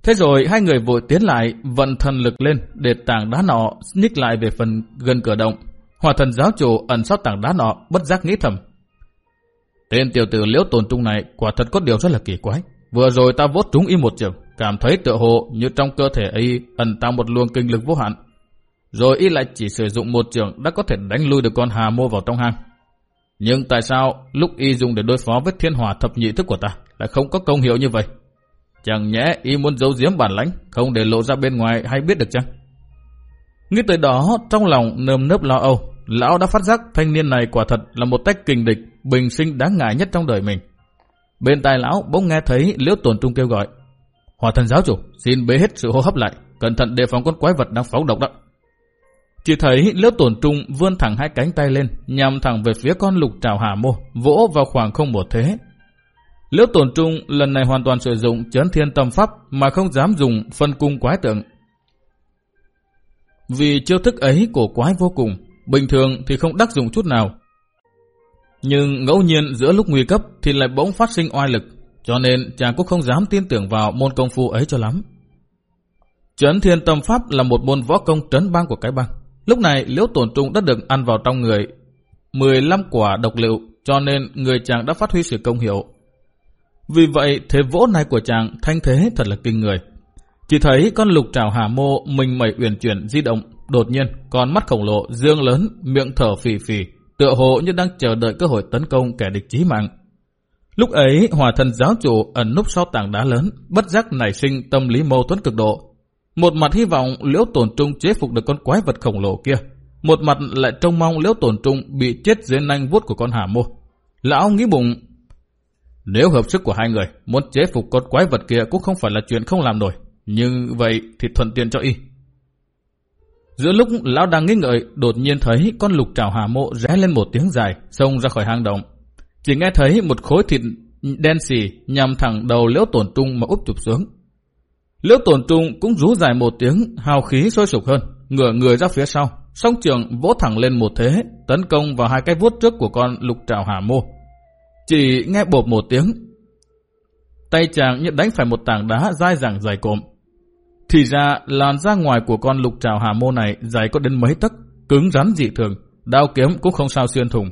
Thế rồi hai người vội tiến lại, vận thần lực lên để tảng đá nọ nhích lại về phần gần cửa động. Hòa thần giáo chủ ẩn sót tảng đá nọ, bất giác nghĩ thầm. Tên tiểu tử liễu tồn trung này quả thật có điều rất là kỳ quái. Vừa rồi ta vốt trúng y một trường, cảm thấy tựa hồ như trong cơ thể y ẩn tạo một luồng kinh lực vô hạn. Rồi y lại chỉ sử dụng một trường đã có thể đánh lui được con hà mô vào trong hang. Nhưng tại sao lúc y dùng để đối phó với thiên hỏa thập nhị thức của ta lại không có công hiệu như vậy? Chẳng nhẽ y muốn giấu giếm bản lãnh, không để lộ ra bên ngoài hay biết được chăng? Nghĩ tới đó, trong lòng nơm nớp lo âu, lão đã phát giác thanh niên này quả thật là một tách kình địch bình sinh đáng ngại nhất trong đời mình. Bên tai lão bỗng nghe thấy liễu tổn trung kêu gọi. Hòa thần giáo chủ, xin bế hết sự hô hấp lại, cẩn thận đề phòng con quái vật đang phóng độc đó. Chỉ thấy liễu tổn trung vươn thẳng hai cánh tay lên, nhằm thẳng về phía con lục trào hà mô, vỗ vào khoảng không một thế. Liễu tổn trung lần này hoàn toàn sử dụng chấn thiên tâm pháp mà không dám dùng phân cung quái tượng. Vì chiêu thức ấy của quái vô cùng, bình thường thì không đắc dụng chút nào, nhưng ngẫu nhiên giữa lúc nguy cấp thì lại bỗng phát sinh oai lực, cho nên chàng cũng không dám tin tưởng vào môn công phu ấy cho lắm. Trấn thiên tâm pháp là một môn võ công trấn bang của cái bang. Lúc này liễu tổn trung đã được ăn vào trong người 15 quả độc liệu, cho nên người chàng đã phát huy sự công hiệu. Vì vậy thế vỗ này của chàng thanh thế thật là kinh người. Chỉ thấy con lục trào hà mô mình mẩy uyển chuyển di động, đột nhiên con mắt khổng lồ dương lớn, miệng thở phì phì, tựa hồ như đang chờ đợi cơ hội tấn công kẻ địch chí mạng. Lúc ấy, hòa thần giáo chủ ẩn núp sau tảng đá lớn, bất giác nảy sinh tâm lý mâu thuẫn cực độ. Một mặt hy vọng liễu tổn trung chế phục được con quái vật khổng lồ kia, một mặt lại trông mong liễu tổn trung bị chết dưới nanh vuốt của con hà mô. Lão nghĩ bụng, nếu hợp sức của hai người muốn chế phục con quái vật kia cũng không phải là chuyện không làm nổi, nhưng vậy thì thuận tiện cho y. Giữa lúc lão đang nghĩ ngợi, đột nhiên thấy con lục trảo hà mộ rẽ lên một tiếng dài, xông ra khỏi hang động. Chỉ nghe thấy một khối thịt đen xì nhằm thẳng đầu liễu tổn trung mà úp chụp xuống. Liễu tổn trung cũng rú dài một tiếng, hào khí sôi sục hơn, ngửa người ra phía sau, song trường vỗ thẳng lên một thế, tấn công vào hai cái vuốt trước của con lục trảo hà mô. Chỉ nghe bột một tiếng, tay chàng như đánh phải một tảng đá dai dẳng dài cộm. Thì ra làn da ngoài của con lục trào hà mô này dài có đến mấy tấc, cứng rắn dị thường, đao kiếm cũng không sao xuyên thủng.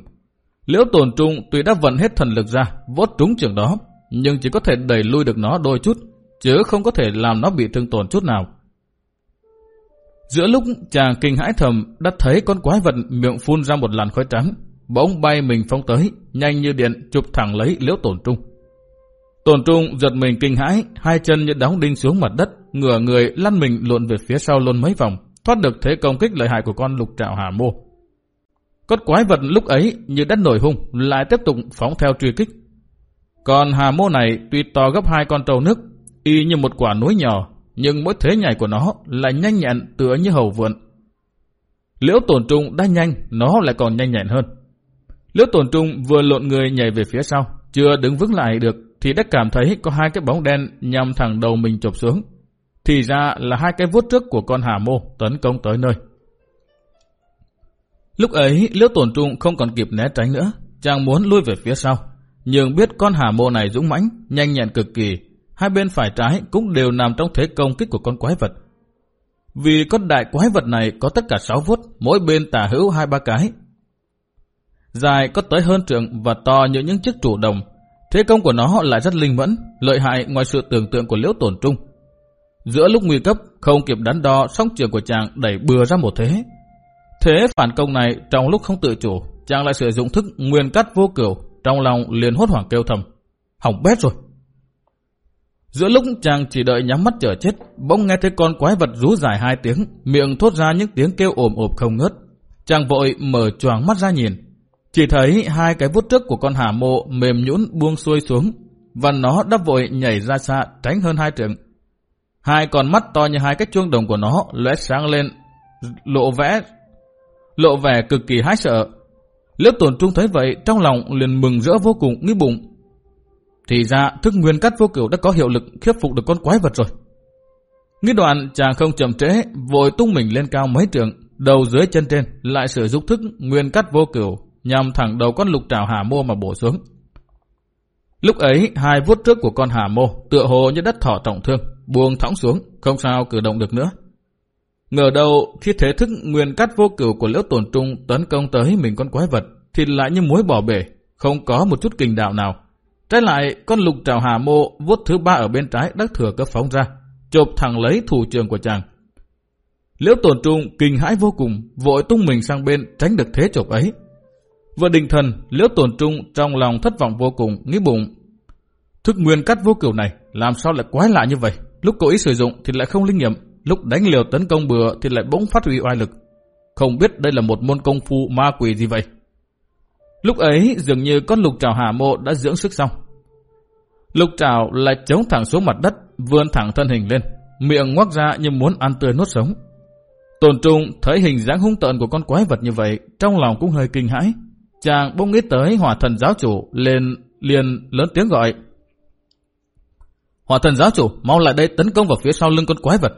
Liễu tồn trung tuy đã vận hết thần lực ra, vốt trúng trường đó, nhưng chỉ có thể đẩy lui được nó đôi chút, chứ không có thể làm nó bị thương tổn chút nào. Giữa lúc chàng kinh hãi thầm đã thấy con quái vật miệng phun ra một làn khói trắng, bỗng bay mình phóng tới, nhanh như điện chụp thẳng lấy liễu tổn trung. Tổn trung giật mình kinh hãi, hai chân như đóng đinh xuống mặt đất, ngửa người lăn mình lộn về phía sau luôn mấy vòng, thoát được thế công kích lợi hại của con lục trạo hà mô. Con quái vật lúc ấy như đất nổi hung, lại tiếp tục phóng theo truy kích. Còn hà mô này tuy to gấp hai con trâu nước, y như một quả núi nhỏ, nhưng mỗi thế nhảy của nó lại nhanh nhẹn tựa như hầu vượn. Liễu tổn trung đã nhanh, nó lại còn nhanh nhẹn hơn. Liễu tổn trung vừa lộn người nhảy về phía sau, chưa đứng vững lại được thì đã cảm thấy có hai cái bóng đen nhằm thẳng đầu mình chụp xuống. Thì ra là hai cái vuốt trước của con hà mô tấn công tới nơi. Lúc ấy, Liễu Tổn Trung không còn kịp né tránh nữa, chàng muốn lui về phía sau. Nhưng biết con hà mô này dũng mãnh, nhanh nhẹn cực kỳ, hai bên phải trái cũng đều nằm trong thế công kích của con quái vật. Vì con đại quái vật này có tất cả 6 vuốt, mỗi bên tả hữu hai ba cái. Dài có tới hơn trượng và to như những chiếc trụ đồng. Thế công của nó lại rất linh mẫn, lợi hại ngoài sự tưởng tượng của liễu tổn trung. Giữa lúc nguy cấp, không kịp đắn đo, song trường của chàng đẩy bừa ra một thế. Thế phản công này trong lúc không tự chủ, chàng lại sử dụng thức nguyên cắt vô cửu, trong lòng liền hốt hoảng kêu thầm. Hỏng bét rồi. Giữa lúc chàng chỉ đợi nhắm mắt chờ chết, bỗng nghe thấy con quái vật rú dài hai tiếng, miệng thốt ra những tiếng kêu ồm ồm không ngớt. Chàng vội mở choàng mắt ra nhìn, chỉ thấy hai cái vuốt trước của con hà mộ mềm nhũn buông xuôi xuống, và nó đã vội nhảy ra xa tránh hơn hai trường. Hai con mắt to như hai cái chuông đồng của nó lóe sáng lên, lộ vẽ, lộ vẻ cực kỳ hái sợ. Liễu tổn trung thấy vậy, trong lòng liền mừng rỡ vô cùng, nghĩ bụng. Thì ra, thức nguyên cắt vô cửu đã có hiệu lực khiếp phục được con quái vật rồi. Nghĩ đoạn, chàng không chậm trễ, vội tung mình lên cao mấy trường, đầu dưới chân trên, lại sử dụng thức nguyên cắt vô cửu, nhằm thẳng đầu con lục trảo hà mô mà bổ xuống. Lúc ấy, hai vuốt trước của con hà mô tựa hồ như đất thỏ trọng thương, buông thõng xuống, không sao cử động được nữa. Ngờ đâu khi thế thức nguyên cắt vô cửu của liễu tổn trung tấn công tới mình con quái vật, thì lại như muối bỏ bể, không có một chút kinh đạo nào. Trái lại, con lục trào hà mô vuốt thứ ba ở bên trái đắc thừa cấp phóng ra, chộp thẳng lấy thủ trường của chàng. Liễu tổn trung kinh hãi vô cùng, vội tung mình sang bên tránh được thế chộp ấy, Vừa định thần, liễu tổn trung trong lòng thất vọng vô cùng, nghĩ bụng. Thức nguyên cắt vô cửu này, làm sao lại quái lạ như vậy? Lúc cố ý sử dụng thì lại không linh nghiệm, lúc đánh liều tấn công bừa thì lại bỗng phát huy oai lực. Không biết đây là một môn công phu ma quỷ gì vậy? Lúc ấy dường như con lục trào hà mộ đã dưỡng sức xong. Lục trào lại chống thẳng xuống mặt đất, vươn thẳng thân hình lên, miệng ngoác ra như muốn ăn tươi nuốt sống. Tồn trung thấy hình dáng hung tợn của con quái vật như vậy, trong lòng cũng hơi kinh hãi. Chàng bỗng nghĩ tới hỏa thần giáo chủ, liền liền lớn tiếng gọi. Hỏa thần giáo chủ, mau lại đây tấn công vào phía sau lưng con quái vật.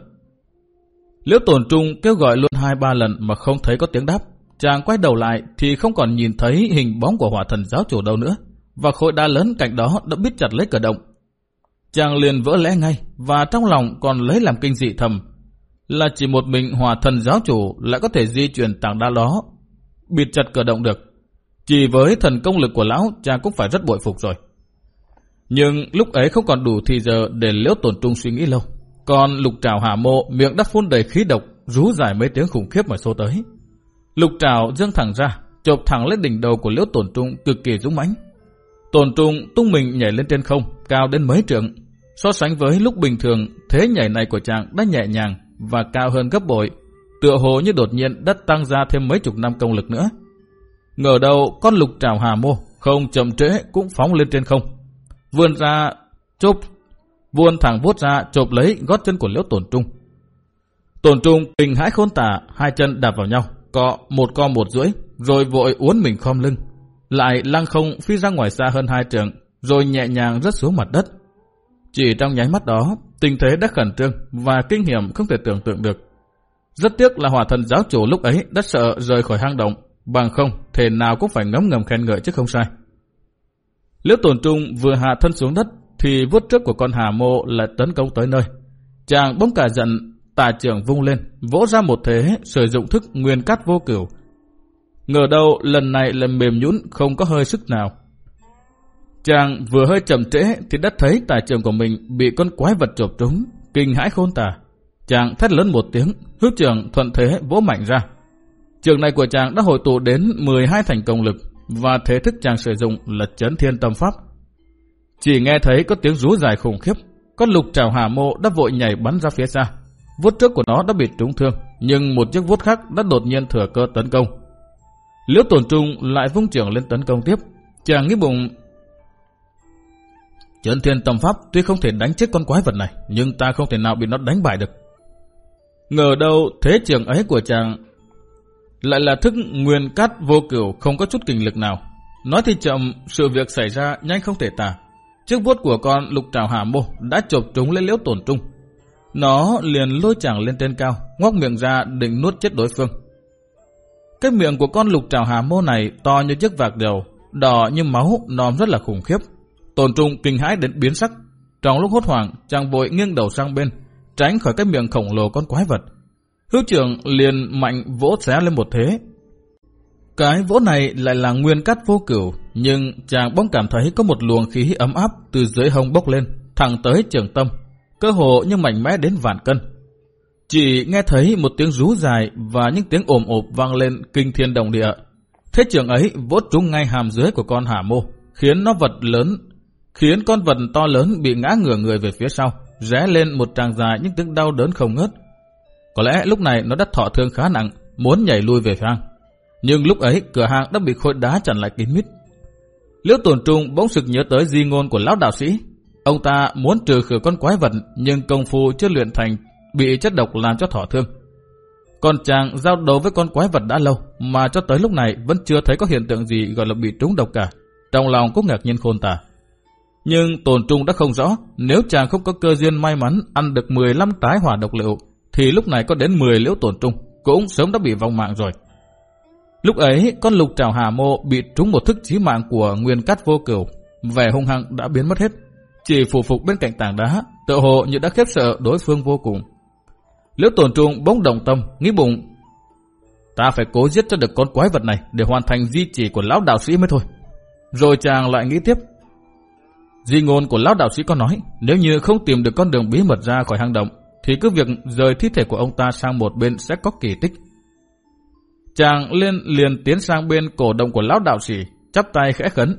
Liễu tổn trung kêu gọi luôn hai ba lần mà không thấy có tiếng đáp. Chàng quay đầu lại thì không còn nhìn thấy hình bóng của hỏa thần giáo chủ đâu nữa. Và khối đá lớn cạnh đó đã biết chặt lấy cờ động. Chàng liền vỡ lẽ ngay, và trong lòng còn lấy làm kinh dị thầm. Là chỉ một mình hỏa thần giáo chủ lại có thể di chuyển tảng đá đó. Bịt chặt cờ động được. Chỉ với thần công lực của lão, cha cũng phải rất bội phục rồi. Nhưng lúc ấy không còn đủ thì giờ để liễu tổn trung suy nghĩ lâu. Còn lục trào hạ mộ miệng đã phun đầy khí độc, rú dài mấy tiếng khủng khiếp mà xô tới. Lục trào dâng thẳng ra, chộp thẳng lên đỉnh đầu của liễu tổn trung cực kỳ dũng mãnh. Tổn trung tung mình nhảy lên trên không, cao đến mấy trượng. So sánh với lúc bình thường, thế nhảy này của chàng đã nhẹ nhàng và cao hơn gấp bội. Tựa hồ như đột nhiên đất tăng ra thêm mấy chục năm công lực nữa. Ngờ đầu con lục trào hà mô, không chậm trễ cũng phóng lên trên không. Vươn ra chộp, vươn thẳng vuốt ra chộp lấy gót chân của liễu tổn trung. Tổn trung kinh hãi khôn tả, hai chân đạp vào nhau, cọ một co một rưỡi, rồi vội uốn mình khom lưng. Lại lăng không phi ra ngoài xa hơn hai trường, rồi nhẹ nhàng rớt xuống mặt đất. Chỉ trong nháy mắt đó, tình thế đã khẩn trương và kinh hiểm không thể tưởng tượng được. Rất tiếc là hỏa thần giáo chủ lúc ấy đã sợ rời khỏi hang động, bằng không thể nào cũng phải ngấm ngầm khen ngợi chứ không sai. Liễu tổn trung vừa hạ thân xuống đất thì vuốt trước của con hà mộ lại tấn công tới nơi. Chàng bỗng cả giận, tà trưởng vung lên, vỗ ra một thế, sử dụng thức nguyên cắt vô cửu. Ngờ đâu lần này là mềm nhũn không có hơi sức nào. Chàng vừa hơi chậm trễ thì đã thấy tà trưởng của mình bị con quái vật chộp trúng, kinh hãi khôn tả. Chàng thét lớn một tiếng, hước trưởng thuận thế vỗ mạnh ra. Trường này của chàng đã hội tụ đến 12 thành công lực và thế thức chàng sử dụng là chấn thiên tâm pháp. Chỉ nghe thấy có tiếng rú dài khủng khiếp, con lục trào hà mộ đã vội nhảy bắn ra phía xa. Vuốt trước của nó đã bị trúng thương, nhưng một chiếc vuốt khác đã đột nhiên thừa cơ tấn công. Liễu tổn trung lại vung trưởng lên tấn công tiếp. Chàng nghĩ bụng Chấn thiên tâm pháp tuy không thể đánh chết con quái vật này, nhưng ta không thể nào bị nó đánh bại được. Ngờ đâu thế trường ấy của chàng lại là thức nguyên cát vô cửu không có chút kinh lực nào. Nói thì chậm, sự việc xảy ra nhanh không thể tả. Chiếc vuốt của con lục trào hà mô đã chộp trúng lên liễu tổn trung. Nó liền lôi chàng lên trên cao, ngoác miệng ra định nuốt chết đối phương. Cái miệng của con lục trào hà mô này to như chiếc vạc đầu, đỏ như máu, nòm rất là khủng khiếp. Tổn trung kinh hãi đến biến sắc. Trong lúc hốt hoảng, chàng vội nghiêng đầu sang bên, tránh khỏi cái miệng khổng lồ con quái vật. Hữu trưởng liền mạnh vỗ xé lên một thế. Cái vỗ này lại là nguyên cắt vô cửu, nhưng chàng bỗng cảm thấy có một luồng khí ấm áp từ dưới hông bốc lên, thẳng tới trường tâm, cơ hồ như mạnh mẽ đến vạn cân. Chỉ nghe thấy một tiếng rú dài và những tiếng ồm ộp vang lên kinh thiên động địa. Thế trường ấy vỗ trúng ngay hàm dưới của con hà mô, khiến nó vật lớn, khiến con vật to lớn bị ngã ngửa người về phía sau, rẽ lên một tràng dài những tiếng đau đớn không ngớt. Có lẽ lúc này nó đã thọ thương khá nặng, muốn nhảy lui về hang. Nhưng lúc ấy cửa hàng đã bị khối đá chặn lại kín mít. Liễu Tồn trung bỗng sực nhớ tới di ngôn của lão đạo sĩ. Ông ta muốn trừ khử con quái vật nhưng công phu chưa luyện thành bị chất độc làm cho thọ thương. Còn chàng giao đấu với con quái vật đã lâu mà cho tới lúc này vẫn chưa thấy có hiện tượng gì gọi là bị trúng độc cả. Trong lòng cũng ngạc nhiên khôn tả. Nhưng tồn trung đã không rõ nếu chàng không có cơ duyên may mắn ăn được 15 trái hỏa độc liệu thì lúc này có đến 10 liễu tổn trung, cũng sớm đã bị vong mạng rồi. Lúc ấy, con lục trào hà mô bị trúng một thức chí mạng của nguyên cát vô cửu, vẻ hung hăng đã biến mất hết. Chỉ phụ phục bên cạnh tảng đá, tự hồ như đã khiếp sợ đối phương vô cùng. Liễu tổn trung bỗng động tâm, nghĩ bụng, ta phải cố giết cho được con quái vật này để hoàn thành di chỉ của lão đạo sĩ mới thôi. Rồi chàng lại nghĩ tiếp, Di ngôn của lão đạo sĩ có nói, nếu như không tìm được con đường bí mật ra khỏi hang động, thì cứ việc rời thi thể của ông ta sang một bên sẽ có kỳ tích. Chàng lên liền tiến sang bên cổ động của lão đạo sĩ, chắp tay khẽ khấn.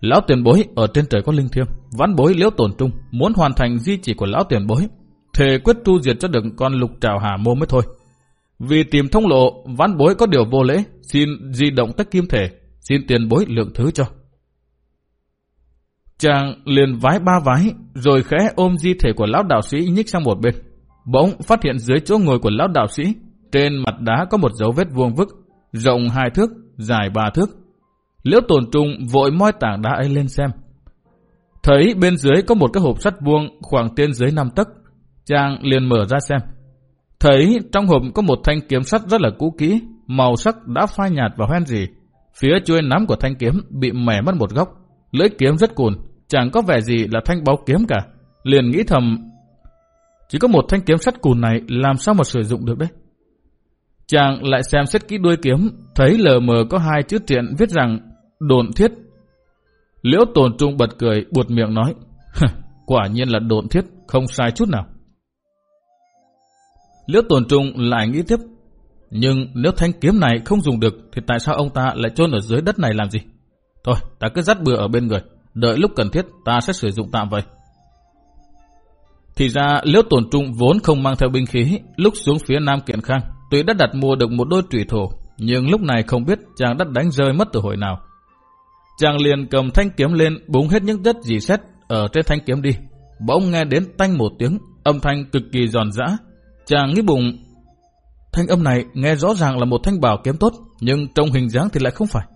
Lão tiền bối ở trên trời có linh thiêng, vãn bối liễu tổn trung, muốn hoàn thành di chỉ của lão tiền bối, thề quyết tu diệt cho được con lục trào hà mô mới thôi. Vì tìm thông lộ, vãn bối có điều vô lễ, xin di động tất kim thể, xin tiền bối lượng thứ cho. Chàng liền vái ba vái, rồi khẽ ôm di thể của lão đạo sĩ nhích sang một bên. Bỗng phát hiện dưới chỗ ngồi của lão đạo sĩ, trên mặt đá có một dấu vết vuông vức, rộng hai thước, dài ba thước. Liễu tồn trung vội moi tảng đá ấy lên xem. Thấy bên dưới có một cái hộp sắt vuông khoảng trên dưới năm tấc, chàng liền mở ra xem. Thấy trong hộp có một thanh kiếm sắt rất là cũ kỹ, màu sắc đã phai nhạt và hoen gì. Phía chuôi nắm của thanh kiếm bị mẻ mất một góc, lưỡi kiếm rất cùn, chẳng có vẻ gì là thanh báo kiếm cả. Liền nghĩ thầm, chỉ có một thanh kiếm sắt cùn này làm sao mà sử dụng được đấy. Chàng lại xem xét kỹ đuôi kiếm, thấy lờ mờ có hai chữ tiện viết rằng đồn thiết. Liễu tồn trung bật cười, buột miệng nói, quả nhiên là đồn thiết, không sai chút nào. Liễu tồn trung lại nghĩ tiếp, nhưng nếu thanh kiếm này không dùng được thì tại sao ông ta lại chôn ở dưới đất này làm gì? Thôi, ta cứ dắt bừa ở bên người. Đợi lúc cần thiết ta sẽ sử dụng tạm vậy. Thì ra liễu tổn trung vốn không mang theo binh khí, lúc xuống phía Nam Kiện Khang, tuy đã đặt mua được một đôi trùy thổ, nhưng lúc này không biết chàng đã đánh rơi mất từ hồi nào. Chàng liền cầm thanh kiếm lên búng hết những đất dì xét ở trên thanh kiếm đi. Bỗng nghe đến tanh một tiếng, âm thanh cực kỳ giòn giã. Chàng nghĩ bụng, thanh âm này nghe rõ ràng là một thanh bảo kiếm tốt, nhưng trong hình dáng thì lại không phải.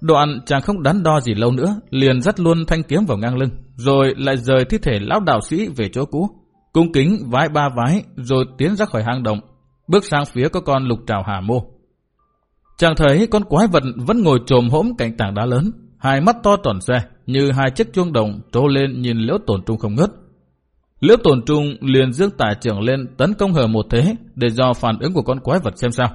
Đoạn chàng không đắn đo gì lâu nữa, liền dắt luôn thanh kiếm vào ngang lưng, rồi lại rời thi thể lão đạo sĩ về chỗ cũ. Cung kính vái ba vái, rồi tiến ra khỏi hang động, bước sang phía có con lục trào hà mô. Chàng thấy con quái vật vẫn ngồi trồm hỗm cạnh tảng đá lớn, hai mắt to tròn xe, như hai chiếc chuông đồng trố lên nhìn liễu tổn trung không ngớt. Liễu tổn trung liền dương tả trưởng lên tấn công hờ một thế để do phản ứng của con quái vật xem sao.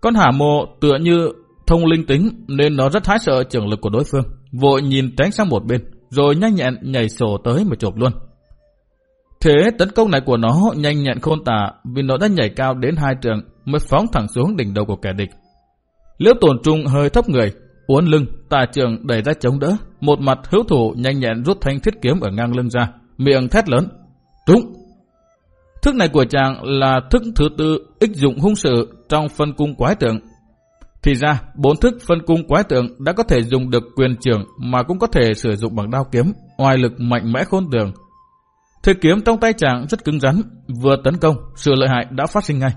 Con hà mô tựa như thông linh tính nên nó rất hái sợ trường lực của đối phương, vội nhìn tránh sang một bên, rồi nhanh nhẹn nhảy sổ tới mà chộp luôn. Thế tấn công này của nó nhanh nhẹn khôn tả vì nó đã nhảy cao đến hai trường mới phóng thẳng xuống đỉnh đầu của kẻ địch. Liễu tổn trung hơi thấp người, uốn lưng, tà trường đẩy ra chống đỡ, một mặt hữu thủ nhanh nhẹn rút thanh thiết kiếm ở ngang lưng ra, miệng thét lớn. Trúng! Thức này của chàng là thức thứ tư ích dụng hung sự trong phân cung quái tượng. Thì ra, bốn thức phân cung quái tượng đã có thể dùng được quyền trưởng mà cũng có thể sử dụng bằng đao kiếm, oai lực mạnh mẽ khôn tường. Thế kiếm trong tay chàng rất cứng rắn, vừa tấn công, sự lợi hại đã phát sinh ngay.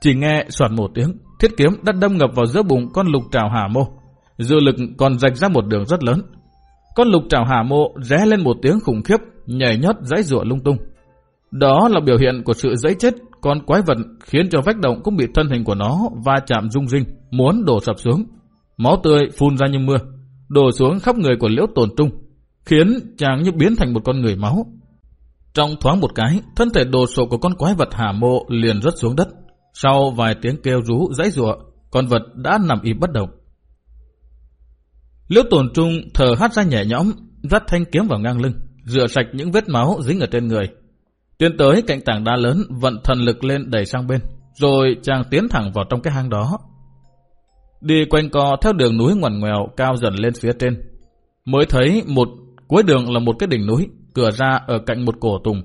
Chỉ nghe soạt một tiếng, thiết kiếm đã đâm ngập vào giữa bụng con lục trào hà mô. Dư lực còn rạch ra một đường rất lớn. Con lục trào hà mô ré lên một tiếng khủng khiếp, nhảy nhót dãy rụa lung tung. Đó là biểu hiện của sự dãy chết con quái vật khiến cho vách động cũng bị thân hình của nó va chạm rung rinh, muốn đổ sập xuống. Máu tươi phun ra như mưa, đổ xuống khắp người của liễu tồn trung, khiến chàng như biến thành một con người máu. Trong thoáng một cái, thân thể đồ sộ của con quái vật hà mộ liền rớt xuống đất. Sau vài tiếng kêu rú dãy rụa, con vật đã nằm im bất động. Liễu tồn trung thở hát ra nhẹ nhõm, dắt thanh kiếm vào ngang lưng, rửa sạch những vết máu dính ở trên người. Tiến tới cạnh tảng đá lớn, vận thần lực lên đẩy sang bên, rồi chàng tiến thẳng vào trong cái hang đó. Đi quanh co theo đường núi ngoằn ngoèo cao dần lên phía trên. Mới thấy một cuối đường là một cái đỉnh núi, cửa ra ở cạnh một cổ tùng.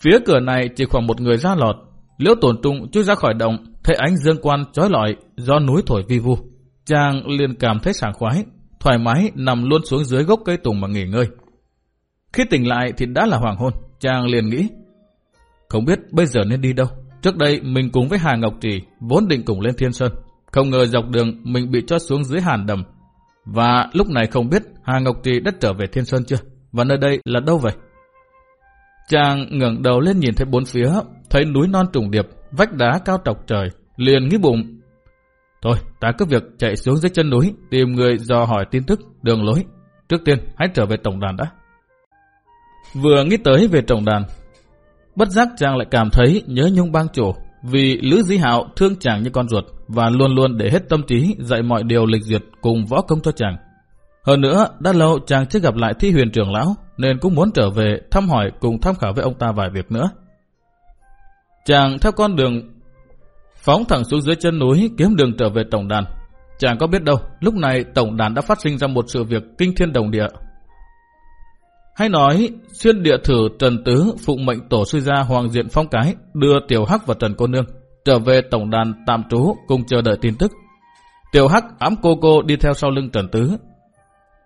Phía cửa này chỉ khoảng một người ra lọt, liễu tổn trung chui ra khỏi động, thấy ánh dương quan trói lọi do núi thổi vi vu. Chàng liền cảm thấy sảng khoái, thoải mái nằm luôn xuống dưới gốc cây tùng mà nghỉ ngơi. Khi tỉnh lại thì đã là hoàng hôn, chàng liền nghĩ, không biết bây giờ nên đi đâu. Trước đây mình cùng với Hà Ngọc Trì vốn định cùng lên Thiên Sơn, không ngờ dọc đường mình bị cho xuống dưới hàn đầm. Và lúc này không biết Hà Ngọc Trì đã trở về Thiên Sơn chưa, và nơi đây là đâu vậy? Chàng ngẩng đầu lên nhìn thấy bốn phía, thấy núi non trùng điệp, vách đá cao trọc trời, liền nghĩ bụng Thôi, ta cứ việc chạy xuống dưới chân núi, tìm người dò hỏi tin tức, đường lối. Trước tiên, hãy trở về tổng đàn đã. Vừa nghĩ tới về tổng đàn, bất giác chàng lại cảm thấy nhớ nhung bang chủ, vì Lữ Di Hạo thương chàng như con ruột và luôn luôn để hết tâm trí dạy mọi điều lịch duyệt cùng võ công cho chàng. Hơn nữa, đã lâu chàng chưa gặp lại thi huyền trưởng lão, nên cũng muốn trở về thăm hỏi cùng tham khảo với ông ta vài việc nữa. Chàng theo con đường Phóng thẳng xuống dưới chân núi kiếm đường trở về tổng đàn. chàng có biết đâu, lúc này tổng đàn đã phát sinh ra một sự việc kinh thiên đồng địa. Hay nói, xuyên địa thử Trần Tứ phụng mệnh tổ sư gia Hoàng Diện Phong Cái đưa Tiểu Hắc và Trần Cô Nương trở về tổng đàn tạm trú cùng chờ đợi tin tức. Tiểu Hắc ám cô cô đi theo sau lưng Trần Tứ.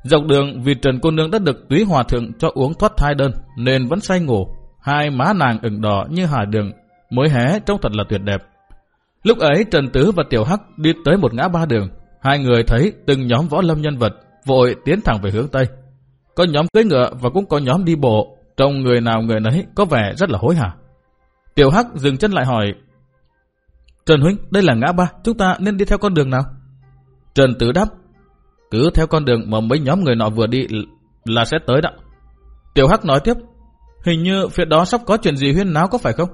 Dọc đường vì Trần Cô Nương đã được túy hòa thượng cho uống thoát thai đơn nên vẫn say ngủ. Hai má nàng ửng đỏ như hải đường mới hé trông thật là tuyệt đẹp. Lúc ấy Trần Tứ và Tiểu Hắc đi tới một ngã ba đường. Hai người thấy từng nhóm võ lâm nhân vật vội tiến thẳng về hướng Tây. Có nhóm cưỡi ngựa và cũng có nhóm đi bộ. Trong người nào người nấy có vẻ rất là hối hả. Tiểu Hắc dừng chân lại hỏi Trần Huynh, đây là ngã ba, chúng ta nên đi theo con đường nào? Trần Tử đáp Cứ theo con đường mà mấy nhóm người nọ vừa đi là sẽ tới đó. Tiểu Hắc nói tiếp Hình như phía đó sắp có chuyện gì huyên náo có phải không?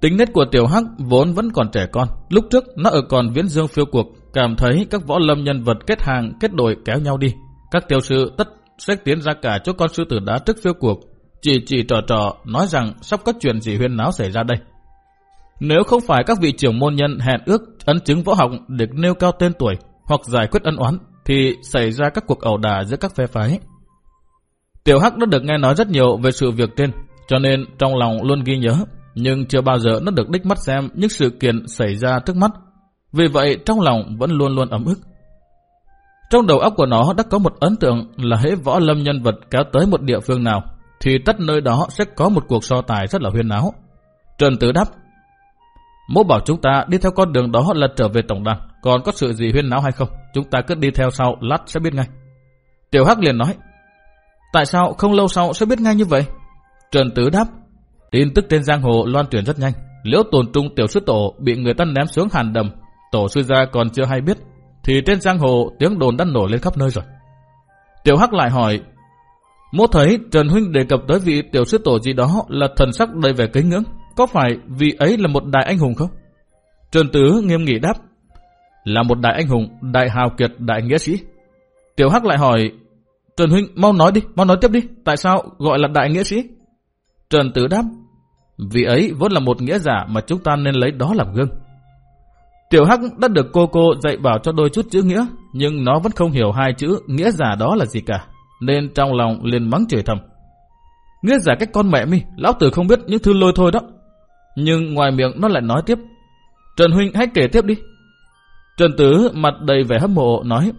Tính nết của Tiểu Hắc vốn vẫn còn trẻ con. Lúc trước nó ở còn viễn dương phiêu cuộc, cảm thấy các võ lâm nhân vật kết hàng, kết đội kéo nhau đi. Các tiểu sư tất sẽ tiến ra cả chỗ con sư tử đá trước phiêu cuộc. Chỉ chỉ trò trò nói rằng sắp có chuyện gì huyên náo xảy ra đây. Nếu không phải các vị trưởng môn nhân hẹn ước ấn chứng võ học để nêu cao tên tuổi, hoặc giải quyết ân oán thì xảy ra các cuộc ẩu đả giữa các phe phái. Tiểu Hắc đã được nghe nói rất nhiều về sự việc trên, cho nên trong lòng luôn ghi nhớ, nhưng chưa bao giờ nó được đích mắt xem những sự kiện xảy ra trước mắt. Vì vậy trong lòng vẫn luôn luôn ấm ức. Trong đầu óc của nó đã có một ấn tượng là hễ võ lâm nhân vật kéo tới một địa phương nào, thì tất nơi đó sẽ có một cuộc so tài rất là huyên náo. Trần Tử đáp, Mỗ bảo chúng ta đi theo con đường đó là trở về tổng đàn, còn có sự gì huyên náo hay không, chúng ta cứ đi theo sau, lát sẽ biết ngay. Tiểu Hắc liền nói, Tại sao không lâu sau sẽ biết ngay như vậy? Trần Tứ đáp, tin tức trên giang hồ loan truyền rất nhanh. Liễu tồn trung tiểu sư tổ bị người ta ném xuống hàn đầm, tổ sư gia còn chưa hay biết, thì trên giang hồ tiếng đồn đã nổi lên khắp nơi rồi. Tiểu Hắc lại hỏi, Mô thấy Trần Huynh đề cập tới vị tiểu sư tổ gì đó là thần sắc đầy vẻ kính ngưỡng, có phải vị ấy là một đại anh hùng không? Trần Tứ nghiêm nghị đáp, là một đại anh hùng, đại hào kiệt, đại nghĩa sĩ. Tiểu Hắc lại hỏi, Trần Huynh mau nói đi, mau nói tiếp đi, tại sao gọi là đại nghĩa sĩ? Trần Tứ đáp, vị ấy vốn là một nghĩa giả mà chúng ta nên lấy đó làm gương. Tiểu Hắc đã được cô cô dạy bảo cho đôi chút chữ nghĩa, nhưng nó vẫn không hiểu hai chữ nghĩa giả đó là gì cả, nên trong lòng liền mắng chửi thầm. Nghĩa giả cái con mẹ mi, lão tử không biết những thứ lôi thôi đó. Nhưng ngoài miệng nó lại nói tiếp. Trần Huynh hãy kể tiếp đi. Trần Tử mặt đầy vẻ hâm mộ nói.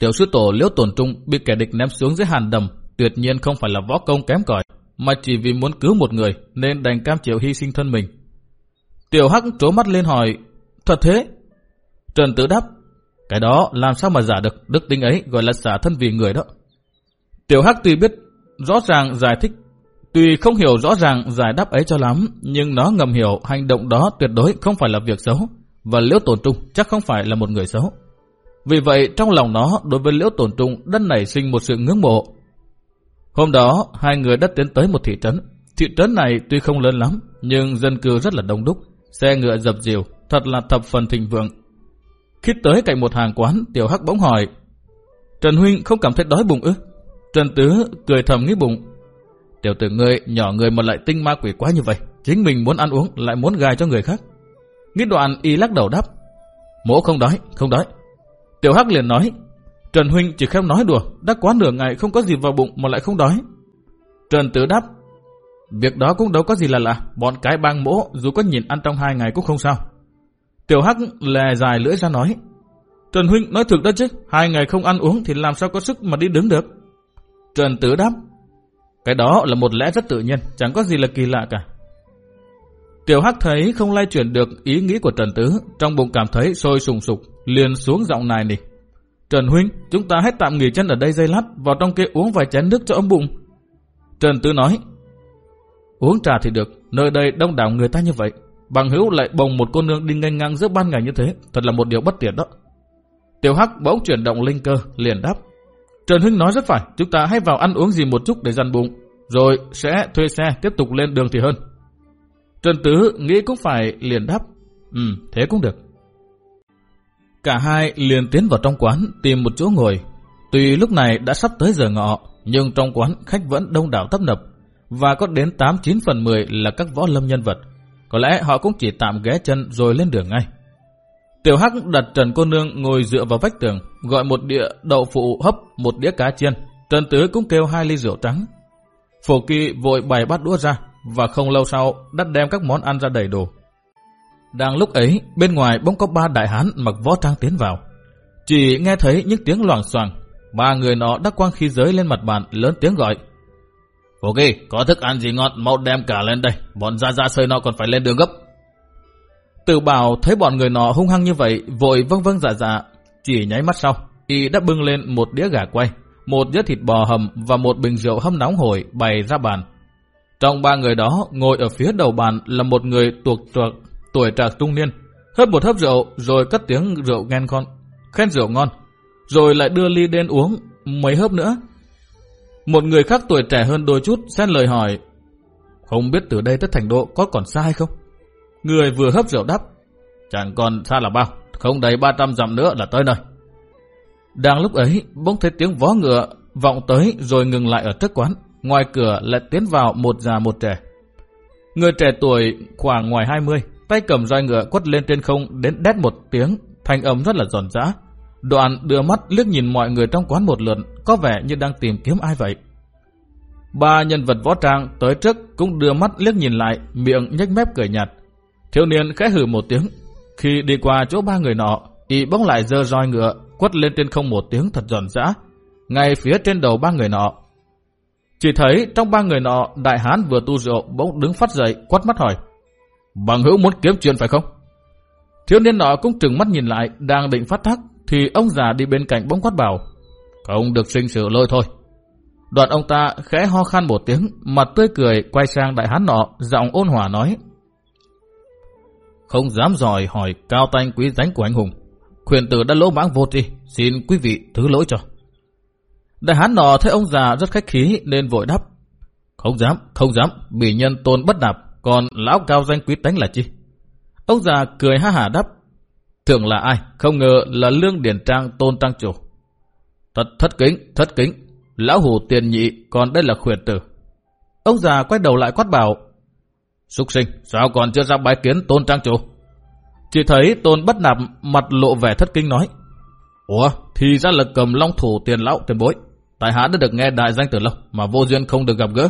Tiểu sư tổ liễu tổn trung bị kẻ địch ném xuống dưới hàn đầm, tuyệt nhiên không phải là võ công kém cỏi, mà chỉ vì muốn cứu một người nên đành cam chịu hy sinh thân mình. Tiểu Hắc trố mắt lên hỏi, thật thế? Trần Tử đáp, cái đó làm sao mà giả được, đức tính ấy gọi là xả thân vì người đó. Tiểu Hắc tuy biết rõ ràng giải thích, tuy không hiểu rõ ràng giải đáp ấy cho lắm, nhưng nó ngầm hiểu hành động đó tuyệt đối không phải là việc xấu, và liễu tổn trung chắc không phải là một người xấu. Vì vậy trong lòng nó đối với liễu tổn trung đã nảy sinh một sự ngưỡng mộ. Hôm đó hai người đã tiến tới một thị trấn. Thị trấn này tuy không lớn lắm nhưng dân cư rất là đông đúc. Xe ngựa dập dìu, thật là thập phần thịnh vượng. Khi tới cạnh một hàng quán, Tiểu Hắc bỗng hỏi, Trần Huynh không cảm thấy đói bụng ư? Trần Tứ cười thầm nghĩ bụng. Tiểu tử ngươi nhỏ người mà lại tinh ma quỷ quá như vậy. Chính mình muốn ăn uống lại muốn gài cho người khác. Nghĩ đoạn y lắc đầu đáp. Mỗ không đói, không đói. Tiểu Hắc liền nói, Trần Huynh chỉ khéo nói đùa, đã quá nửa ngày không có gì vào bụng mà lại không đói. Trần tứ đáp, việc đó cũng đâu có gì là lạ, bọn cái bang mỗ dù có nhìn ăn trong hai ngày cũng không sao. Tiểu Hắc lè dài lưỡi ra nói, Trần Huynh nói thực đó chứ, hai ngày không ăn uống thì làm sao có sức mà đi đứng được. Trần Tử đáp, cái đó là một lẽ rất tự nhiên, chẳng có gì là kỳ lạ cả. Tiểu Hắc thấy không lay chuyển được ý nghĩ của Trần Tứ, trong bụng cảm thấy sôi sùng sục, liền xuống giọng này nỉ. Trần Huynh, chúng ta hãy tạm nghỉ chân ở đây dây lát, vào trong kia uống vài chén nước cho ấm bụng. Trần Tứ nói, uống trà thì được, nơi đây đông đảo người ta như vậy. Bằng hữu lại bồng một cô nương đi ngang ngang giữa ban ngày như thế, thật là một điều bất tiện đó. Tiểu Hắc bỗng chuyển động linh cơ, liền đáp. Trần Hưng nói rất phải, chúng ta hãy vào ăn uống gì một chút để dằn bụng, rồi sẽ thuê xe tiếp tục lên đường thì hơn. Trần Tứ nghĩ cũng phải liền đáp. Ừ, thế cũng được. Cả hai liền tiến vào trong quán tìm một chỗ ngồi. Tuy lúc này đã sắp tới giờ ngọ, nhưng trong quán khách vẫn đông đảo tấp nập, và có đến 8-9 phần 10 là các võ lâm nhân vật. Có lẽ họ cũng chỉ tạm ghé chân rồi lên đường ngay. Tiểu Hắc đặt Trần Cô Nương ngồi dựa vào vách tường, gọi một đĩa đậu phụ hấp, một đĩa cá chiên. Trần Tứ cũng kêu hai ly rượu trắng. Phổ Kỳ vội bày bát đũa ra, và không lâu sau đã đem các món ăn ra đầy đủ. Đang lúc ấy, bên ngoài bỗng có ba đại hán mặc võ trang tiến vào. Chỉ nghe thấy những tiếng loảng xoảng, ba người nó đã quang khí giới lên mặt bàn lớn tiếng gọi. Ok, có thức ăn gì ngon mau đem cả lên đây, bọn ra ra sơi nọ còn phải lên đường gấp. Tử bảo thấy bọn người nọ hung hăng như vậy, vội vâng vâng dạ dạ, chỉ nháy mắt sau, y đã bưng lên một đĩa gà quay, một đĩa thịt bò hầm và một bình rượu hâm nóng hổi bày ra bàn. Trong ba người đó, ngồi ở phía đầu bàn là một người tuộc tuộc, tuổi trạc trung niên, hớp một hớp rượu rồi cất tiếng rượu ghen con, khen rượu ngon, rồi lại đưa ly đen uống mấy hớp nữa. Một người khác tuổi trẻ hơn đôi chút xen lời hỏi, không biết từ đây tới thành độ có còn xa hay không? Người vừa hấp rượu đắp, chẳng còn xa là bao, không đầy 300 dặm nữa là tới nơi. Đang lúc ấy, bỗng thấy tiếng vó ngựa vọng tới rồi ngừng lại ở trước quán. Ngoài cửa lại tiến vào một già một trẻ. Người trẻ tuổi khoảng ngoài 20, tay cầm roi ngựa quất lên trên không đến đét một tiếng, thanh âm rất là giòn giã. Đoạn đưa mắt liếc nhìn mọi người trong quán một lượt, có vẻ như đang tìm kiếm ai vậy. Ba nhân vật võ trang tới trước cũng đưa mắt liếc nhìn lại, miệng nhếch mép cười nhạt. Thiếu niên khẽ hừ một tiếng. Khi đi qua chỗ ba người nọ, y bỗng lại dơ roi ngựa, quất lên trên không một tiếng thật giòn giã, ngay phía trên đầu ba người nọ. Chỉ thấy trong ba người nọ, đại hán vừa tu rượu bỗng đứng phát dậy, quát mắt hỏi. Bằng hữu muốn kiếm chuyện phải không? Thiếu niên nọ cũng trừng mắt nhìn lại, đang định phát thắc, thì ông già đi bên cạnh bỗng quát bảo. Không được sinh sự lôi thôi. Đoạn ông ta khẽ ho khan một tiếng, mặt tươi cười quay sang đại hán nọ, giọng ôn hòa nói. Không dám dòi hỏi cao tanh quý dánh của anh hùng. Khuyển tử đã lỗ mãng vô tri, xin quý vị thứ lỗi cho. Đại hán nọ thấy ông già rất khách khí nên vội đáp. Không dám, không dám, bị nhân tôn bất nạp, còn lão cao danh quý tánh là chi? Ông già cười ha hả đáp. Thượng là ai? Không ngờ là lương điển trang tôn tăng chủ. Thật thất kính, thất kính. Lão hủ tiền nhị, còn đây là khuyển tử. Ông già quay đầu lại quát bảo. Súc sinh, sao còn chưa ra bái kiến tôn trang chủ? Chỉ thấy tôn bất nạp mặt lộ vẻ thất kinh nói. Ủa, thì ra là cầm long thủ tiền lão tiền bối. Tại hạ đã được nghe đại danh từ lâu mà vô duyên không được gặp gỡ.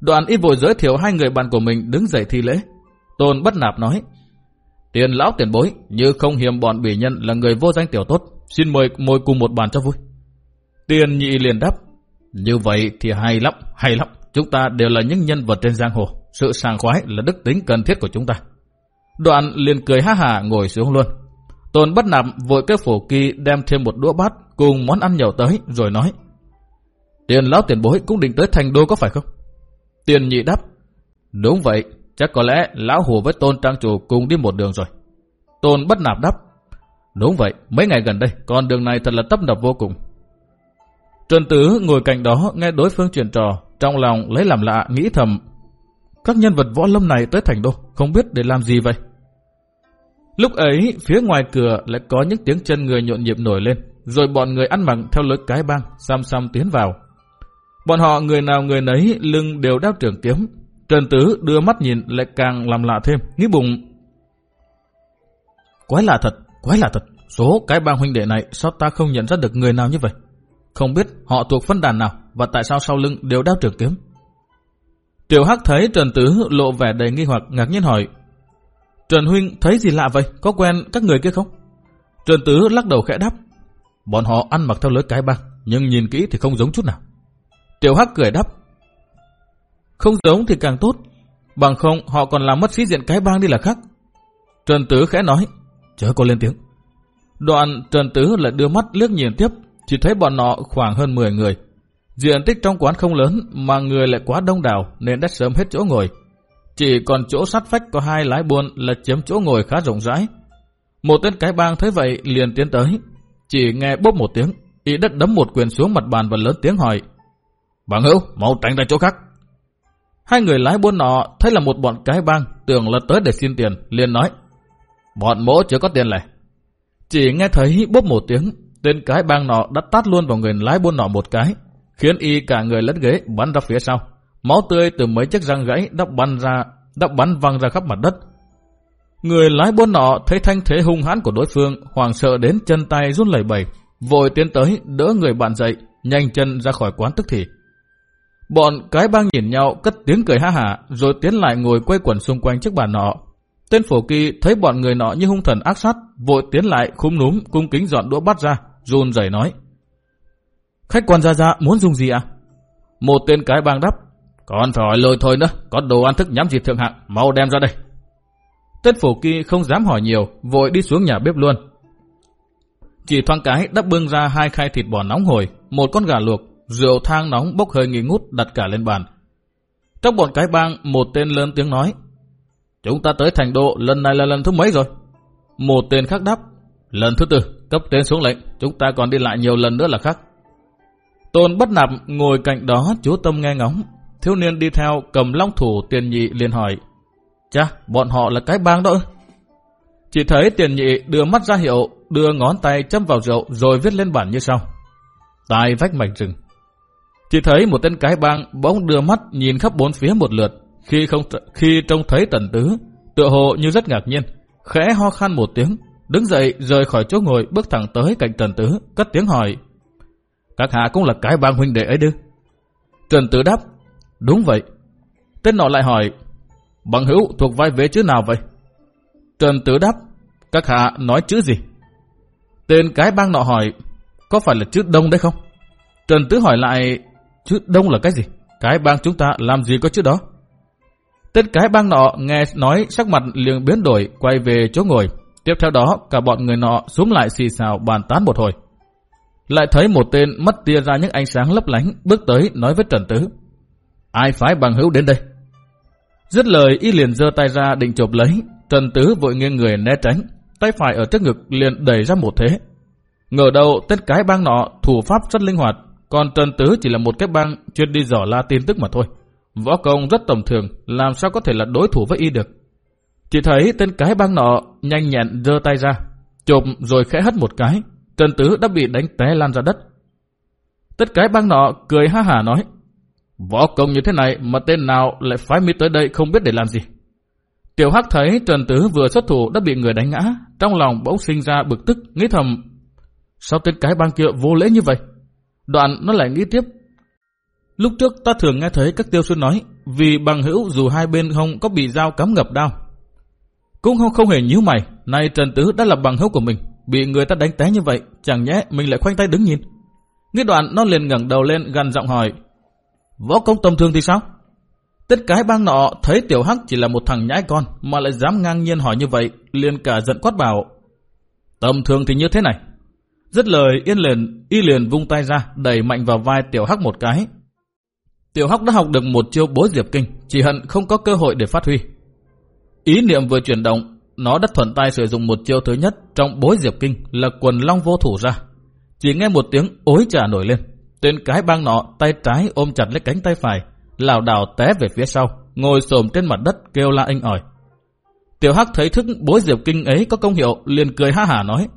Đoàn y vội giới thiệu hai người bạn của mình đứng dậy thi lễ. Tôn bất nạp nói. Tiền lão tiền bối, như không hiểm bọn bỉ nhân là người vô danh tiểu tốt. Xin mời ngồi cùng một bàn cho vui. Tiền nhị liền đáp. Như vậy thì hay lắm, hay lắm. Chúng ta đều là những nhân vật trên giang hồ. Sự sàng khoái là đức tính cần thiết của chúng ta. Đoạn liền cười ha hà ngồi xuống luôn. Tôn bất nạp vội cái phổ kỳ đem thêm một đũa bát cùng món ăn nhậu tới rồi nói. Tiền lão tiền bối cũng định tới thành đô có phải không? Tiền nhị đáp. Đúng vậy, chắc có lẽ lão hồ với tôn trang chủ cùng đi một đường rồi. Tôn bất nạp đáp. Đúng vậy, mấy ngày gần đây, con đường này thật là tấp nập vô cùng. Trần Tứ ngồi cạnh đó nghe đối phương truyền trò, trong lòng lấy làm lạ nghĩ thầm. Các nhân vật võ lâm này tới thành đô, không biết để làm gì vậy? Lúc ấy, phía ngoài cửa lại có những tiếng chân người nhộn nhịp nổi lên, rồi bọn người ăn mặc theo lối cái băng, xăm xăm tiến vào. Bọn họ người nào người nấy lưng đều đeo trường kiếm. Trần Tứ đưa mắt nhìn lại càng làm lạ thêm, nghĩ bụng. Quái lạ thật, quái lạ thật, số cái bang huynh đệ này sao ta không nhận ra được người nào như vậy? Không biết họ thuộc phân đàn nào và tại sao sau lưng đều đeo trường kiếm. Tiểu Hắc thấy Trần Tứ lộ vẻ đầy nghi hoặc ngạc nhiên hỏi Trần Huynh thấy gì lạ vậy? Có quen các người kia không? Trần Tứ lắc đầu khẽ đáp. Bọn họ ăn mặc theo lối cái băng, nhưng nhìn kỹ thì không giống chút nào. Tiểu Hắc cười đáp. Không giống thì càng tốt. Bằng không họ còn làm mất sĩ diện cái bang đi là khác. Trần Tứ khẽ nói. Chớ có lên tiếng. Đoạn Trần Tứ lại đưa mắt liếc nhìn tiếp. Chỉ thấy bọn họ khoảng hơn 10 người. Diện tích trong quán không lớn mà người lại quá đông đảo nên đã sớm hết chỗ ngồi. Chỉ còn chỗ sát vách có hai lái buôn là chiếm chỗ ngồi khá rộng rãi. Một tên cái bang thấy vậy liền tiến tới. Chỉ nghe bốp một tiếng, y đất đấm một quyền xuống mặt bàn và lớn tiếng hỏi. Bằng hữu, mau tránh ra chỗ khác. Hai người lái buôn nọ thấy là một bọn cái bang, tưởng là tới để xin tiền, liền nói. Bọn mỗ chưa có tiền lẻ. Chỉ nghe thấy bốp một tiếng, tên cái bang nọ đã tát luôn vào người lái buôn nọ một cái, khiến y cả người lẫn ghế bắn ra phía sau. Máu tươi từ mấy chiếc răng gãy đã bắn ra, đã bắn văng ra khắp mặt đất. Người lái buôn nọ thấy thanh thế hung hãn của đối phương, hoàng sợ đến chân tay run lẩy bẩy, vội tiến tới đỡ người bạn dậy, nhanh chân ra khỏi quán tức thì. Bọn cái bang nhìn nhau cất tiếng cười ha hả, rồi tiến lại ngồi quay quần xung quanh chiếc bàn nọ. Tên phổ kỳ thấy bọn người nọ như hung thần ác sát, vội tiến lại khúm núm cung kính dọn đũa bắt ra, run rẩy nói. Khách quan ra ra muốn dùng gì à? Một tên cái bang đáp, còn phải hỏi lời thôi nữa, có đồ ăn thức nhắm dịp thượng hạng, mau đem ra đây. Tên phổ kỳ không dám hỏi nhiều, vội đi xuống nhà bếp luôn. Chỉ thoáng cái đắp bưng ra hai khay thịt bò nóng hổi, một con gà luộc, rượu thang nóng bốc hơi nghi ngút đặt cả lên bàn. Trong bọn cái bang, một tên lớn tiếng nói, Chúng ta tới thành đô lần này là lần thứ mấy rồi? Một tên khác đáp, lần thứ tư, cấp tên xuống lệnh, chúng ta còn đi lại nhiều lần nữa là khác. Tôn bất nạp ngồi cạnh đó chú tâm nghe ngóng, thiếu niên đi theo cầm long thủ tiền nhị liền hỏi, Chà, bọn họ là cái bang đó Chỉ thấy tiền nhị đưa mắt ra hiệu, đưa ngón tay châm vào rượu rồi viết lên bản như sau. Tai vách mạch rừng. Chỉ thấy một tên cái bang bỗng đưa mắt nhìn khắp bốn phía một lượt, khi không khi trông thấy tần tứ, tựa hồ như rất ngạc nhiên, khẽ ho khan một tiếng, đứng dậy rời khỏi chỗ ngồi bước thẳng tới cạnh Trần Tứ, cất tiếng hỏi. Các hạ cũng là cái bang huynh đệ ấy đư. Trần Tứ đáp, đúng vậy. Tên nọ lại hỏi, bằng hữu thuộc vai vế chữ nào vậy? Trần Tứ đáp, các hạ nói chữ gì? Tên cái bang nọ hỏi, có phải là chữ đông đấy không? Trần Tứ hỏi lại, chữ đông là cái gì? Cái bang chúng ta làm gì có chữ đó? Tên cái bang nọ nghe nói sắc mặt liền biến đổi, quay về chỗ ngồi. Tiếp theo đó, cả bọn người nọ xuống lại xì xào bàn tán một hồi. Lại thấy một tên mất tia ra những ánh sáng lấp lánh bước tới nói với Trần Tứ. Ai phái bằng hữu đến đây? Dứt lời, y liền giơ tay ra định chộp lấy. Trần Tứ vội nghiêng người né tránh. Tay phải ở trước ngực liền đẩy ra một thế. Ngờ đầu tên cái bang nọ thủ pháp rất linh hoạt. Còn Trần Tứ chỉ là một cái bang chuyên đi dò la tin tức mà thôi. Võ công rất tầm thường, làm sao có thể là đối thủ với y được. Chỉ thấy tên cái băng nọ nhanh nhẹn giơ tay ra, chụp rồi khẽ hất một cái, Trần Tứ đã bị đánh té lan ra đất. Tất cái băng nọ cười ha hả nói, võ công như thế này mà tên nào lại phái mi tới đây không biết để làm gì. Tiểu Hắc thấy Trần Tứ vừa xuất thủ đã bị người đánh ngã, trong lòng bỗng sinh ra bực tức, nghĩ thầm, sao tên cái băng kia vô lễ như vậy? Đoạn nó lại nghĩ tiếp, Lúc trước ta thường nghe thấy các tiêu sư nói, vì bằng hữu dù hai bên không có bị dao cắm ngập đau. Cũng không không hề nhíu mày, nay Trần Tứ đã là bằng hữu của mình, bị người ta đánh té như vậy, chẳng nhẽ mình lại khoanh tay đứng nhìn. Nghĩ đoạn nó liền ngẩng đầu lên gần giọng hỏi, võ công tầm thường thì sao? Tất cái bang nọ thấy tiểu hắc chỉ là một thằng nhãi con mà lại dám ngang nhiên hỏi như vậy, liền cả giận quát bảo. Tầm thường thì như thế này. rất lời yên liền, y liền vung tay ra, đẩy mạnh vào vai tiểu hắc một cái, Tiểu Hắc đã học được một chiêu bối diệp kinh, chỉ hận không có cơ hội để phát huy. Ý niệm vừa chuyển động, nó đã thuận tay sử dụng một chiêu thứ nhất trong bối diệp kinh là quần long vô thủ ra. Chỉ nghe một tiếng ối trả nổi lên, tên cái bang nọ tay trái ôm chặt lấy cánh tay phải, lảo đảo té về phía sau, ngồi xổm trên mặt đất kêu la anh ỏi. Tiểu Hắc thấy thức bối diệp kinh ấy có công hiệu, liền cười ha hả nói: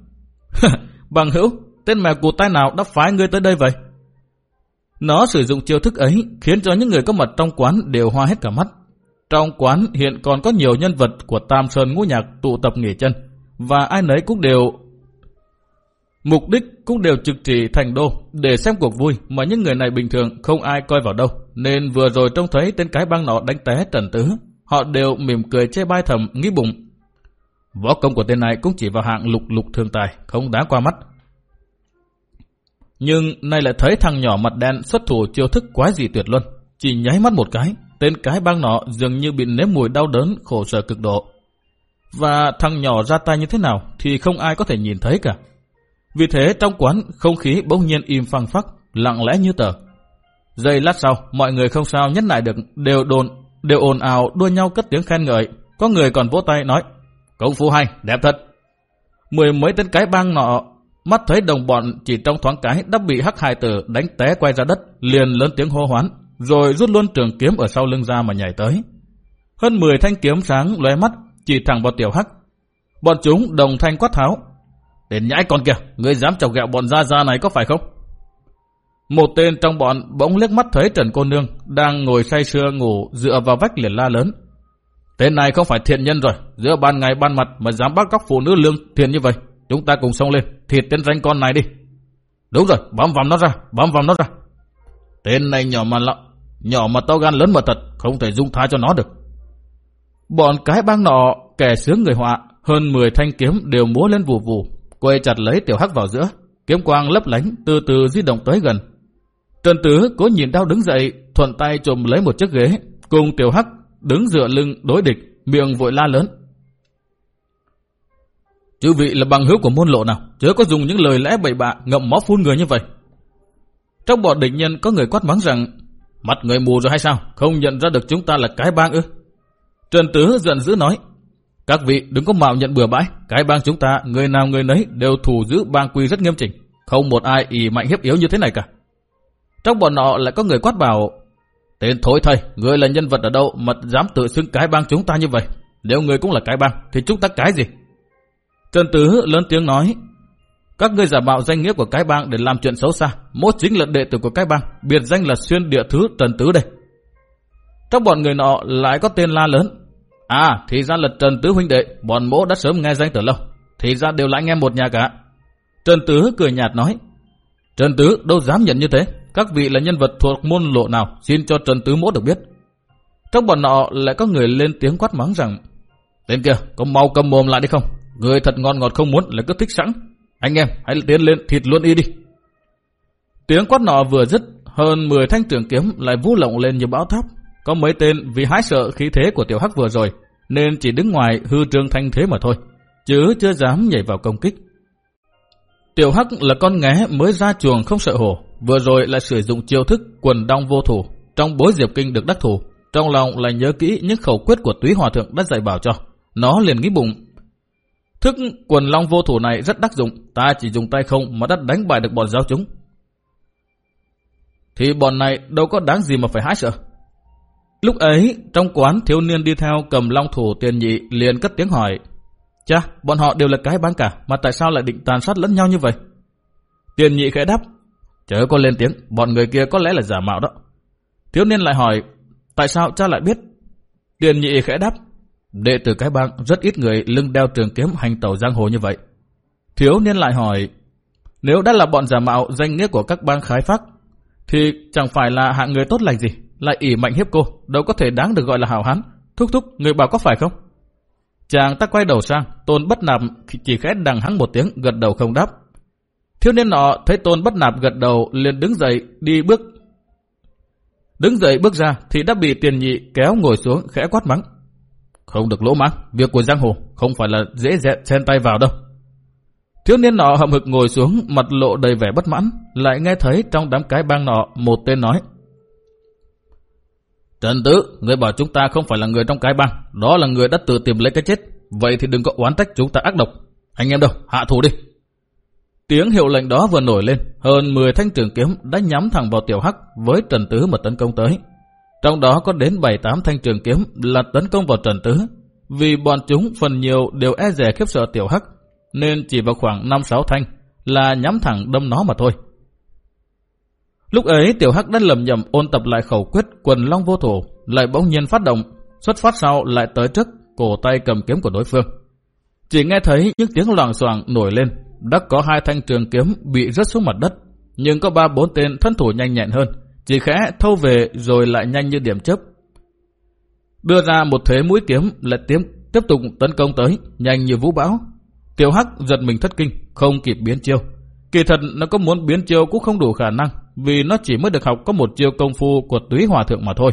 "Bằng hữu, tên mẹ cụ tay nào đã phái ngươi tới đây vậy?" Nó sử dụng chiêu thức ấy khiến cho những người có mặt trong quán đều hoa hết cả mắt. Trong quán hiện còn có nhiều nhân vật của Tam Sơn Ngũ Nhạc tụ tập nghỉ chân, và ai nấy cũng đều, mục đích cũng đều trực chỉ thành đô để xem cuộc vui mà những người này bình thường không ai coi vào đâu. Nên vừa rồi trông thấy tên cái băng nọ đánh té trần tứ, họ đều mỉm cười chê bai thầm, nghĩ bụng. Võ công của tên này cũng chỉ vào hạng lục lục thường tài, không đáng qua mắt nhưng nay lại thấy thằng nhỏ mặt đen xuất thủ chiêu thức quái gì tuyệt luân. Chỉ nháy mắt một cái, tên cái băng nọ dường như bị nếm mùi đau đớn khổ sở cực độ. Và thằng nhỏ ra tay như thế nào thì không ai có thể nhìn thấy cả. Vì thế trong quán không khí bỗng nhiên im phăng phắc, lặng lẽ như tờ. Giây lát sau, mọi người không sao nhất lại được, đều đồn, đều ồn ào đua nhau cất tiếng khen ngợi. Có người còn vỗ tay nói, công phu hay, đẹp thật. Mười mấy tên cái băng nọ Mắt thấy đồng bọn chỉ trong thoáng cái đã bị hắc hài tử đánh té quay ra đất, liền lớn tiếng hô hoán, rồi rút luôn trường kiếm ở sau lưng ra mà nhảy tới. Hơn 10 thanh kiếm sáng lóe mắt, chỉ thẳng vào tiểu hắc. Bọn chúng đồng thanh quát tháo. Tên nhãi con kìa, ngươi dám chọc ghẹo bọn gia gia này có phải không? Một tên trong bọn bỗng liếc mắt thấy Trần Cô Nương đang ngồi say sưa ngủ dựa vào vách liền la lớn. Tên này không phải thiện nhân rồi, giữa ban ngày ban mặt mà dám bắt cóc phụ nữ lương thiện như vậy. Chúng ta cùng xông lên, thịt tên ranh con này đi. Đúng rồi, bám vằm nó ra, bám vằm nó ra. Tên này nhỏ mà lọ, nhỏ mà to gan lớn mà thật, không thể dung tha cho nó được. Bọn cái bang nọ, kẻ sướng người họa, hơn 10 thanh kiếm đều múa lên vù vù, quay chặt lấy tiểu hắc vào giữa. Kiếm quang lấp lánh, từ từ di động tới gần. Trần Tứ cố nhìn đau đứng dậy, thuận tay trùm lấy một chiếc ghế, cùng tiểu hắc đứng dựa lưng đối địch, miệng vội la lớn. Chư vị là bằng hữu của môn lộ nào, chớ có dùng những lời lẽ bậy bạ ngậm máu phun người như vậy. Trong bọn địch nhân có người quát mắng rằng, mặt người mù rồi hay sao, không nhận ra được chúng ta là cái bang ư. Trần Tứ giận dữ nói, các vị đừng có mạo nhận bừa bãi, cái bang chúng ta, người nào người nấy đều thủ giữ bang quy rất nghiêm chỉnh, không một ai ỷ mạnh hiếp yếu như thế này cả. Trong bọn nọ lại có người quát bảo, tên thối thầy, người là nhân vật ở đâu mà dám tự xưng cái bang chúng ta như vậy, nếu người cũng là cái bang thì chúng ta cái gì? Trần Tứ lớn tiếng nói, các ngươi giả mạo danh nghĩa của cái bang để làm chuyện xấu xa, mốt chính là đệ tử của cái bang, biệt danh là xuyên địa thứ Trần Tứ đây. Trong bọn người nọ lại có tên la lớn. À, thì ra là Trần Tứ huynh đệ, bọn mỗ đã sớm nghe danh từ lâu. thì ra đều là anh em một nhà cả. Trần Tứ cười nhạt nói, Trần Tứ đâu dám nhận như thế, các vị là nhân vật thuộc môn lộ nào, xin cho Trần Tứ mỗ được biết. Trong bọn nọ lại có người lên tiếng quát mắng rằng, tên kia, có mau cầm mồm lại đi không? Người thật ngon ngọt không muốn là cứ thích sẵn. Anh em, hãy tiến lên thịt luôn y đi. Tiếng quát nọ vừa dứt, hơn 10 thanh trường kiếm lại vũ lộng lên như bão tháp. Có mấy tên vì hái sợ khí thế của tiểu hắc vừa rồi, nên chỉ đứng ngoài hư trương thanh thế mà thôi, chứ chưa dám nhảy vào công kích. Tiểu hắc là con nghé mới ra chuồng không sợ hổ, vừa rồi lại sử dụng chiêu thức quần đong vô thủ, trong bối diệp kinh được đắc thủ. Trong lòng lại nhớ kỹ những khẩu quyết của túy hòa thượng đã dạy bảo cho. Nó liền nghĩ bụng. Thức quần long vô thủ này rất đắc dụng, ta chỉ dùng tay không mà đã đánh bại được bọn giáo chúng, thì bọn này đâu có đáng gì mà phải hái sợ. Lúc ấy, trong quán thiếu niên đi theo cầm long thủ tiền nhị liền cất tiếng hỏi. Cha, bọn họ đều là cái bán cả, mà tại sao lại định tàn sát lẫn nhau như vậy? Tiền nhị khẽ đáp. Chớ có lên tiếng, bọn người kia có lẽ là giả mạo đó. Thiếu niên lại hỏi, tại sao cha lại biết? Tiền nhị khẽ đáp. Đệ tử cái bang rất ít người lưng đeo trường kiếm hành tẩu giang hồ như vậy. Thiếu niên lại hỏi, nếu đã là bọn giả mạo danh nghĩa của các bang khái phát thì chẳng phải là hạng người tốt lành gì, lại ỉ mạnh hiếp cô, đâu có thể đáng được gọi là hảo hán. Thúc thúc, người bảo có phải không? Chàng ta quay đầu sang, tôn bất nạp chỉ khẽ đằng hắng một tiếng, gật đầu không đáp. Thiếu niên nọ thấy tôn bất nạp gật đầu, liền đứng dậy, đi bước. Đứng dậy bước ra, thì đã bị tiền nhị kéo ngồi xuống, khẽ quát mắng. Không được lỗ mãng, việc của giang hồ không phải là dễ dẹn chen tay vào đâu. Thiếu niên nọ hậm hực ngồi xuống, mặt lộ đầy vẻ bất mãn, lại nghe thấy trong đám cái bang nọ một tên nói. Trần Tứ, người bảo chúng ta không phải là người trong cái bang, đó là người đã tự tìm lấy cái chết. Vậy thì đừng có oán trách chúng ta ác độc. Anh em đâu, hạ thủ đi. Tiếng hiệu lệnh đó vừa nổi lên, hơn 10 thanh trường kiếm đã nhắm thẳng vào tiểu hắc với Trần Tứ mà tấn công tới. Trong đó có đến 7-8 thanh trường kiếm là tấn công vào Trần Tứ, vì bọn chúng phần nhiều đều e rẻ khiếp sợ tiểu hắc, nên chỉ vào khoảng 5-6 thanh là nhắm thẳng đâm nó mà thôi. Lúc ấy tiểu hắc đã lầm nhầm ôn tập lại khẩu quyết quần long vô thủ, lại bỗng nhiên phát động, xuất phát sau lại tới trước cổ tay cầm kiếm của đối phương. Chỉ nghe thấy những tiếng loảng xoảng nổi lên, đã có hai thanh trường kiếm bị rớt xuống mặt đất, nhưng có ba bốn tên thân thủ nhanh nhẹn hơn, chỉ khẽ thâu về rồi lại nhanh như điểm chớp. Đưa ra một thế mũi kiếm lại tiếp tiếp tục tấn công tới, nhanh như vũ bão, Tiểu Hắc giật mình thất kinh, không kịp biến chiêu. Kỳ thật nó có muốn biến chiêu cũng không đủ khả năng, vì nó chỉ mới được học có một chiêu công phu của túy hòa thượng mà thôi.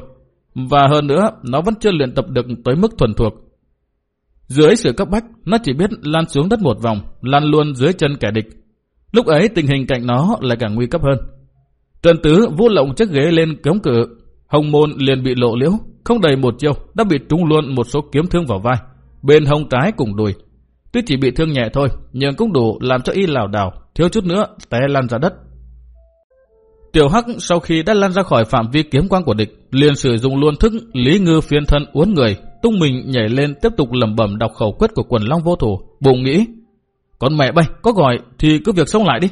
Và hơn nữa, nó vẫn chưa luyện tập được tới mức thuần thuộc. Dưới sự cấp bách, nó chỉ biết lan xuống đất một vòng, lan luôn dưới chân kẻ địch. Lúc ấy tình hình cạnh nó lại càng nguy cấp hơn. Trần Tứ vô lộng chiếc ghế lên cống cự, Hồng Môn liền bị lộ liễu, không đầy một chiêu đã bị trúng luôn một số kiếm thương vào vai, bên hông trái cùng đùi, Tuy chỉ bị thương nhẹ thôi, nhưng cũng đủ làm cho y lảo đảo, thiếu chút nữa té lăn ra đất. Tiểu Hắc sau khi đã lăn ra khỏi phạm vi kiếm quang của địch, liền sử dụng luôn thức lý ngư phiên thân uốn người, tung mình nhảy lên tiếp tục lẩm bẩm đọc khẩu quyết của quần long vô thủ, bụng nghĩ: con mẹ bay, có gọi thì cứ việc sống lại đi.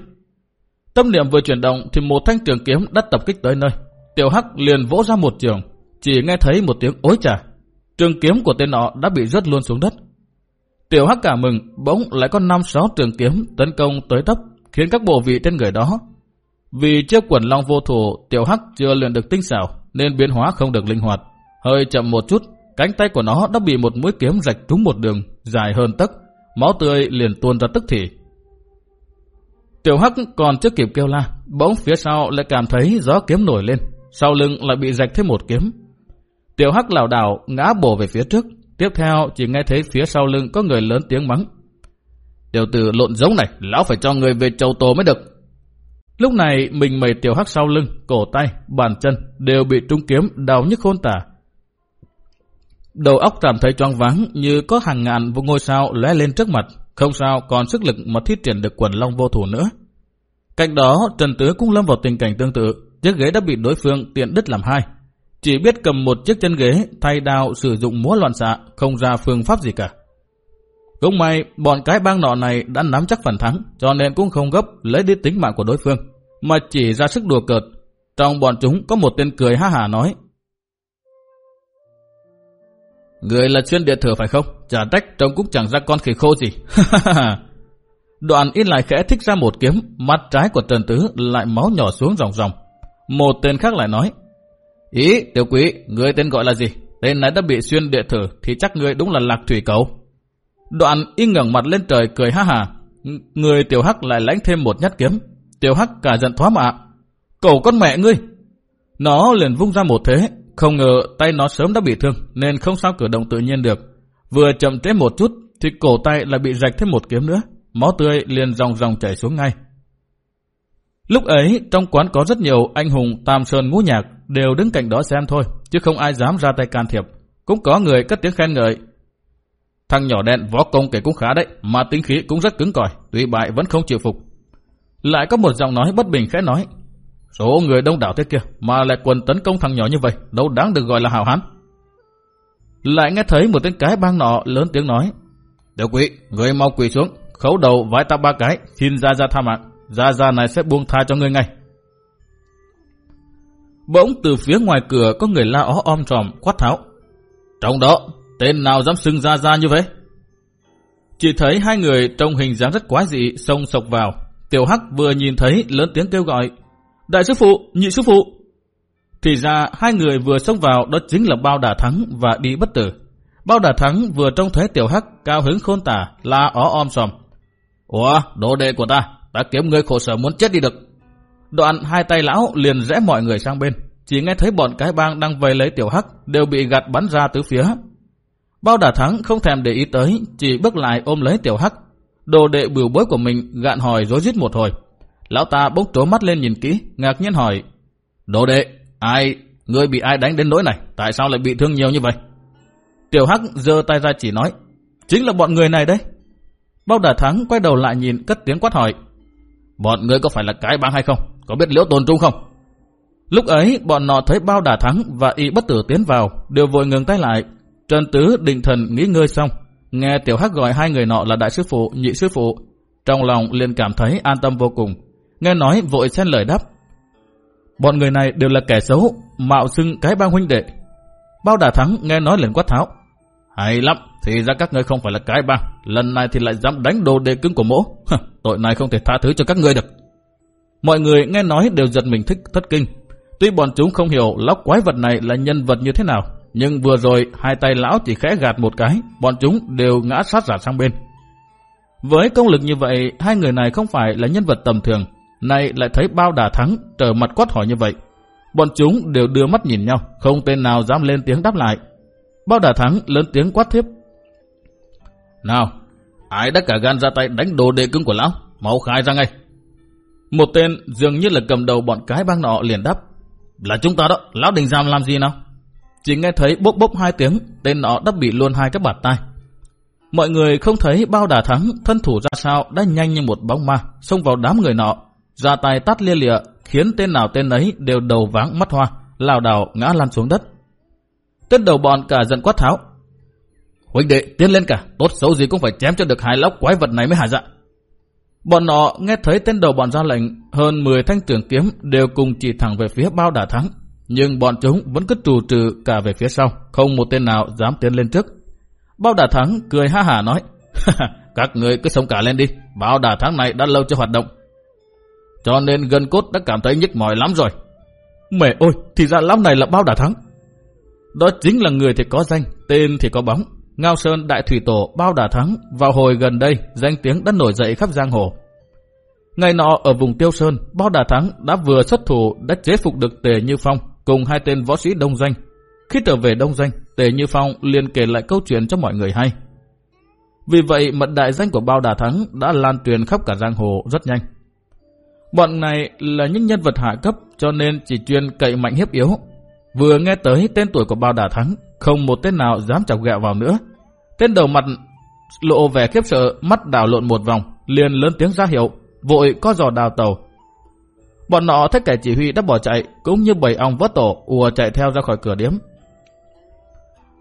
Tâm niệm vừa chuyển động thì một thanh trường kiếm đã tập kích tới nơi. Tiểu Hắc liền vỗ ra một trường, chỉ nghe thấy một tiếng ối trả. Trường kiếm của tên nọ đã bị rớt luôn xuống đất, Tiểu Hắc cả mừng, bỗng lại có năm sáu trường kiếm tấn công tới tấp, khiến các bộ vị trên người đó. Vì chiếc quần long vô thủ, Tiểu Hắc chưa luyện được tinh xảo, nên biến hóa không được linh hoạt. Hơi chậm một chút, cánh tay của nó đã bị một mũi kiếm rạch trúng một đường, dài hơn tấc, máu tươi liền tuôn ra tức thì. Tiểu Hắc còn chưa kịp kêu la, bỗng phía sau lại cảm thấy gió kiếm nổi lên, sau lưng lại bị rạch thêm một kiếm. Tiểu Hắc lảo đảo ngã bổ về phía trước, Tiếp theo chỉ nghe thấy phía sau lưng có người lớn tiếng mắng. Tiểu tử lộn giống này, lão phải cho người về châu tổ mới được. Lúc này mình mẩy tiểu hắc sau lưng, cổ tay, bàn chân đều bị trung kiếm đau nhức khôn tả. Đầu óc cảm thấy choáng váng như có hàng ngàn vô ngôi sao lóe lên trước mặt, không sao còn sức lực mà thiết triển được quần long vô thủ nữa. Cạnh đó Trần Tứ cũng lâm vào tình cảnh tương tự, chiếc ghế đã bị đối phương tiện đứt làm hai, chỉ biết cầm một chiếc chân ghế, thay đao sử dụng múa loạn xạ, không ra phương pháp gì cả. Cũng may, bọn cái bang nọ này đã nắm chắc phần thắng, cho nên cũng không gấp lấy đi tính mạng của đối phương, mà chỉ ra sức đùa cợt. Trong bọn chúng có một tên cười ha hả nói, người là chuyên địa thừa phải không? Chả trách trông cũng chẳng ra con khỉ khô gì. Đoạn ít lại khẽ thích ra một kiếm, mắt trái của Trần Tứ lại máu nhỏ xuống ròng ròng. Một tên khác lại nói, Ý, tiểu quý, người tên gọi là gì? Tên này đã bị xuyên địa thử thì chắc người đúng là lạc thủy cầu. Đoạn y ngẩng mặt lên trời cười ha hà. Người tiểu hắc lại lãnh thêm một nhát kiếm. Tiểu hắc cả giận thoá mạ. Cầu con mẹ ngươi! Nó liền vung ra một thế. Không ngờ tay nó sớm đã bị thương nên không sao cử động tự nhiên được. Vừa chậm trễ một chút thì cổ tay lại bị rạch thêm một kiếm nữa. Máu tươi liền dòng dòng chảy xuống ngay. Lúc ấy trong quán có rất nhiều anh hùng tam sơn ngũ nhạc đều đứng cạnh đó xem thôi, chứ không ai dám ra tay can thiệp. Cũng có người cất tiếng khen ngợi. Thằng nhỏ đen võ công kể cũng khá đấy, mà tính khí cũng rất cứng cỏi, tuy bại vẫn không chịu phục. Lại có một giọng nói bất bình khẽ nói. Số người đông đảo thế kia mà lại quần tấn công thằng nhỏ như vậy, đâu đáng được gọi là hào hán. Lại nghe thấy một tên cái bang nọ lớn tiếng nói. Tiểu quý, người mau quỳ xuống, khấu đầu vái ta ba cái, xin ra ra tha mạng. Ra ra này sẽ buông tha cho người ngay. Bỗng từ phía ngoài cửa có người la ó om tròm quát tháo. Trong đó, tên nào dám xưng ra ra như vậy? Chỉ thấy hai người trong hình dáng rất quái dị xông sộc vào. Tiểu Hắc vừa nhìn thấy lớn tiếng kêu gọi. Đại sư phụ, nhị sư phụ. Thì ra hai người vừa xông vào đó chính là Bao Đà Thắng và Đi Bất Tử. Bao Đà Thắng vừa trông thấy Tiểu Hắc cao hứng khôn tả, la ó om sòm. Ủa, đồ đệ của ta, ta kiếm người khổ sở muốn chết đi được. Đoạn hai tay lão liền rẽ mọi người sang bên. Chỉ nghe thấy bọn cái bang đang vây lấy tiểu hắc đều bị gạt bắn ra từ phía. Bao đả thắng không thèm để ý tới, chỉ bước lại ôm lấy tiểu hắc. Đồ đệ bửu bối của mình gạn hỏi rối rít một hồi. Lão ta bốc trố mắt lên nhìn kỹ, ngạc nhiên hỏi. Đồ đệ, ai, ngươi bị ai đánh đến nỗi này, tại sao lại bị thương nhiều như vậy? Tiểu hắc giơ tay ra chỉ nói, chính là bọn người này đấy. Bao đả thắng quay đầu lại nhìn cất tiếng quát hỏi. Bọn ngươi có phải là cái bang hay không? Có biết liễu tồn trung không? Lúc ấy, bọn nọ thấy bao đà thắng và y bất tử tiến vào, đều vội ngừng tay lại. Trần Tứ định thần nghỉ ngơi xong, nghe Tiểu Hắc gọi hai người nọ là đại sư phụ, nhị sư phụ. Trong lòng liền cảm thấy an tâm vô cùng. Nghe nói vội xen lời đáp. Bọn người này đều là kẻ xấu, mạo xưng cái bang huynh đệ. Bao đà thắng nghe nói liền quát tháo. Hay lắm, thì ra các ngươi không phải là cái bang, lần này thì lại dám đánh đồ đề cứng của mỗ. Tội này không thể tha thứ cho các ngươi được. Mọi người nghe nói đều giật mình thích thất kinh. Tuy bọn chúng không hiểu lóc quái vật này là nhân vật như thế nào, nhưng vừa rồi hai tay lão chỉ khẽ gạt một cái, bọn chúng đều ngã sát giả sang bên. Với công lực như vậy, hai người này không phải là nhân vật tầm thường, nay lại thấy bao đà thắng trở mặt quát hỏi như vậy. Bọn chúng đều đưa mắt nhìn nhau, không tên nào dám lên tiếng đáp lại. Bao đà thắng lớn tiếng quát tiếp. Nào, ai đã cả gan ra tay đánh đồ đệ cưng của lão, mau khai ra ngay. Một tên dường như là cầm đầu bọn cái bang nọ liền đáp. Là chúng ta đó, lão đình giam làm gì nào? Chỉ nghe thấy bốc bốc hai tiếng, tên nọ đã bị luôn hai cái bạt tay. Mọi người không thấy bao đà thắng, thân thủ ra sao đã nhanh như một bóng ma, xông vào đám người nọ, ra tay tắt lia lịa, khiến tên nào tên ấy đều đầu váng mắt hoa, lào đảo ngã lăn xuống đất. Tên đầu bọn cả giận quát tháo. Huynh đệ, tiến lên cả, tốt xấu gì cũng phải chém cho được hai lóc quái vật này mới hả dạ. Bọn nọ nghe thấy tên đầu bọn ra lệnh, hơn 10 thanh trường kiếm đều cùng chỉ thẳng về phía bao Đả thắng. Nhưng bọn chúng vẫn cứ trù trừ cả về phía sau, không một tên nào dám tiến lên trước. Bao Đả thắng cười ha hả nói, các người cứ sống cả lên đi, bao Đả thắng này đã lâu chưa hoạt động. Cho nên gần cốt đã cảm thấy nhức mỏi lắm rồi. Mẹ ơi, thì ra lắm này là bao Đả thắng. Đó chính là người thì có danh, tên thì có bóng, Ngao Sơn Đại Thủy Tổ bao Đả thắng vào hồi gần đây danh tiếng đã nổi dậy khắp giang hồ. Ngày nọ ở vùng Tiêu Sơn, bao Đả thắng đã vừa xuất thủ đã chế phục được Tề Như Phong cùng hai tên võ sĩ đông danh. Khi trở về đông danh, Tề Như Phong liền kể lại câu chuyện cho mọi người hay. Vì vậy mật đại danh của bao đà thắng đã lan truyền khắp cả giang hồ rất nhanh. Bọn này là những nhân vật hạ cấp cho nên chỉ chuyên cậy mạnh hiếp yếu. Vừa nghe tới tên tuổi của bao đà thắng, không một tên nào dám chọc ghẹo vào nữa. Tên đầu mặt lộ vẻ khiếp sợ, mắt đảo lộn một vòng, liền lớn tiếng ra hiệu, vội có giò đào tàu. Bọn nọ thấy kẻ chỉ huy đã bỏ chạy, cũng như bầy ong vớt tổ, ùa chạy theo ra khỏi cửa điếm.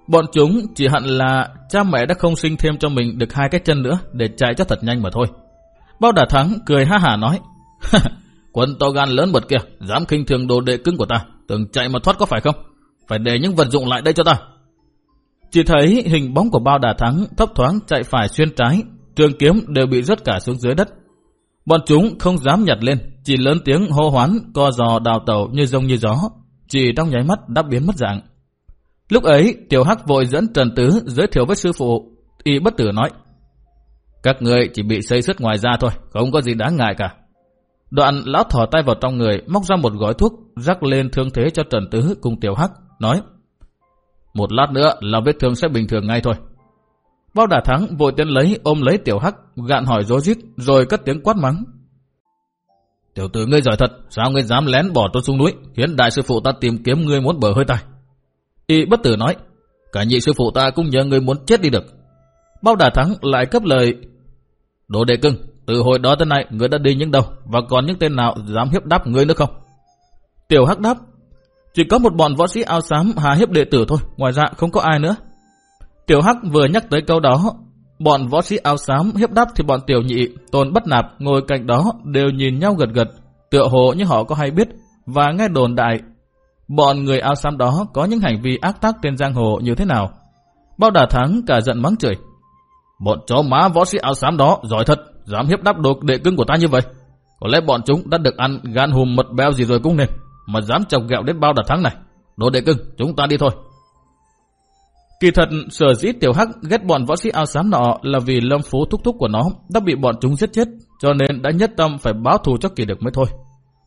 Bọn chúng chỉ hận là cha mẹ đã không sinh thêm cho mình được hai cái chân nữa để chạy cho thật nhanh mà thôi. Bao đà thắng cười ha hả nói, quân to gan lớn bật kia, dám khinh thường đồ đệ cứng của ta, tưởng chạy mà thoát có phải không? Phải để những vật dụng lại đây cho ta. Chỉ thấy hình bóng của bao đà thắng thấp thoáng chạy phải xuyên trái, trường kiếm đều bị rớt cả xuống dưới đất. Bọn chúng không dám nhặt lên, chỉ lớn tiếng hô hoán, co giò đào tẩu như rông như gió, chỉ trong nháy mắt đã biến mất dạng. Lúc ấy, Tiểu Hắc vội dẫn Trần Tứ giới thiệu với sư phụ, y bất tử nói, các người chỉ bị xây sức ngoài da thôi, không có gì đáng ngại cả. Đoạn lão thò tay vào trong người, móc ra một gói thuốc, rắc lên thương thế cho Trần Tứ cùng Tiểu Hắc, nói, một lát nữa là vết thương sẽ bình thường ngay thôi. Bao đà thắng vội tiến lấy ôm lấy Tiểu Hắc, gạn hỏi dối rít rồi cất tiếng quát mắng. Tiểu tử ngươi giỏi thật, sao ngươi dám lén bỏ tôi xuống núi, khiến đại sư phụ ta tìm kiếm ngươi muốn bờ hơi tay. Y bất tử nói, cả nhị sư phụ ta cũng nhờ ngươi muốn chết đi được. Bao đà thắng lại cấp lời, đồ đệ cưng, từ hồi đó tới nay người đã đi những đâu, và còn những tên nào dám hiếp đáp người nữa không? Tiểu Hắc đáp, chỉ có một bọn võ sĩ áo xám hà hiếp đệ tử thôi, ngoài ra không có ai nữa. Tiểu Hắc vừa nhắc tới câu đó, bọn võ sĩ áo xám hiếp đáp thì bọn tiểu nhị, tôn bất nạp ngồi cạnh đó đều nhìn nhau gật gật, tựa hồ như họ có hay biết và nghe đồn đại. Bọn người áo xám đó có những hành vi ác tác trên giang hồ như thế nào? Bao đà thắng cả giận mắng chửi. Bọn chó má võ sĩ áo xám đó giỏi thật, dám hiếp đáp đột đệ cưng của ta như vậy. Có lẽ bọn chúng đã được ăn gan hùm mật béo gì rồi cũng nên, mà dám chọc ghẹo đến bao đà thắng này. Đồ đệ cưng, chúng ta đi thôi. Kỳ thật, sở dĩ tiểu hắc ghét bọn võ sĩ áo xám nọ là vì lâm phú thúc thúc của nó đã bị bọn chúng giết chết, cho nên đã nhất tâm phải báo thù cho kỳ được mới thôi.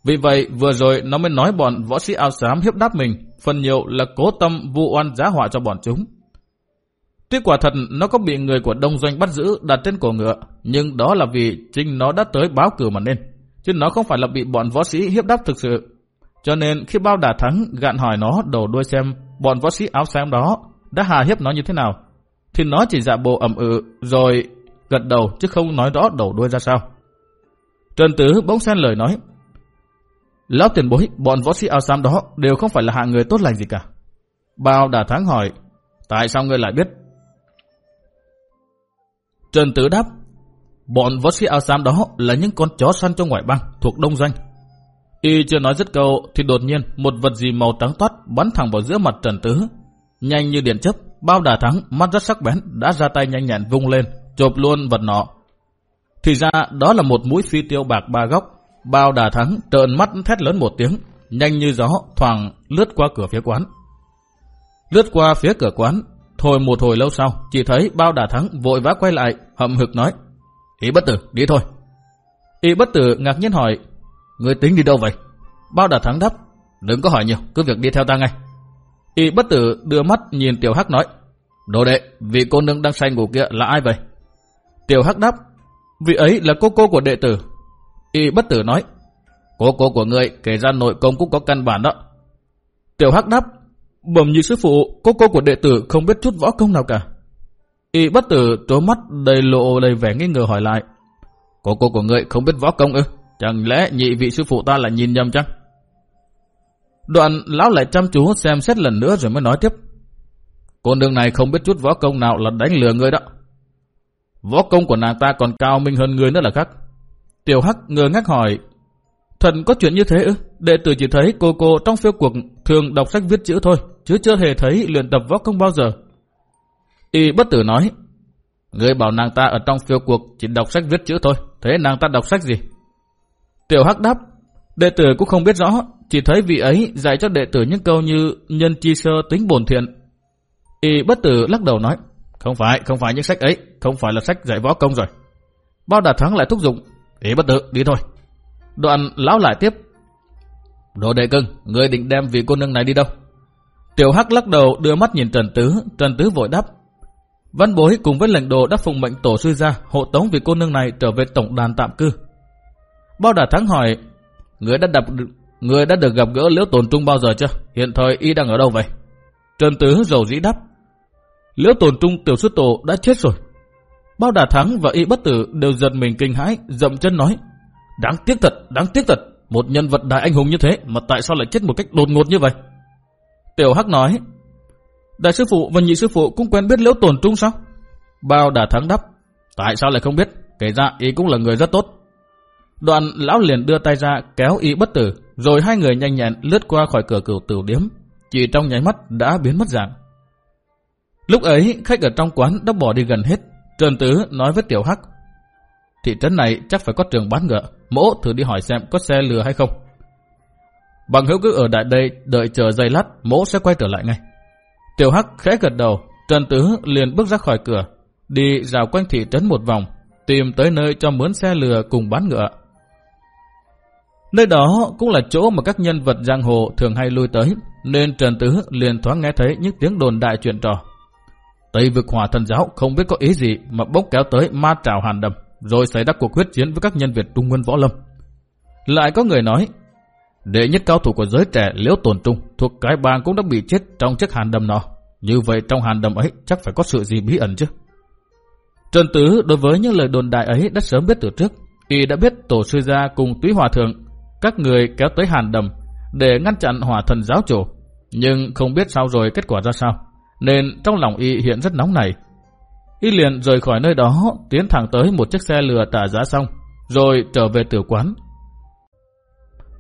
Vì vậy, vừa rồi nó mới nói bọn võ sĩ áo xám hiếp đáp mình, phần nhiều là cố tâm vu oan giá họa cho bọn chúng. Tuy quả thật nó có bị người của đông doanh bắt giữ đặt trên cổ ngựa, nhưng đó là vì chính nó đã tới báo cử mà nên, chứ nó không phải là bị bọn võ sĩ hiếp đáp thực sự. Cho nên khi bao đà thắng gạn hỏi nó đầu đuôi xem bọn võ sĩ áo xám đó đã hà hiếp nó như thế nào, thì nó chỉ dạ bộ ẩm ừ rồi gật đầu chứ không nói rõ đầu đuôi ra sao. Trần Tứ bỗng xen lời nói, Lão tiền bối, bọn võ sĩ áo xám đó đều không phải là hạng người tốt lành gì cả. Bao đà thắng hỏi, tại sao ngươi lại biết? Trần Tứ đáp, bọn võ sĩ áo xám đó là những con chó săn trong ngoại bang thuộc đông doanh. Y chưa nói dứt câu thì đột nhiên một vật gì màu trắng toát bắn thẳng vào giữa mặt Trần Tứ. Nhanh như điện chớp bao đà thắng, mắt rất sắc bén, đã ra tay nhanh nhẹn vung lên, chộp luôn vật nọ. Thì ra đó là một mũi phi tiêu bạc ba góc. Bao đà thắng trợn mắt thét lớn một tiếng, nhanh như gió thoảng lướt qua cửa phía quán. Lướt qua phía cửa quán, thôi một hồi lâu sau, chỉ thấy bao đà thắng vội vã quay lại, hậm hực nói, Ý bất tử, đi thôi. Ý bất tử ngạc nhiên hỏi, Người tính đi đâu vậy? Bao đà thắng đáp, đừng có hỏi nhiều, cứ việc đi theo ta ngay. Y bất tử đưa mắt nhìn Tiểu Hắc nói, Đồ đệ, vị cô nương đang say ngủ kia là ai vậy? Tiểu Hắc đáp, vị ấy là cô cô của đệ tử. Y bất tử nói, cô cô của người kể ra nội công cũng có căn bản đó. Tiểu Hắc đáp, bẩm như sư phụ, cô cô của đệ tử không biết chút võ công nào cả. Y bất tử trố mắt đầy lộ đầy vẻ nghi ngờ hỏi lại, cô cô của người không biết võ công ư? Chẳng lẽ nhị vị sư phụ ta là nhìn nhầm chăng? Đoạn lão lại chăm chú xem xét lần nữa rồi mới nói tiếp. Cô nương này không biết chút võ công nào là đánh lừa người đó. Võ công của nàng ta còn cao minh hơn người nữa là khác. Tiểu Hắc ngơ ngác hỏi, Thần có chuyện như thế ư? Đệ tử chỉ thấy cô cô trong phiêu cuộc thường đọc sách viết chữ thôi, chứ chưa hề thấy luyện tập võ công bao giờ. Y bất tử nói, Người bảo nàng ta ở trong phiêu cuộc chỉ đọc sách viết chữ thôi, thế nàng ta đọc sách gì? Tiểu Hắc đáp, đệ tử cũng không biết rõ, chỉ thấy vị ấy dạy cho đệ tử những câu như nhân chi sơ tính bổn thiện. Y bất tử lắc đầu nói, không phải, không phải những sách ấy, không phải là sách dạy võ công rồi. Bao đạt thắng lại thúc giục, Y bất tử, đi thôi. Đoạn lão lại tiếp, Đồ đệ cưng, ngươi định đem vị cô nương này đi đâu? Tiểu Hắc lắc đầu đưa mắt nhìn Trần Tứ, Trần Tứ vội đáp. Văn bối cùng với lệnh đồ đã phụng mệnh tổ sư ra hộ tống vị cô nương này trở về tổng đàn tạm cư. Bao đà thắng hỏi, người đã đập người đã được gặp gỡ Liễu Tồn Trung bao giờ chưa? Hiện thời y đang ở đâu vậy? Trần Tứ dầu dĩ đáp, Liễu Tồn Trung tiểu sư tổ đã chết rồi. Bao đà thắng và y bất tử đều giật mình kinh hãi, dậm chân nói, đáng tiếc thật, đáng tiếc thật, một nhân vật đại anh hùng như thế mà tại sao lại chết một cách đột ngột như vậy? Tiểu Hắc nói, đại sư phụ và nhị sư phụ cũng quen biết Liễu tổn Trung sao? Bao đà thắng đắp, tại sao lại không biết? Kể ra y cũng là người rất tốt. Đoạn lão liền đưa tay ra kéo y bất tử, rồi hai người nhanh nhẹn lướt qua khỏi cửa cửu tử điếm, chỉ trong nháy mắt đã biến mất dạng. Lúc ấy, khách ở trong quán đã bỏ đi gần hết. Trần Tứ nói với Tiểu Hắc. Thị trấn này chắc phải có trường bán ngựa. Mỗ thử đi hỏi xem có xe lừa hay không. Bằng hữu cứ ở đại đây đợi chờ giây lát, mỗ sẽ quay trở lại ngay. Tiểu Hắc khẽ gật đầu, Trần Tứ liền bước ra khỏi cửa, đi rào quanh thị trấn một vòng, tìm tới nơi cho mướn xe lừa cùng bán ngựa. Nơi đó cũng là chỗ mà các nhân vật giang hồ thường hay lui tới, nên Trần Tứ liền thoáng nghe thấy những tiếng đồn đại chuyện trò. Tây vực hòa thần giáo không biết có ý gì mà bốc kéo tới ma trào hàn đầm, rồi xảy ra cuộc huyết chiến với các nhân Việt Trung Nguyên Võ Lâm. Lại có người nói, đệ nhất cao thủ của giới trẻ Liễu Tồn Trung thuộc cái bang cũng đã bị chết trong chiếc hàn đầm nọ. Như vậy trong hàn đầm ấy chắc phải có sự gì bí ẩn chứ. Trần Tứ đối với những lời đồn đại ấy đã sớm biết từ trước. Y đã biết tổ sư gia cùng túy hòa thượng, các người kéo tới hàn đầm để ngăn chặn hỏa thần giáo chủ. Nhưng không biết sao rồi kết quả ra sao. Nên trong lòng Y hiện rất nóng này. Y liền rời khỏi nơi đó, tiến thẳng tới một chiếc xe lừa tả giá xong, rồi trở về tử quán.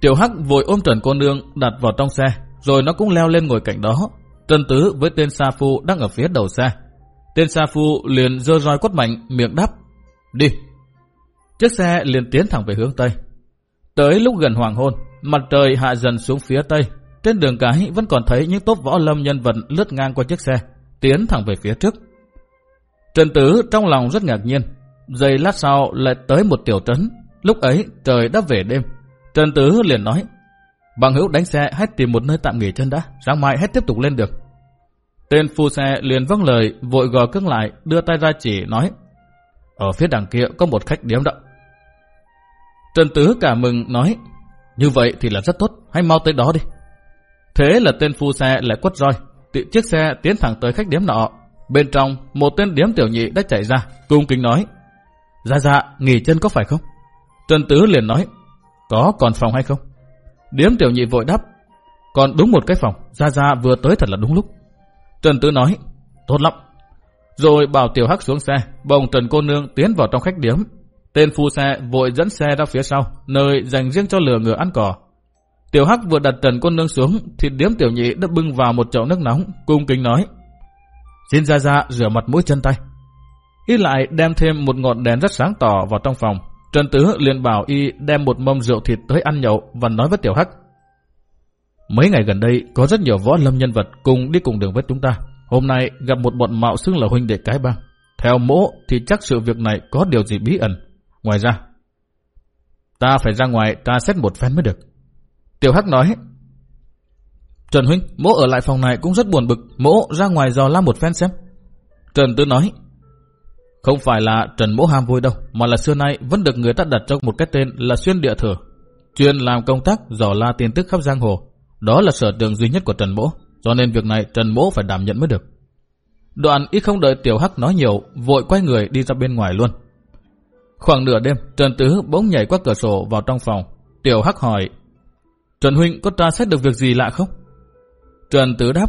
Tiểu Hắc vội ôm Trần cô nương đặt vào trong xe, rồi nó cũng leo lên ngồi cạnh đó. Trần Tứ với tên Sa Phu đang ở phía đầu xe. Tên Sa Phu liền dơ roi quất mạnh, miệng đáp. Đi. Chiếc xe liền tiến thẳng về hướng Tây. Tới lúc gần hoàng hôn, mặt trời hạ dần xuống phía Tây. Trên đường cái vẫn còn thấy những tốp võ lâm nhân vật lướt ngang qua chiếc xe, tiến thẳng về phía trước. Trần Tứ trong lòng rất ngạc nhiên. Giây lát sau lại tới một tiểu trấn. Lúc ấy trời đã về đêm. Trần Tứ liền nói. Bằng hữu đánh xe hãy tìm một nơi tạm nghỉ chân đã. Sáng mai hết tiếp tục lên được. Tên phu xe liền vâng lời, vội gò cứng lại, đưa tay ra chỉ, nói. Ở phía đằng kia có một khách điếm đó. Trần Tứ cả mừng, nói. Như vậy thì là rất tốt, hãy mau tới đó đi. Thế là tên phu xe lại quất roi, chiếc xe tiến thẳng tới khách điếm nọ. Bên trong, một tên điếm tiểu nhị đã chạy ra, cung kính nói. Dạ dạ, nghỉ chân có phải không? Trần Tứ liền nói. Có còn phòng hay không? Điếm tiểu nhị vội đáp. Còn đúng một cái phòng, Gia Gia vừa tới thật là đúng lúc. Trần Tứ nói, tốt lắm. Rồi bảo Tiểu Hắc xuống xe, bồng Trần Cô Nương tiến vào trong khách điếm. Tên phu xe vội dẫn xe ra phía sau, nơi dành riêng cho lừa ngựa ăn cỏ. Tiểu Hắc vừa đặt Trần Cô Nương xuống, thì điếm Tiểu Nhị đã bưng vào một chậu nước nóng, cung kính nói. Xin ra ra rửa mặt mũi chân tay. Y lại đem thêm một ngọn đèn rất sáng tỏ vào trong phòng. Trần Tứ liền bảo Y đem một mâm rượu thịt tới ăn nhậu và nói với Tiểu Hắc. Mấy ngày gần đây có rất nhiều võ lâm nhân vật cùng đi cùng đường với chúng ta. Hôm nay gặp một bọn mạo xưng là huynh đệ cái bang. Theo mỗ thì chắc sự việc này có điều gì bí ẩn. Ngoài ra, ta phải ra ngoài ta xét một phen mới được. Tiểu Hắc nói, Trần Huynh, mỗ ở lại phòng này cũng rất buồn bực, mỗ ra ngoài dò la một phen xem. Trần Tư nói, không phải là Trần Mỗ ham vui đâu, mà là xưa nay vẫn được người ta đặt cho một cái tên là xuyên địa thừa. Chuyên làm công tác dò la tin tức khắp giang hồ. Đó là sở trường duy nhất của Trần Mỗ, cho nên việc này Trần Mỗ phải đảm nhận mới được. Đoạn ít không đợi Tiểu Hắc nói nhiều, vội quay người đi ra bên ngoài luôn. Khoảng nửa đêm, Trần Tứ bỗng nhảy qua cửa sổ vào trong phòng. Tiểu Hắc hỏi, Trần Huynh có tra xét được việc gì lạ không? Trần Tứ đáp,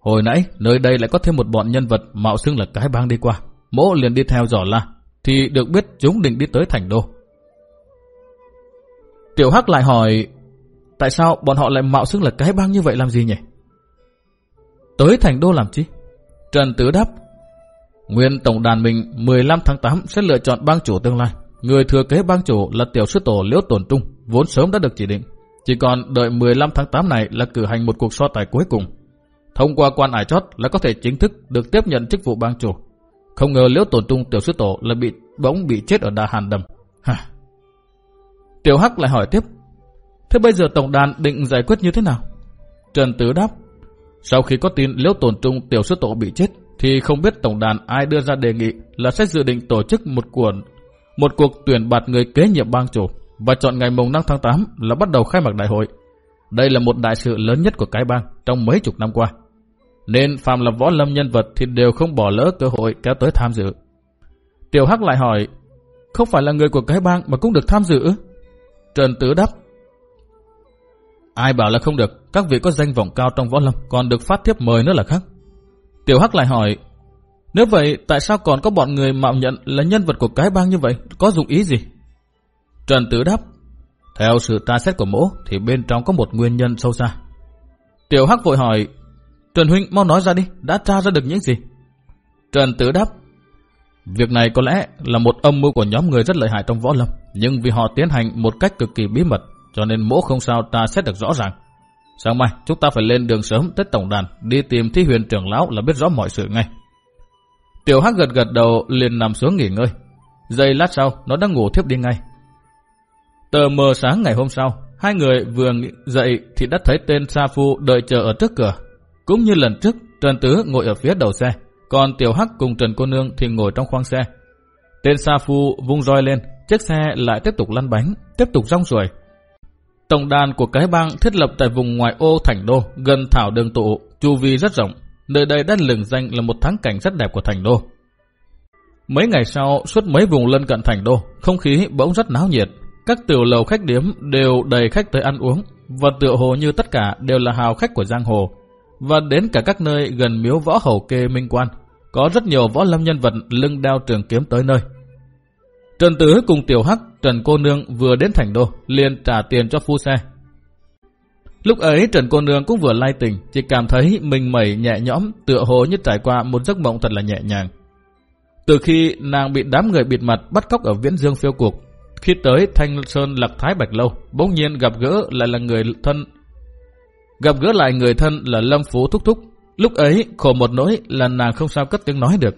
hồi nãy nơi đây lại có thêm một bọn nhân vật mạo xưng là cái bang đi qua. Mỗ liền đi theo dò la, thì được biết chúng định đi tới thành đô. Tiểu Hắc lại hỏi, tại sao bọn họ lại mạo xưng là cái bang như vậy làm gì nhỉ? Tới thành đô làm chi? Trần Tứ đáp, Nguyên Tổng đàn mình 15 tháng 8 sẽ lựa chọn bang chủ tương lai. Người thừa kế bang chủ là tiểu sư tổ Liễu Tồn Trung, vốn sớm đã được chỉ định. Chỉ còn đợi 15 tháng 8 này là cử hành một cuộc so tài cuối cùng. Thông qua quan ải chót là có thể chính thức được tiếp nhận chức vụ bang chủ. Không ngờ Liễu tổn Trung tiểu sư tổ là bị bỗng bị chết ở đà hàn đầm. Hả? Tiểu Hắc lại hỏi tiếp. Thế bây giờ tổng đàn định giải quyết như thế nào? Trần Tứ đáp. Sau khi có tin Liễu tổn Trung tiểu sư tổ bị chết, thì không biết tổng đàn ai đưa ra đề nghị là sẽ dự định tổ chức một cuộc một cuộc tuyển bạt người kế nhiệm bang chủ và chọn ngày mùng 5 tháng 8 là bắt đầu khai mạc đại hội. Đây là một đại sự lớn nhất của cái bang trong mấy chục năm qua. Nên phàm là võ lâm nhân vật thì đều không bỏ lỡ cơ hội kéo tới tham dự. Tiểu Hắc lại hỏi, không phải là người của cái bang mà cũng được tham dự? Trần Tứ đáp, ai bảo là không được, các vị có danh vọng cao trong võ lâm còn được phát thiếp mời nữa là khác. Tiểu Hắc lại hỏi, nếu vậy tại sao còn có bọn người mạo nhận là nhân vật của cái bang như vậy, có dụng ý gì? Trần Tứ đáp, theo sự tra xét của mỗ thì bên trong có một nguyên nhân sâu xa. Tiểu Hắc vội hỏi, Trần Huynh mau nói ra đi, đã tra ra được những gì? Trần Tử đáp, việc này có lẽ là một âm mưu của nhóm người rất lợi hại trong võ lâm, nhưng vì họ tiến hành một cách cực kỳ bí mật, cho nên mỗ không sao tra xét được rõ ràng. Sáng mai, chúng ta phải lên đường sớm tới tổng đàn, đi tìm thi huyền trưởng lão là biết rõ mọi sự ngay. Tiểu Hắc gật gật đầu liền nằm xuống nghỉ ngơi. Giây lát sau, nó đang ngủ thiếp đi ngay. Tờ mờ sáng ngày hôm sau, hai người vừa dậy thì đã thấy tên Sa Phu đợi chờ ở trước cửa. Cũng như lần trước, Trần Tứ ngồi ở phía đầu xe, còn Tiểu Hắc cùng Trần Cô Nương thì ngồi trong khoang xe. Tên Sa Phu vung roi lên, chiếc xe lại tiếp tục lăn bánh, tiếp tục rong ruổi. Tổng đàn của cái bang thiết lập tại vùng ngoại ô Thành Đô, gần Thảo Đường Tụ, chu vi rất rộng. Nơi đây đã lừng danh là một thắng cảnh rất đẹp của Thành Đô. Mấy ngày sau, suốt mấy vùng lân cận Thành Đô, không khí bỗng rất náo nhiệt. Các tiểu lầu khách điếm đều đầy khách tới ăn uống, và tựa hồ như tất cả đều là hào khách của giang hồ. Và đến cả các nơi gần miếu võ hầu kê minh quan, có rất nhiều võ lâm nhân vật lưng đeo trường kiếm tới nơi. Trần Tứ cùng Tiểu Hắc, Trần Cô Nương vừa đến thành đô, liền trả tiền cho phu xe. Lúc ấy Trần Cô Nương cũng vừa lai tình, chỉ cảm thấy mình mẩy nhẹ nhõm, tựa hồ như trải qua một giấc mộng thật là nhẹ nhàng. Từ khi nàng bị đám người bịt mặt bắt cóc ở Viễn Dương phiêu cuộc, khi tới Thanh Sơn Lạc Thái Bạch Lâu, bỗng nhiên gặp gỡ lại là người thân gặp gỡ lại người thân là Lâm Phú Thúc Thúc. Lúc ấy khổ một nỗi là nàng không sao cất tiếng nói được.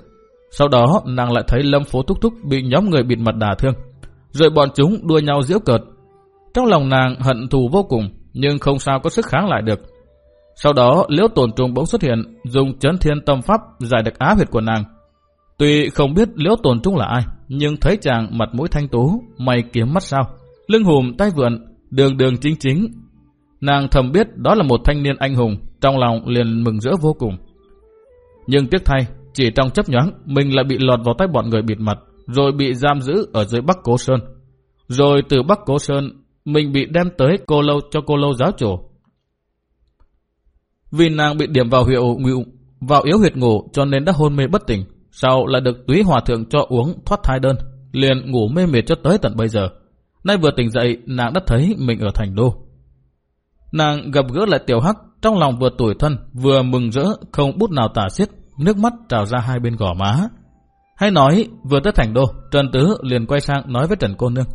Sau đó nàng lại thấy Lâm Phố Thúc Thúc bị nhóm người bịt mặt đả thương. Rồi bọn chúng đua nhau giễu cợt. Trong lòng nàng hận thù vô cùng, nhưng không sao có sức kháng lại được. Sau đó liễu tổn trùng bỗng xuất hiện, dùng chấn thiên tâm pháp giải được á huyệt của nàng. Tuy không biết liễu tồn trung là ai, nhưng thấy chàng mặt mũi thanh tú, mày kiếm mắt sao, lưng hùm tay vượn, đường đường chính chính. Nàng thầm biết đó là một thanh niên anh hùng, trong lòng liền mừng rỡ vô cùng. Nhưng tiếc thay, chỉ trong chấp nhoáng, mình lại bị lọt vào tay bọn người bịt mặt, rồi bị giam giữ ở dưới Bắc Cố Sơn. Rồi từ Bắc Cố Sơn, mình bị đem tới cô lâu cho cô lâu giáo chủ. Vì nàng bị điểm vào hiệu ngụ, vào yếu huyệt ngủ cho nên đã hôn mê bất tỉnh. Sau lại được túy hòa thượng cho uống thoát thai đơn, liền ngủ mê mệt cho tới tận bây giờ. Nay vừa tỉnh dậy, nàng đã thấy mình ở thành đô. Nàng gặp gỡ lại tiểu hắc, trong lòng vừa tủi thân, vừa mừng rỡ, không bút nào tả xiết, nước mắt trào ra hai bên gò má. Hay nói, vừa tới thành đô, Trần Tứ liền quay sang nói với Trần Cô Nương.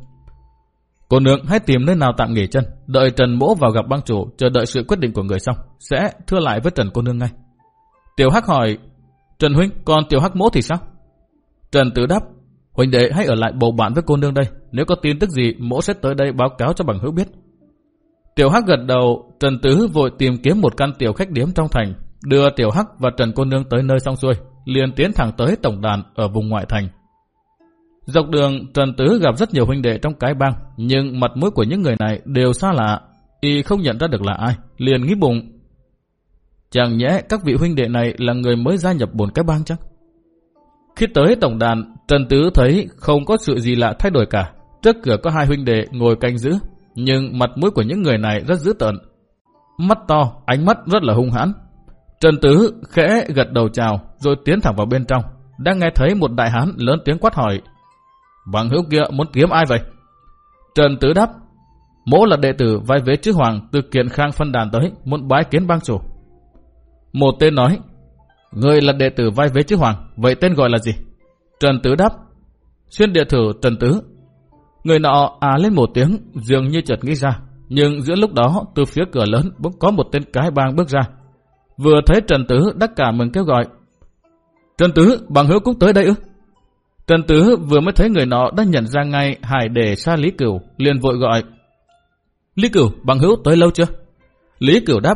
Cô Nương hãy tìm nơi nào tạm nghỉ chân, đợi Trần Mỗ vào gặp băng chủ, chờ đợi sự quyết định của người xong, sẽ thưa lại với Trần Cô Nương ngay. Tiểu Hắc hỏi, Trần Huynh, còn Tiểu Hắc Mỗ thì sao? Trần Tứ đáp, Huynh đệ hãy ở lại bầu bạn với cô nương đây, nếu có tin tức gì, mỗ sẽ tới đây báo cáo cho bằng hữu biết. Tiểu Hắc gật đầu, Trần Tứ vội tìm kiếm một căn tiểu khách điếm trong thành, đưa Tiểu Hắc và Trần Cô Nương tới nơi xong xuôi, liền tiến thẳng tới tổng đàn ở vùng ngoại thành. Dọc đường, Trần Tứ gặp rất nhiều huynh đệ trong cái bang, nhưng mặt mũi của những người này đều xa lạ, y không nhận ra được là ai, liền nghĩ bụng. Chẳng nhẽ các vị huynh đệ này là người mới gia nhập bốn cái bang chắc? Khi tới tổng đàn, Trần Tứ thấy không có sự gì lạ thay đổi cả. Trước cửa có hai huynh đệ ngồi canh giữ, nhưng mặt mũi của những người này rất dữ tợn. Mắt to, ánh mắt rất là hung hãn, Trần Tứ khẽ gật đầu chào rồi tiến thẳng vào bên trong. Đang nghe thấy một đại hán lớn tiếng quát hỏi. Bằng hữu kia muốn kiếm ai vậy? Trần Tứ đáp. Mỗ là đệ tử vai vế chữ hoàng từ kiện khang phân đàn tới muốn bái kiến bang chủ. Một tên nói. Người là đệ tử vai vế chữ hoàng, vậy tên gọi là gì? Trần Tứ đáp. Xuyên địa thử Trần Tứ. Người nọ à lên một tiếng dường như chợt nghĩ ra. Nhưng giữa lúc đó từ phía cửa lớn bỗng có một tên cái bang bước ra Vừa thấy Trần Tứ đắc cả mừng kêu gọi. Trần Tứ, bằng hữu cũng tới đây ư? Trần Tứ vừa mới thấy người nọ đã nhận ra ngay hải để xa Lý Cửu, liền vội gọi. Lý Cửu, bằng hữu tới lâu chưa? Lý Cửu đáp,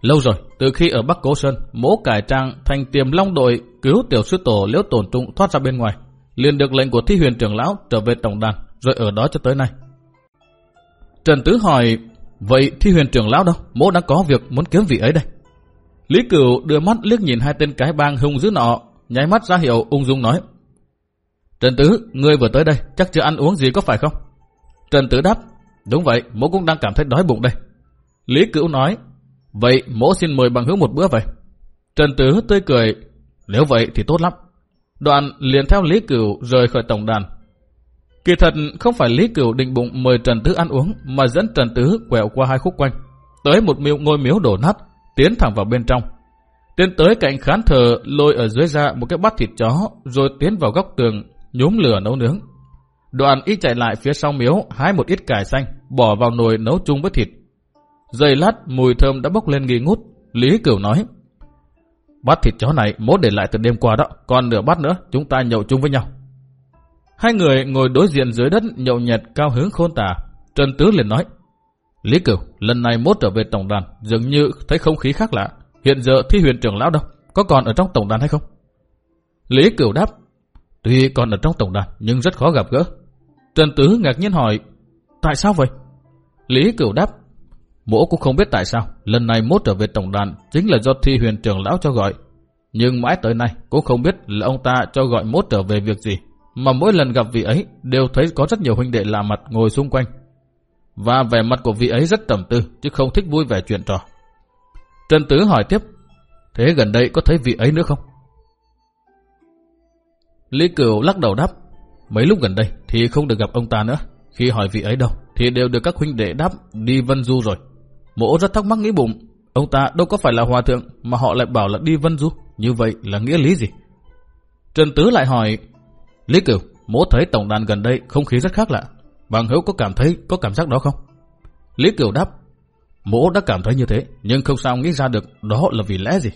lâu rồi, từ khi ở Bắc Cố Sơn, mỗ cải trang thành tiềm long đội cứu tiểu sư tổ liễu tổn trung thoát ra bên ngoài, liền được lệnh của thi huyền trưởng lão trở về tổng đàn, rồi ở đó cho tới nay. Trần Tứ hỏi, vậy thi huyền trưởng lão đâu? Mỗ đang có việc muốn kiếm vị ấy đây. Lý Cửu đưa mắt liếc nhìn hai tên cái bang hung dữ nọ, nháy mắt ra hiệu ung dung nói. Trần Tứ, ngươi vừa tới đây, chắc chưa ăn uống gì có phải không? Trần Tứ đáp, đúng vậy, mỗ cũng đang cảm thấy đói bụng đây. Lý Cửu nói, vậy mỗ xin mời bằng hữu một bữa vậy. Trần Tứ tươi cười, nếu vậy thì tốt lắm. Đoạn liền theo Lý Cửu rời khỏi tổng đàn. Kỳ thật không phải Lý Cửu định bụng mời Trần Tứ ăn uống, mà dẫn Trần Tứ quẹo qua hai khúc quanh, tới một miêu ngôi miếu đổ nát, tiến thẳng vào bên trong. Tiến tới cạnh khán thờ lôi ở dưới ra một cái bát thịt chó rồi tiến vào góc tường nhúm lửa nấu nướng. Đoàn y chạy lại phía sau miếu hái một ít cải xanh bỏ vào nồi nấu chung với thịt. Giây lát mùi thơm đã bốc lên nghi ngút. Lý Cửu nói Bát thịt chó này mốt để lại từ đêm qua đó còn nửa bát nữa chúng ta nhậu chung với nhau. Hai người ngồi đối diện dưới đất nhậu nhẹt cao hướng khôn tả. Trần Tứ liền nói Lý Cửu, lần này mốt trở về tổng đàn, dường như thấy không khí khác lạ. Hiện giờ thi huyền trưởng lão đâu? Có còn ở trong tổng đàn hay không? Lý Cửu đáp, tuy còn ở trong tổng đàn nhưng rất khó gặp gỡ. Trần Tứ ngạc nhiên hỏi, tại sao vậy? Lý Cửu đáp, mỗ cũng không biết tại sao, lần này mốt trở về tổng đàn chính là do thi huyền trưởng lão cho gọi. Nhưng mãi tới nay cũng không biết là ông ta cho gọi mốt trở về việc gì. Mà mỗi lần gặp vị ấy đều thấy có rất nhiều huynh đệ lạ mặt ngồi xung quanh. Và vẻ mặt của vị ấy rất trầm tư chứ không thích vui vẻ chuyện trò. Trần Tứ hỏi tiếp, thế gần đây có thấy vị ấy nữa không? Lý Cửu lắc đầu đáp, mấy lúc gần đây thì không được gặp ông ta nữa. Khi hỏi vị ấy đâu thì đều được các huynh đệ đáp đi Vân Du rồi. Mộ rất thắc mắc nghĩ bụng, ông ta đâu có phải là hòa thượng mà họ lại bảo là đi Vân Du. Như vậy là nghĩa lý gì? Trần Tứ lại hỏi, Lý Cửu, mỗ thấy tổng đàn gần đây không khí rất khác lạ. Bằng hữu có cảm thấy có cảm giác đó không? Lý Cửu đáp, Mỗ đã cảm thấy như thế, nhưng không sao nghĩ ra được đó là vì lẽ gì.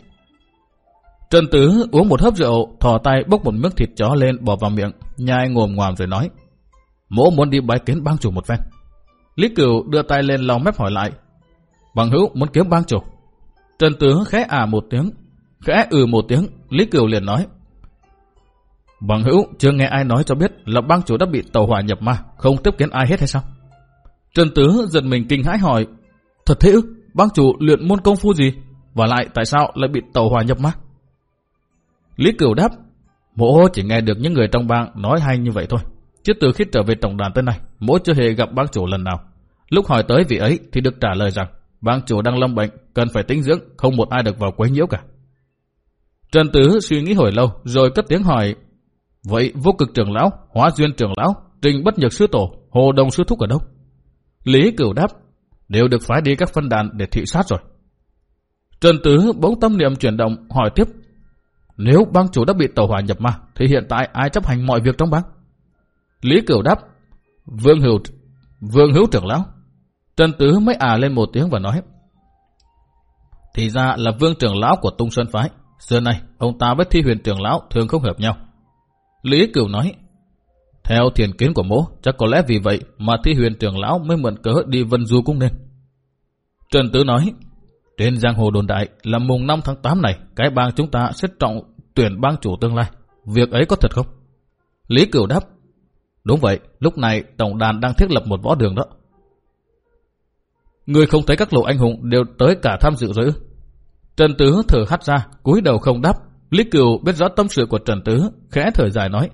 Trần Tứ uống một hớp rượu, thò tay bốc một miếng thịt chó lên bỏ vào miệng, nhai ngồm ngoàm rồi nói. Mỗ muốn đi bái kiến bang chủ một phen. Lý Cửu đưa tay lên lòng mép hỏi lại. Bằng hữu muốn kiếm bang chủ. Trần tướng khẽ à một tiếng, khẽ ừ một tiếng, Lý Cửu liền nói. Bằng hữu chưa nghe ai nói cho biết là bang chủ đã bị tàu hỏa nhập ma, không tiếp kiến ai hết hay sao? Trần Tứ giật mình kinh hãi hỏi. Thật thế ư? Bang chủ luyện môn công phu gì? Và lại tại sao lại bị tàu hỏa nhập ma? Lý Cửu đáp, mỗ chỉ nghe được những người trong bang nói hay như vậy thôi. Chứ từ khi trở về tổng đàn tới nay, mỗ chưa hề gặp bang chủ lần nào. Lúc hỏi tới vị ấy thì được trả lời rằng bang chủ đang lâm bệnh, cần phải tính dưỡng, không một ai được vào quấy nhiễu cả. Trần Tứ suy nghĩ hồi lâu rồi cất tiếng hỏi, vậy vô cực trưởng lão, hóa duyên trưởng lão, trình bất nhật sư tổ, hồ đồng sư thúc ở đâu? Lý Cửu đáp, đều được phái đi các phân đàn để thị sát rồi. Trần Tứ bỗng tâm niệm chuyển động hỏi tiếp, nếu bang chủ đã bị tàu hỏa nhập ma, thì hiện tại ai chấp hành mọi việc trong bang? Lý Cửu đáp, Vương Hữu, Vương Hữu trưởng lão. Trần Tứ mới à lên một tiếng và nói, thì ra là vương trưởng lão của Tung Sơn Phái. Xưa nay, ông ta với thi huyền trưởng lão thường không hợp nhau. Lý Cửu nói, theo thiền kiến của mỗ, chắc có lẽ vì vậy mà thi huyền trưởng lão mới mượn cớ đi vân du cũng nên. Trần Tứ nói, trên giang hồ đồn đại là mùng 5 tháng 8 này, cái bang chúng ta sẽ trọng tuyển bang chủ tương lai. Việc ấy có thật không? Lý Cửu đáp, đúng vậy, lúc này tổng đàn đang thiết lập một võ đường đó. Người không thấy các lộ anh hùng đều tới cả tham dự rồi? Trần Tứ thở hắt ra, cúi đầu không đáp. Lý Cửu biết rõ tâm sự của Trần Tứ, khẽ thở dài nói.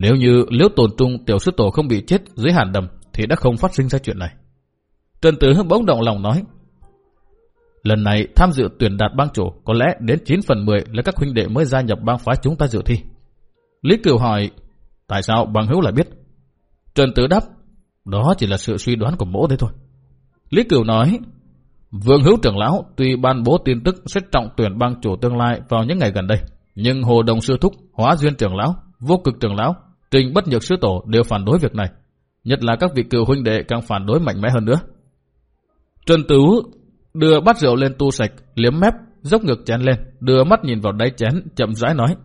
Nếu như liễu tồn trung tiểu sư tổ không bị chết dưới hàn đầm thì đã không phát sinh ra chuyện này. Trần Tứ bỗng động lòng nói. Lần này tham dự tuyển đạt bang chủ có lẽ đến 9 phần 10 là các huynh đệ mới gia nhập bang phái chúng ta dự thi. Lý Cửu hỏi, tại sao bằng hữu lại biết? Trần Tứ đáp, đó chỉ là sự suy đoán của mỗ đấy thôi. Lý Cửu nói, Vương hữu trưởng lão tuy ban bố tin tức sẽ trọng tuyển bang chủ tương lai vào những ngày gần đây, nhưng Hồ Đồng Sư Thúc, Hóa Duyên trưởng lão vô cực trưởng lão, trình bất nhược sư tổ đều phản đối việc này. Nhất là các vị cựu huynh đệ càng phản đối mạnh mẽ hơn nữa. Trần Tứ đưa bát rượu lên tu sạch, liếm mép, dốc ngực chén lên, đưa mắt nhìn vào đáy chén, chậm rãi nói.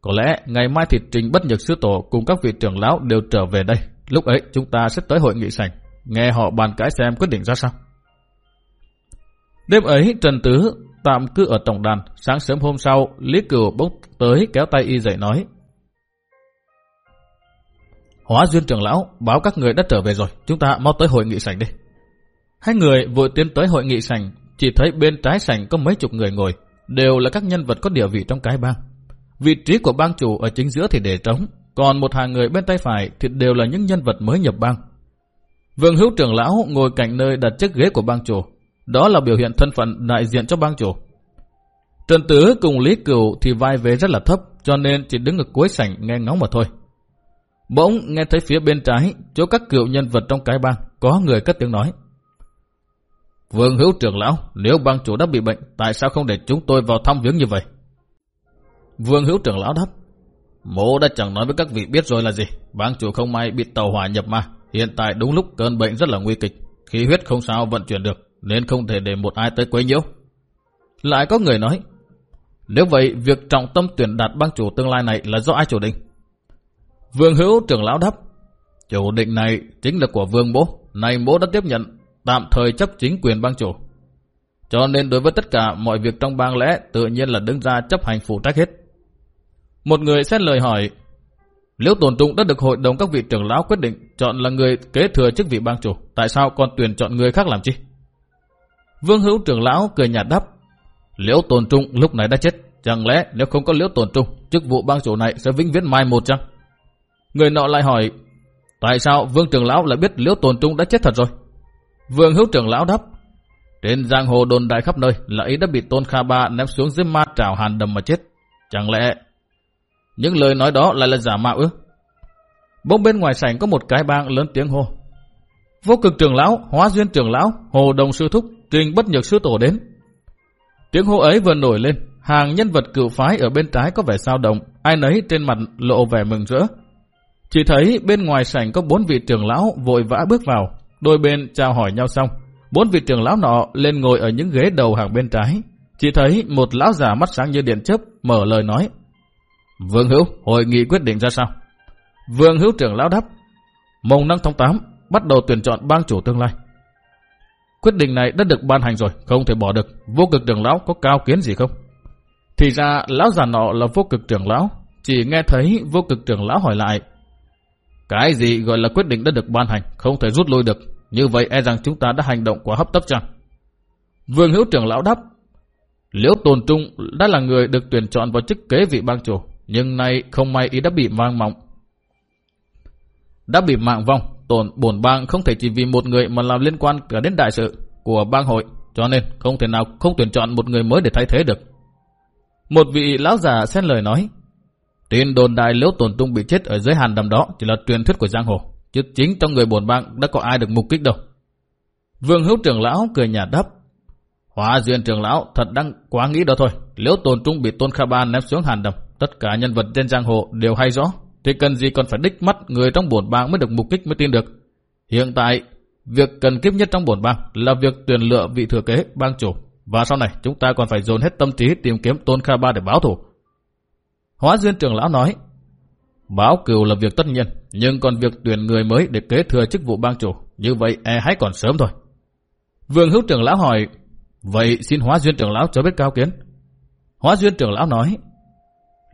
Có lẽ ngày mai thì trình bất nhược sư tổ cùng các vị trưởng lão đều trở về đây. Lúc ấy chúng ta sẽ tới hội nghị sảnh, nghe họ bàn cãi xem quyết định ra sao. Đêm ấy Trần Tứ tạm cư ở tổng đàn, sáng sớm hôm sau, Lý Cửu bốc tới kéo tay y dậy nói. Hóa duyên trưởng lão, báo các người đã trở về rồi, chúng ta mau tới hội nghị sảnh đi. Hai người vội tiến tới hội nghị sảnh, chỉ thấy bên trái sảnh có mấy chục người ngồi, đều là các nhân vật có địa vị trong cái bang. Vị trí của bang chủ ở chính giữa thì để trống, còn một hàng người bên tay phải thì đều là những nhân vật mới nhập bang. Vương hữu trưởng lão ngồi cạnh nơi đặt chiếc ghế của bang chủ, đó là biểu hiện thân phận đại diện cho bang chủ. Trần Tứ cùng Lý Cửu thì vai vế rất là thấp, cho nên chỉ đứng ở cuối sảnh nghe ngóng mà thôi. Bỗng nghe thấy phía bên trái, chỗ các cựu nhân vật trong cái bang, có người cất tiếng nói. Vương hữu trưởng lão, nếu bang chủ đã bị bệnh, tại sao không để chúng tôi vào thăm viếng như vậy? Vương hữu trưởng lão đáp. Mộ đã chẳng nói với các vị biết rồi là gì. Bang chủ không may bị tàu hỏa nhập ma. Hiện tại đúng lúc cơn bệnh rất là nguy kịch. Khí huyết không sao vận chuyển được, nên không thể để một ai tới quấy nhiễu. Lại có người nói, nếu vậy việc trọng tâm tuyển đạt bang chủ tương lai này là do ai chủ định? Vương hữu trưởng lão đáp, chủ định này chính là của vương bố. Này bố đã tiếp nhận, tạm thời chấp chính quyền bang chủ. Cho nên đối với tất cả mọi việc trong bang lẽ tự nhiên là đứng ra chấp hành phụ trách hết. Một người xét lời hỏi, Liễu Tồn Trung đã được hội đồng các vị trưởng lão quyết định chọn là người kế thừa chức vị bang chủ, tại sao còn tuyển chọn người khác làm chi? Vương Hữu trưởng lão cười nhạt đáp, Liễu Tồn Trung lúc này đã chết, chẳng lẽ nếu không có Liễu Tồn Trung, chức vụ bang chủ này sẽ vĩnh viễn mai một chăng? Người nọ lại hỏi, tại sao Vương trưởng lão lại biết Liễu Tồn Trung đã chết thật rồi? Vương Hữu trưởng lão đáp, trên giang hồ đồn đại khắp nơi là ý đã bị Tôn Kha Ba ném xuống dưới ma trào hàn đầm mà chết. Chẳng lẽ những lời nói đó lại là giả mạo ư? Bỗng bên ngoài sảnh có một cái bang lớn tiếng hô. Vô cực trưởng lão, hóa duyên trưởng lão, hồ đồng sư thúc, trình bất nhược sư tổ đến. Tiếng hô ấy vừa nổi lên, hàng nhân vật cựu phái ở bên trái có vẻ sao động, ai nấy trên mặt lộ vẻ mừng rỡ. Chỉ thấy bên ngoài sảnh có bốn vị trưởng lão vội vã bước vào, đôi bên chào hỏi nhau xong. Bốn vị trưởng lão nọ lên ngồi ở những ghế đầu hàng bên trái. Chỉ thấy một lão già mắt sáng như điện chớp mở lời nói. Vương Hữu, hội nghị quyết định ra sao? Vương Hữu trưởng lão đáp. Mùng năm tháng 8 bắt đầu tuyển chọn bang chủ tương lai. Quyết định này đã được ban hành rồi, không thể bỏ được. Vô cực trưởng lão có cao kiến gì không? Thì ra lão già nọ là vô cực trưởng lão. Chỉ nghe thấy vô cực trưởng lão hỏi lại. Cái gì gọi là quyết định đã được ban hành, không thể rút lui được. Như vậy e rằng chúng ta đã hành động quá hấp tấp chăng? Vương hữu trưởng lão đáp. Liễu tồn trung đã là người được tuyển chọn vào chức kế vị bang chủ, nhưng nay không may y đã bị mang mộng. Đã bị mạng vong, tổn bổn bang không thể chỉ vì một người mà làm liên quan cả đến đại sự của bang hội, cho nên không thể nào không tuyển chọn một người mới để thay thế được. Một vị lão già xen lời nói, tin đồn đại liễu tổn trung bị chết ở dưới hàn đầm đó chỉ là truyền thuyết của giang hồ, chứ chính trong người bổn bang đã có ai được mục kích đâu. Vương hữu trưởng lão cười nhạt đáp, Hóa duyên trưởng lão thật đang quá nghĩ đó thôi. Liễu tổn trung bị tôn kha ba ném xuống hàn đầm. Tất cả nhân vật trên giang hồ đều hay rõ. Thì cần gì còn phải đích mắt người trong bổn bang mới được mục kích mới tin được. Hiện tại, việc cần kiếp nhất trong bổn bang là việc tuyển lựa vị thừa kế bang chủ. Và sau này chúng ta còn phải dồn hết tâm trí tìm kiếm tôn kha ba để báo thù. Hóa duyên trưởng lão nói, báo cừu là việc tất nhiên, nhưng còn việc tuyển người mới để kế thừa chức vụ bang chủ, như vậy e hãy còn sớm thôi. Vương hữu trưởng lão hỏi, Vậy xin hóa duyên trưởng lão cho biết cao kiến. Hóa duyên trưởng lão nói,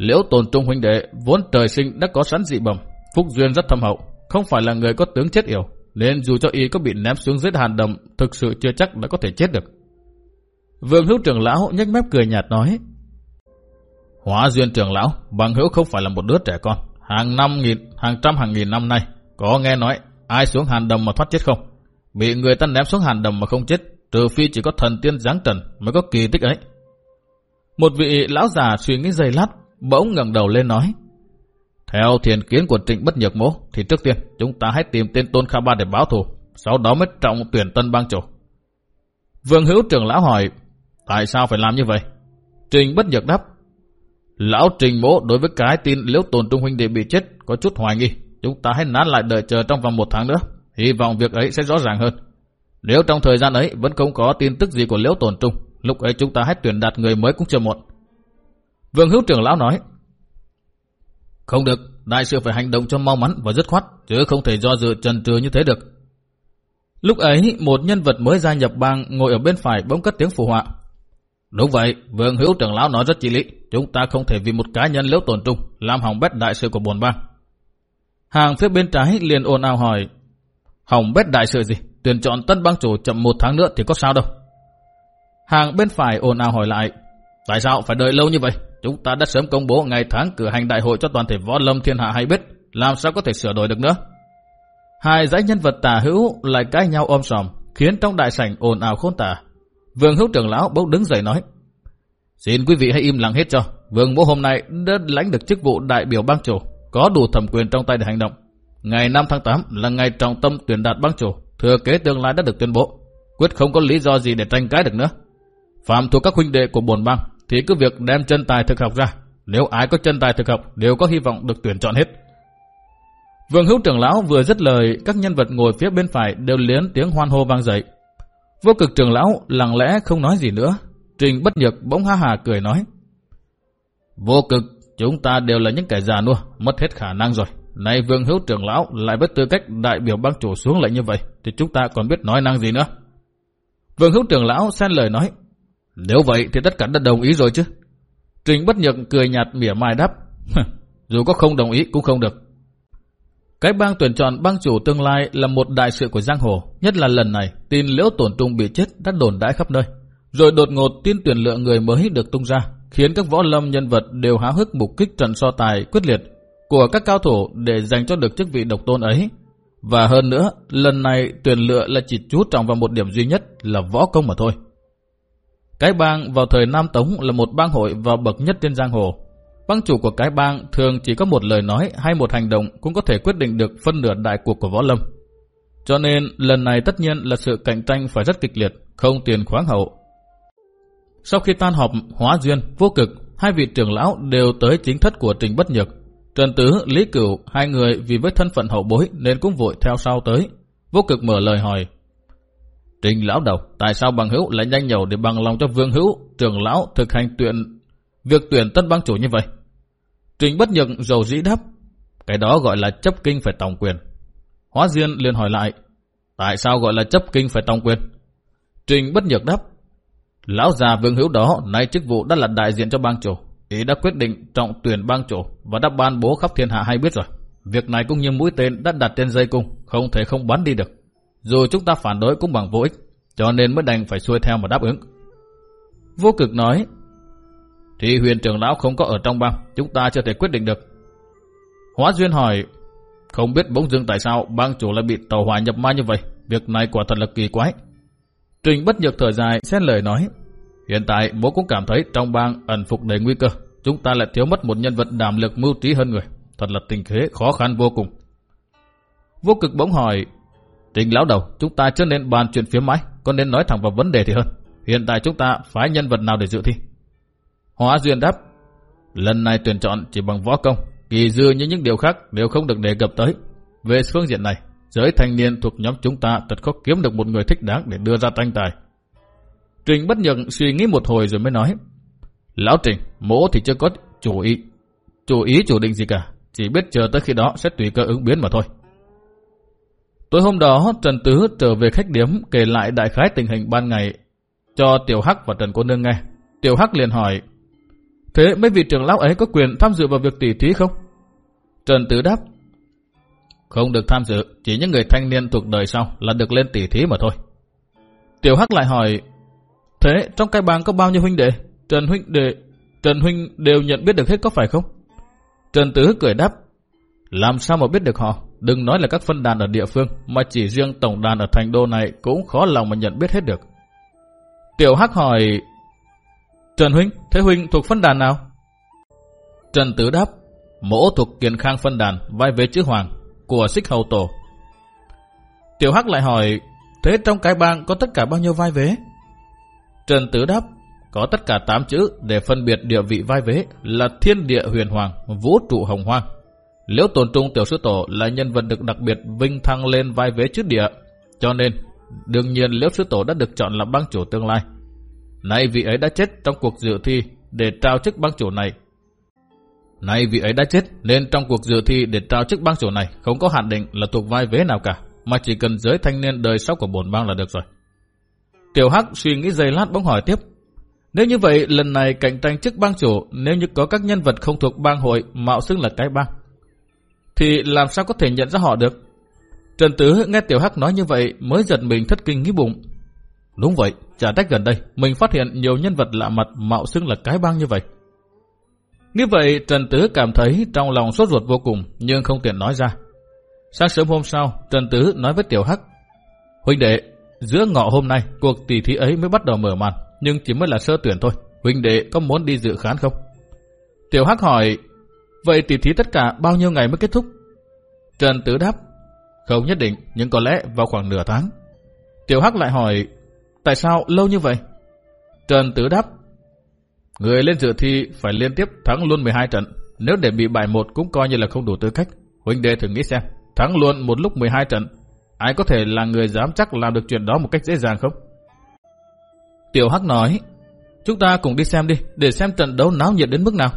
Liễu tồn trung huynh đệ vốn trời sinh đã có sẵn dị bẩm, phúc duyên rất thâm hậu, không phải là người có tướng chết yểu, nên dù cho y có bị ném xuống dưới hàn đầm, thực sự chưa chắc đã có thể chết được. Vương hữu trưởng lão nhếch mép cười nhạt nói, Hóa duyên trưởng lão, bằng hữu không phải là một đứa trẻ con, hàng năm nghìn, hàng trăm hàng nghìn năm nay, có nghe nói ai xuống hàn đầm mà thoát chết không? Bị người ta ném xuống hàn đầm mà không chết, trừ phi chỉ có thần tiên giáng trần mới có kỳ tích ấy. Một vị lão già suy nghĩ giây lát, bỗng ngẩng đầu lên nói. Theo thiền kiến của trịnh bất nhược mố, thì trước tiên chúng ta hãy tìm tên Tôn Kha Ba để báo thù, sau đó mới trọng tuyển tân bang chủ. Vương hữu trưởng lão hỏi, tại sao phải làm như vậy? Trình bất nhược đáp, lão trình mố đối với cái tin liễu tồn trung huynh đệ bị chết có chút hoài nghi, chúng ta hãy nán lại đợi chờ trong vòng một tháng nữa, hy vọng việc ấy sẽ rõ ràng hơn. Nếu trong thời gian ấy vẫn không có tin tức gì của Liễu Tồn Trung, lúc ấy chúng ta hãy tuyển đạt người mới cũng chưa muộn. Vương Hữu trưởng lão nói, không được, đại sư phải hành động cho mau mắn và dứt khoát, chứ không thể do dự trần trừ như thế được. Lúc ấy, một nhân vật mới gia nhập bang ngồi ở bên phải bỗng cất tiếng phù họa. Đúng vậy, Vương Hữu trưởng lão nói rất chỉ lý, chúng ta không thể vì một cá nhân liễu tồn trung làm hỏng bét đại sự của buồn bang. Hàng phía bên trái liền ồn ào hỏi, hỏng bét đại sự gì? tuyển chọn tân bang chủ chậm một tháng nữa thì có sao đâu. Hàng bên phải ồn ào hỏi lại, tại sao phải đợi lâu như vậy? Chúng ta đã sớm công bố ngày tháng cử hành đại hội cho toàn thể võ lâm thiên hạ hay biết, làm sao có thể sửa đổi được nữa? Hai dãy nhân vật tà hữu lại cãi nhau ôm sòm, khiến trong đại sảnh ồn ào khôn tả. Vương hữu trưởng lão bỗng đứng dậy nói, Xin quý vị hãy im lặng hết cho. Vương bố hôm nay đã lãnh được chức vụ đại biểu bang chủ, có đủ thẩm quyền trong tay để hành động. Ngày 5 tháng 8 là ngày trọng tâm tuyển đạt bang chủ, thừa kế tương lai đã được tuyên bố. quyết không có lý do gì để tranh cãi được nữa. Phạm thuộc các huynh đệ của bồn bang thì cứ việc đem chân tài thực học ra. Nếu ai có chân tài thực học đều có hy vọng được tuyển chọn hết. Vương hữu trưởng lão vừa dứt lời, các nhân vật ngồi phía bên phải đều liến tiếng hoan hô vang dậy. Vô cực trưởng lão lặng lẽ không nói gì nữa. Trình bất nhược bỗng ha hà cười nói. Vô cực, chúng ta đều là những kẻ già nua, mất hết khả năng rồi. Này vương hữu trưởng lão lại với tư cách đại biểu bang chủ xuống lại như vậy, thì chúng ta còn biết nói năng gì nữa. Vương hữu trưởng lão xen lời nói. Nếu vậy thì tất cả đã đồng ý rồi chứ. Trình bất nhược cười nhạt mỉa mai đáp. Dù có không đồng ý cũng không được. Cái bang tuyển chọn bang chủ tương lai là một đại sự của giang hồ, nhất là lần này tin liễu tổn trung bị chết đã đồn đãi khắp nơi. Rồi đột ngột tin tuyển lựa người mới được tung ra, khiến các võ lâm nhân vật đều háo hức mục kích trận so tài quyết liệt của các cao thủ để giành cho được chức vị độc tôn ấy. Và hơn nữa, lần này tuyển lựa là chỉ chú trọng vào một điểm duy nhất là võ công mà thôi. Cái bang vào thời Nam Tống là một bang hội vào bậc nhất trên giang hồ, Bang chủ của cái bang thường chỉ có một lời nói hay một hành động cũng có thể quyết định được phân nửa đại cuộc của võ lâm. Cho nên lần này tất nhiên là sự cạnh tranh phải rất kịch liệt, không tiền khoáng hậu. Sau khi tan họp hóa duyên, vô cực, hai vị trưởng lão đều tới chính thất của Trình Bất Nhược. Trần Tứ, Lý Cửu, hai người vì với thân phận hậu bối nên cũng vội theo sau tới. Vô cực mở lời hỏi. Trình lão đầu, tại sao bằng hữu lại nhanh nhẩu để bằng lòng cho vương hữu, trưởng lão thực hành tuyển việc tuyển tân bang chủ như vậy? Trình bất nhược dầu dĩ đáp, cái đó gọi là chấp kinh phải tòng quyền. Hóa Diên liền hỏi lại, tại sao gọi là chấp kinh phải tòng quyền? Trình bất nhược đáp, lão già vương hữu đó nay chức vụ đã là đại diện cho bang chủ. Ý đã quyết định trọng tuyển bang chủ và đã ban bố khắp thiên hạ hay biết rồi. Việc này cũng như mũi tên đã đặt trên dây cung, không thể không bắn đi được. Dù chúng ta phản đối cũng bằng vô ích, cho nên mới đành phải xuôi theo mà đáp ứng. Vô cực nói, thì huyền trưởng lão không có ở trong bang, chúng ta chưa thể quyết định được. Hóa Duyên hỏi, không biết bỗng dưng tại sao bang chủ lại bị tàu hỏa nhập ma như vậy, việc này quả thật là kỳ quái. Trình bất nhược thở dài, xét lời nói, hiện tại bố cũng cảm thấy trong bang ẩn phục đầy nguy cơ, chúng ta lại thiếu mất một nhân vật đảm lực mưu trí hơn người, thật là tình thế khó khăn vô cùng. Vô cực bỗng hỏi, Trình lão đầu, chúng ta chưa nên bàn chuyện phía mãi, có nên nói thẳng vào vấn đề thì hơn. Hiện tại chúng ta phái nhân vật nào để dự thi? Hóa Duyên đáp, lần này tuyển chọn chỉ bằng võ công, kỳ dư như những điều khác đều không được đề cập tới. Về phương diện này, giới thanh niên thuộc nhóm chúng ta thật khó kiếm được một người thích đáng để đưa ra tranh tài. Trình bất nhượng suy nghĩ một hồi rồi mới nói, Lão Trình, mỗ thì chưa có chủ ý, chủ ý chủ định gì cả, chỉ biết chờ tới khi đó sẽ tùy cơ ứng biến mà thôi. Tối hôm đó, Trần Tứ trở về khách điếm kể lại đại khái tình hình ban ngày cho Tiểu Hắc và Trần Cô Nương nghe. Tiểu Hắc liền hỏi, Thế mấy vị trưởng lão ấy có quyền tham dự vào việc tỷ thí không? Trần Tứ đáp. Không được tham dự, chỉ những người thanh niên thuộc đời sau là được lên tỷ thí mà thôi. Tiểu Hắc lại hỏi, thế trong cái bang có bao nhiêu huynh đệ? Trần huynh đệ, Trần huynh đều nhận biết được hết có phải không? Trần Tứ cười đáp, làm sao mà biết được họ? Đừng nói là các phân đàn ở địa phương, mà chỉ riêng tổng đàn ở thành đô này cũng khó lòng mà nhận biết hết được. Tiểu Hắc hỏi, Trần Huynh, thế Huynh thuộc phân đàn nào? Trần Tứ đáp, mỗ thuộc kiền khang phân đàn, vai vế chữ Hoàng, của xích hầu tổ. Tiểu Hắc lại hỏi, thế trong cái bang có tất cả bao nhiêu vai vế? Trần Tứ đáp, có tất cả 8 chữ để phân biệt địa vị vai vế là thiên địa huyền hoàng, vũ trụ hồng hoang. Liễu tồn trung tiểu sư tổ là nhân vật được đặc biệt vinh thăng lên vai vế trước địa, cho nên đương nhiên liễu sư tổ đã được chọn làm bang chủ tương lai. Nay vị ấy đã chết trong cuộc dự thi để trao chức bang chủ này. Nay vị ấy đã chết nên trong cuộc dự thi để trao chức bang chủ này không có hạn định là thuộc vai vế nào cả, mà chỉ cần giới thanh niên đời sau của bổn bang là được rồi. Tiểu Hắc suy nghĩ giây lát bỗng hỏi tiếp. Nếu như vậy, lần này cạnh tranh chức bang chủ, nếu như có các nhân vật không thuộc bang hội mạo xưng là cái bang, thì làm sao có thể nhận ra họ được? Trần Tứ nghe Tiểu Hắc nói như vậy mới giật mình thất kinh nghĩ bụng. Đúng vậy, chả trách gần đây mình phát hiện nhiều nhân vật lạ mặt mạo xưng là cái bang như vậy. Như vậy Trần Tứ cảm thấy trong lòng sốt ruột vô cùng nhưng không tiện nói ra. Sáng sớm hôm sau, Trần Tứ nói với Tiểu Hắc. Huynh đệ, giữa ngọ hôm nay cuộc tỷ thí ấy mới bắt đầu mở màn nhưng chỉ mới là sơ tuyển thôi. Huynh đệ có muốn đi dự khán không? Tiểu Hắc hỏi, vậy tỷ thí tất cả bao nhiêu ngày mới kết thúc? Trần Tứ đáp, không nhất định nhưng có lẽ vào khoảng nửa tháng. Tiểu Hắc lại hỏi, Tại sao lâu như vậy? Trần Tứ đáp. Người lên dự thi phải liên tiếp thắng luôn 12 trận. Nếu để bị bài một cũng coi như là không đủ tư cách. Huynh đệ thử nghĩ xem. Thắng luôn một lúc 12 trận. Ai có thể là người dám chắc làm được chuyện đó một cách dễ dàng không? Tiểu Hắc nói. Chúng ta cùng đi xem đi, để xem trận đấu náo nhiệt đến mức nào.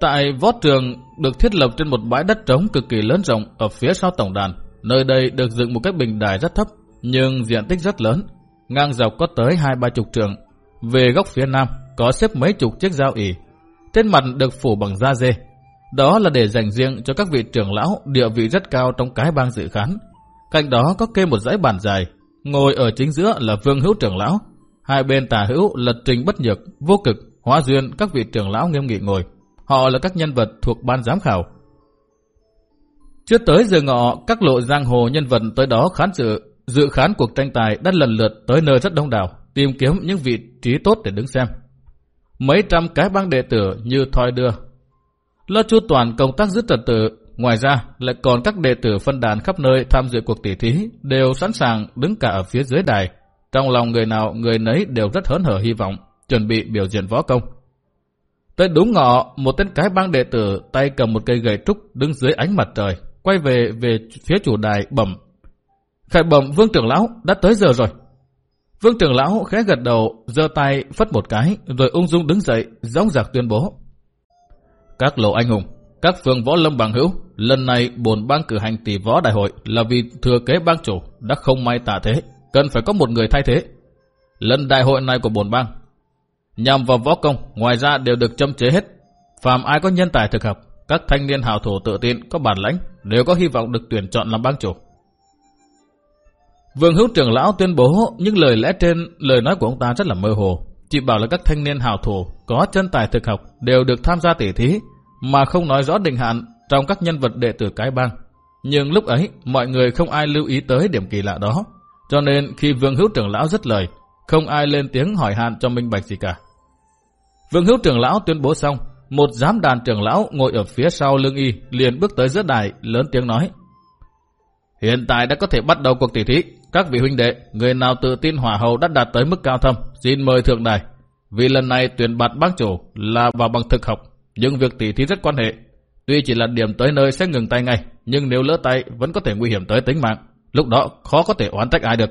Tại võ trường được thiết lập trên một bãi đất trống cực kỳ lớn rộng ở phía sau tổng đàn. Nơi đây được dựng một cái bình đài rất thấp, nhưng diện tích rất lớn, ngang dọc có tới hai ba chục trường. Về góc phía nam có xếp mấy chục chiếc dao ỉ, trên mặt được phủ bằng da dê. Đó là để dành riêng cho các vị trưởng lão địa vị rất cao trong cái bang dự khán. Cạnh đó có kê một dãy bàn dài, ngồi ở chính giữa là vương hữu trưởng lão, hai bên tả hữu là trình bất nhược, vô cực, hóa duyên các vị trưởng lão nghiêm nghị ngồi. Họ là các nhân vật thuộc ban giám khảo. Trước tới giờ ngọ, các lộ giang hồ nhân vật tới đó khán dự, dự khán cuộc tranh tài đã lần lượt tới nơi rất đông đảo, tìm kiếm những vị trí tốt để đứng xem. Mấy trăm cái băng đệ tử như thoi đưa. Lo chu toàn công tác giữ trật tự, ngoài ra lại còn các đệ tử phân đàn khắp nơi tham dự cuộc tỷ thí đều sẵn sàng đứng cả ở phía dưới đài. Trong lòng người nào người nấy đều rất hớn hở hy vọng, chuẩn bị biểu diễn võ công. Tới đúng ngọ, một tên cái bang đệ tử tay cầm một cây gậy trúc đứng dưới ánh mặt trời, quay về về phía chủ đài bẩm. Khải bẩm vương trưởng lão, đã tới giờ rồi. Vương trưởng lão khẽ gật đầu, giơ tay phất một cái, rồi ung dung đứng dậy, gióng giặc tuyên bố. Các lộ anh hùng, các phương võ lâm bằng hữu, lần này bổn bang cử hành tỷ võ đại hội là vì thừa kế bang chủ đã không may tạ thế, cần phải có một người thay thế. Lần đại hội này của bổn bang nhằm vào võ công, ngoài ra đều được châm chế hết. Phàm ai có nhân tài thực học, các thanh niên hào thủ tự tin, có bản lãnh, đều có hy vọng được tuyển chọn làm bang chủ. Vương hữu trưởng lão tuyên bố những lời lẽ trên lời nói của ông ta rất là mơ hồ. Chỉ bảo là các thanh niên hào thủ có chân tài thực học đều được tham gia tỷ thí, mà không nói rõ định hạn trong các nhân vật đệ tử cái bang. Nhưng lúc ấy, mọi người không ai lưu ý tới điểm kỳ lạ đó. Cho nên khi vương hữu trưởng lão dứt lời, không ai lên tiếng hỏi hạn cho minh bạch gì cả. Vương hữu trưởng lão tuyên bố xong, một giám đàn trưởng lão ngồi ở phía sau lưng y liền bước tới giữa đài lớn tiếng nói. Hiện tại đã có thể bắt đầu cuộc tỷ thí. Các vị huynh đệ, người nào tự tin hỏa hầu đã đạt tới mức cao thâm, xin mời thượng đài. Vì lần này tuyển bạt bác chủ là vào bằng thực học, nhưng việc tỷ thí rất quan hệ. Tuy chỉ là điểm tới nơi sẽ ngừng tay ngay, nhưng nếu lỡ tay vẫn có thể nguy hiểm tới tính mạng. Lúc đó khó có thể oán trách ai được.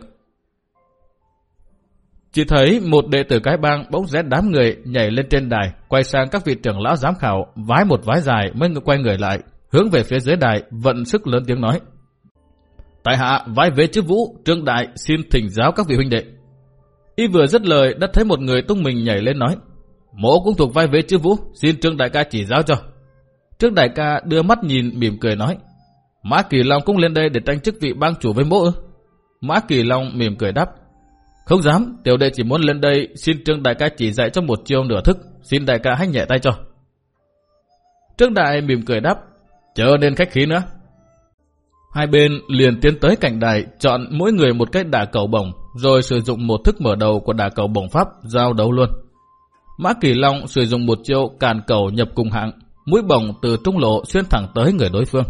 Chỉ thấy một đệ tử cái bang bỗng rét đám người nhảy lên trên đài, quay sang các vị trưởng lão giám khảo, vái một vái dài mới quay người lại, hướng về phía dưới đài, vận sức lớn tiếng nói. Tại hạ vái vế chữ vũ, trương đại xin thỉnh giáo các vị huynh đệ. Y vừa dứt lời đã thấy một người tung mình nhảy lên nói. mỗ cũng thuộc vai vế chữ vũ, xin trương đại ca chỉ giáo cho. Trương đại ca đưa mắt nhìn mỉm cười nói. Mã Kỳ Long cũng lên đây để tranh chức vị bang chủ với mỗ ư. Mã Kỳ Long mỉm cười đáp. Không dám, tiểu đệ chỉ muốn lên đây xin Trương Đại ca chỉ dạy cho một chiêu nửa thức, xin đại ca hãy nhẹ tay cho. Trương Đại mỉm cười đáp, chờ nên khách khí nữa. Hai bên liền tiến tới cạnh đài, chọn mỗi người một cái đả cầu bổng, rồi sử dụng một thức mở đầu của đả cầu bổng pháp, giao đấu luôn. Mã Kỳ Long sử dụng một chiêu càn cầu nhập cùng hạng, mũi bổng từ trung lộ xuyên thẳng tới người đối phương.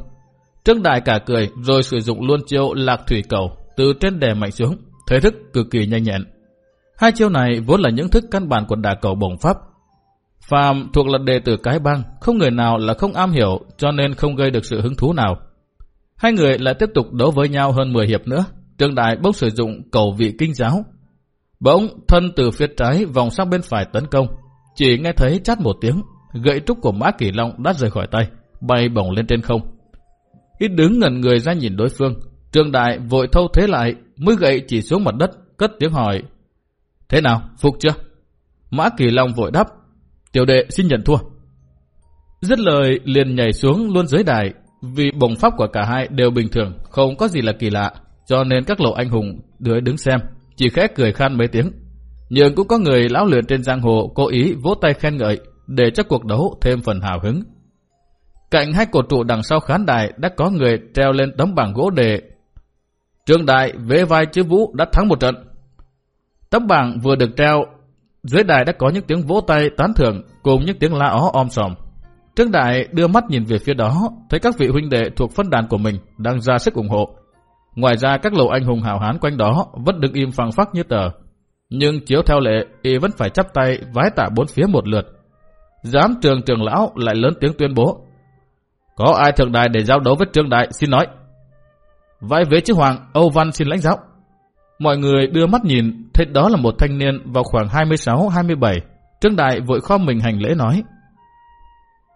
Trương Đại cả cười, rồi sử dụng luôn chiêu lạc thủy cầu, từ trên đè mạnh xuống, thể thức cực kỳ nhanh nhẹn. Hai chiêu này vốn là những thức căn bản của đà cầu bổng pháp. Phạm thuộc là đệ tử cái băng, không người nào là không am hiểu cho nên không gây được sự hứng thú nào. Hai người lại tiếp tục đấu với nhau hơn 10 hiệp nữa. Trương Đại bốc sử dụng cầu vị kinh giáo. Bỗng thân từ phía trái vòng sang bên phải tấn công. Chỉ nghe thấy chát một tiếng, gậy trúc của Mã Kỳ Long đã rời khỏi tay, bay bổng lên trên không. Ít đứng ngẩn người ra nhìn đối phương, Trương Đại vội thâu thế lại, mũi gậy chỉ xuống mặt đất, cất tiếng hỏi. Thế nào, phục chưa? Mã Kỳ Long vội đáp. Tiểu đệ xin nhận thua. Dứt lời liền nhảy xuống luôn dưới đài, vì bổng pháp của cả hai đều bình thường, không có gì là kỳ lạ, cho nên các lộ anh hùng đứa đứng xem, chỉ khẽ cười khan mấy tiếng. Nhưng cũng có người lão luyện trên giang hồ cố ý vỗ tay khen ngợi để cho cuộc đấu thêm phần hào hứng. Cạnh hai cột trụ đằng sau khán đài đã có người treo lên tấm bảng gỗ đề Trương Đại vế vai chữ Vũ đã thắng một trận. Tấm bảng vừa được treo, dưới đài đã có những tiếng vỗ tay tán thưởng cùng những tiếng la ó om sòm. Trương Đại đưa mắt nhìn về phía đó, thấy các vị huynh đệ thuộc phân đàn của mình đang ra sức ủng hộ. Ngoài ra các lầu anh hùng hào hán quanh đó vẫn đứng im phẳng phắc như tờ. Nhưng chiếu theo lệ, y vẫn phải chắp tay vái tạ bốn phía một lượt. Giám trường trường lão lại lớn tiếng tuyên bố. Có ai thượng đài để giao đấu với trương đại xin nói. Vãi vế chữ hoàng, Âu Văn xin lãnh giáo. Mọi người đưa mắt nhìn, thấy đó là một thanh niên vào khoảng 26-27. Trương đại vội kho mình hành lễ nói.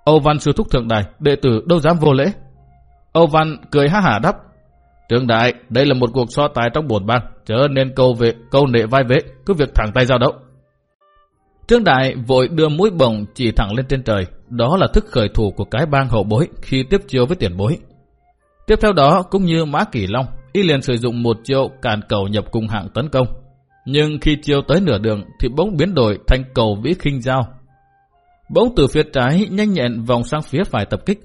Âu Văn sư thúc thượng đại đệ tử đâu dám vô lễ. Âu Văn cười ha hả đáp. Trương đại, đây là một cuộc so tài trong bổn bang, chớ nên câu về câu nệ vai vế, cứ việc thẳng tay giao đấu. Trương Đại vội đưa mũi bồng chỉ thẳng lên trên trời, đó là thức khởi thủ của cái bang hậu bối khi tiếp chiêu với tiền bối. Tiếp theo đó cũng như Mã kỳ Long, y liền sử dụng một chiêu càn cầu nhập cung hạng tấn công. Nhưng khi chiêu tới nửa đường thì bỗng biến đổi thành cầu vĩ khinh giao. Bỗng từ phía trái nhanh nhẹn vòng sang phía phải tập kích.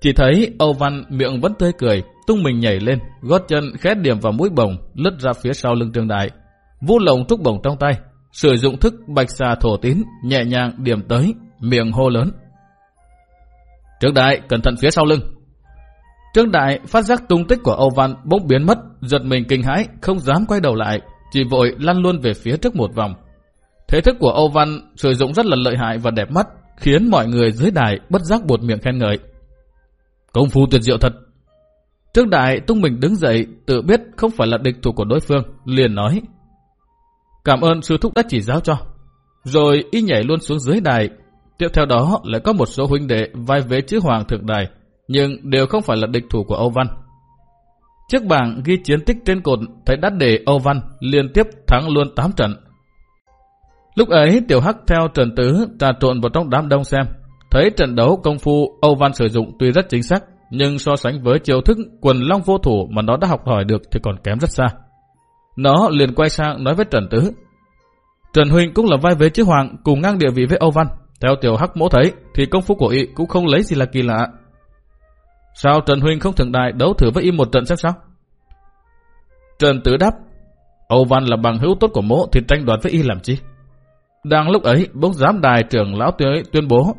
Chỉ thấy Âu Văn miệng vẫn tươi cười, tung mình nhảy lên, gót chân khét điểm vào mũi bồng, lướt ra phía sau lưng Trương Đại. Vũ lồng trúc bồng trong tay, sử dụng thức bạch xà thổ tín, nhẹ nhàng điểm tới, miệng hô lớn. Trương Đại, cẩn thận phía sau lưng. Trương Đại phát giác tung tích của Âu Văn bỗng biến mất, giật mình kinh hãi, không dám quay đầu lại, chỉ vội lăn luôn về phía trước một vòng. Thế thức của Âu Văn sử dụng rất là lợi hại và đẹp mắt, khiến mọi người dưới đài bất giác buột miệng khen ngợi. Công phu tuyệt diệu thật. Trương Đại tung mình đứng dậy, tự biết không phải là địch thủ của đối phương, liền nói. Cảm ơn sư thúc đã chỉ giáo cho. Rồi y nhảy luôn xuống dưới đài. Tiếp theo đó lại có một số huynh đệ vai vế chữ hoàng thượng đài, nhưng đều không phải là địch thủ của Âu Văn. Chiếc bảng ghi chiến tích trên cột thấy đắt đề Âu Văn liên tiếp thắng luôn 8 trận. Lúc ấy Tiểu Hắc theo Trần Tứ trà trộn vào trong đám đông xem. Thấy trận đấu công phu Âu Văn sử dụng tuy rất chính xác, nhưng so sánh với chiêu thức quần long vô thủ mà nó đã học hỏi được thì còn kém rất xa. Nó liền quay sang nói với Trần Tứ. Trần Huynh cũng là vai vế chữ hoàng cùng ngang địa vị với Âu Văn. Theo tiểu hắc mỗ thấy thì công phu của y cũng không lấy gì là kỳ lạ. Sao Trần Huynh không thượng đại đấu thử với y một trận xem sao? Trần Tứ đáp. Âu Văn là bằng hữu tốt của mỗ thì tranh đoạt với y làm chi? Đang lúc ấy, bốc giám đài trưởng lão tuyên, tuyên bố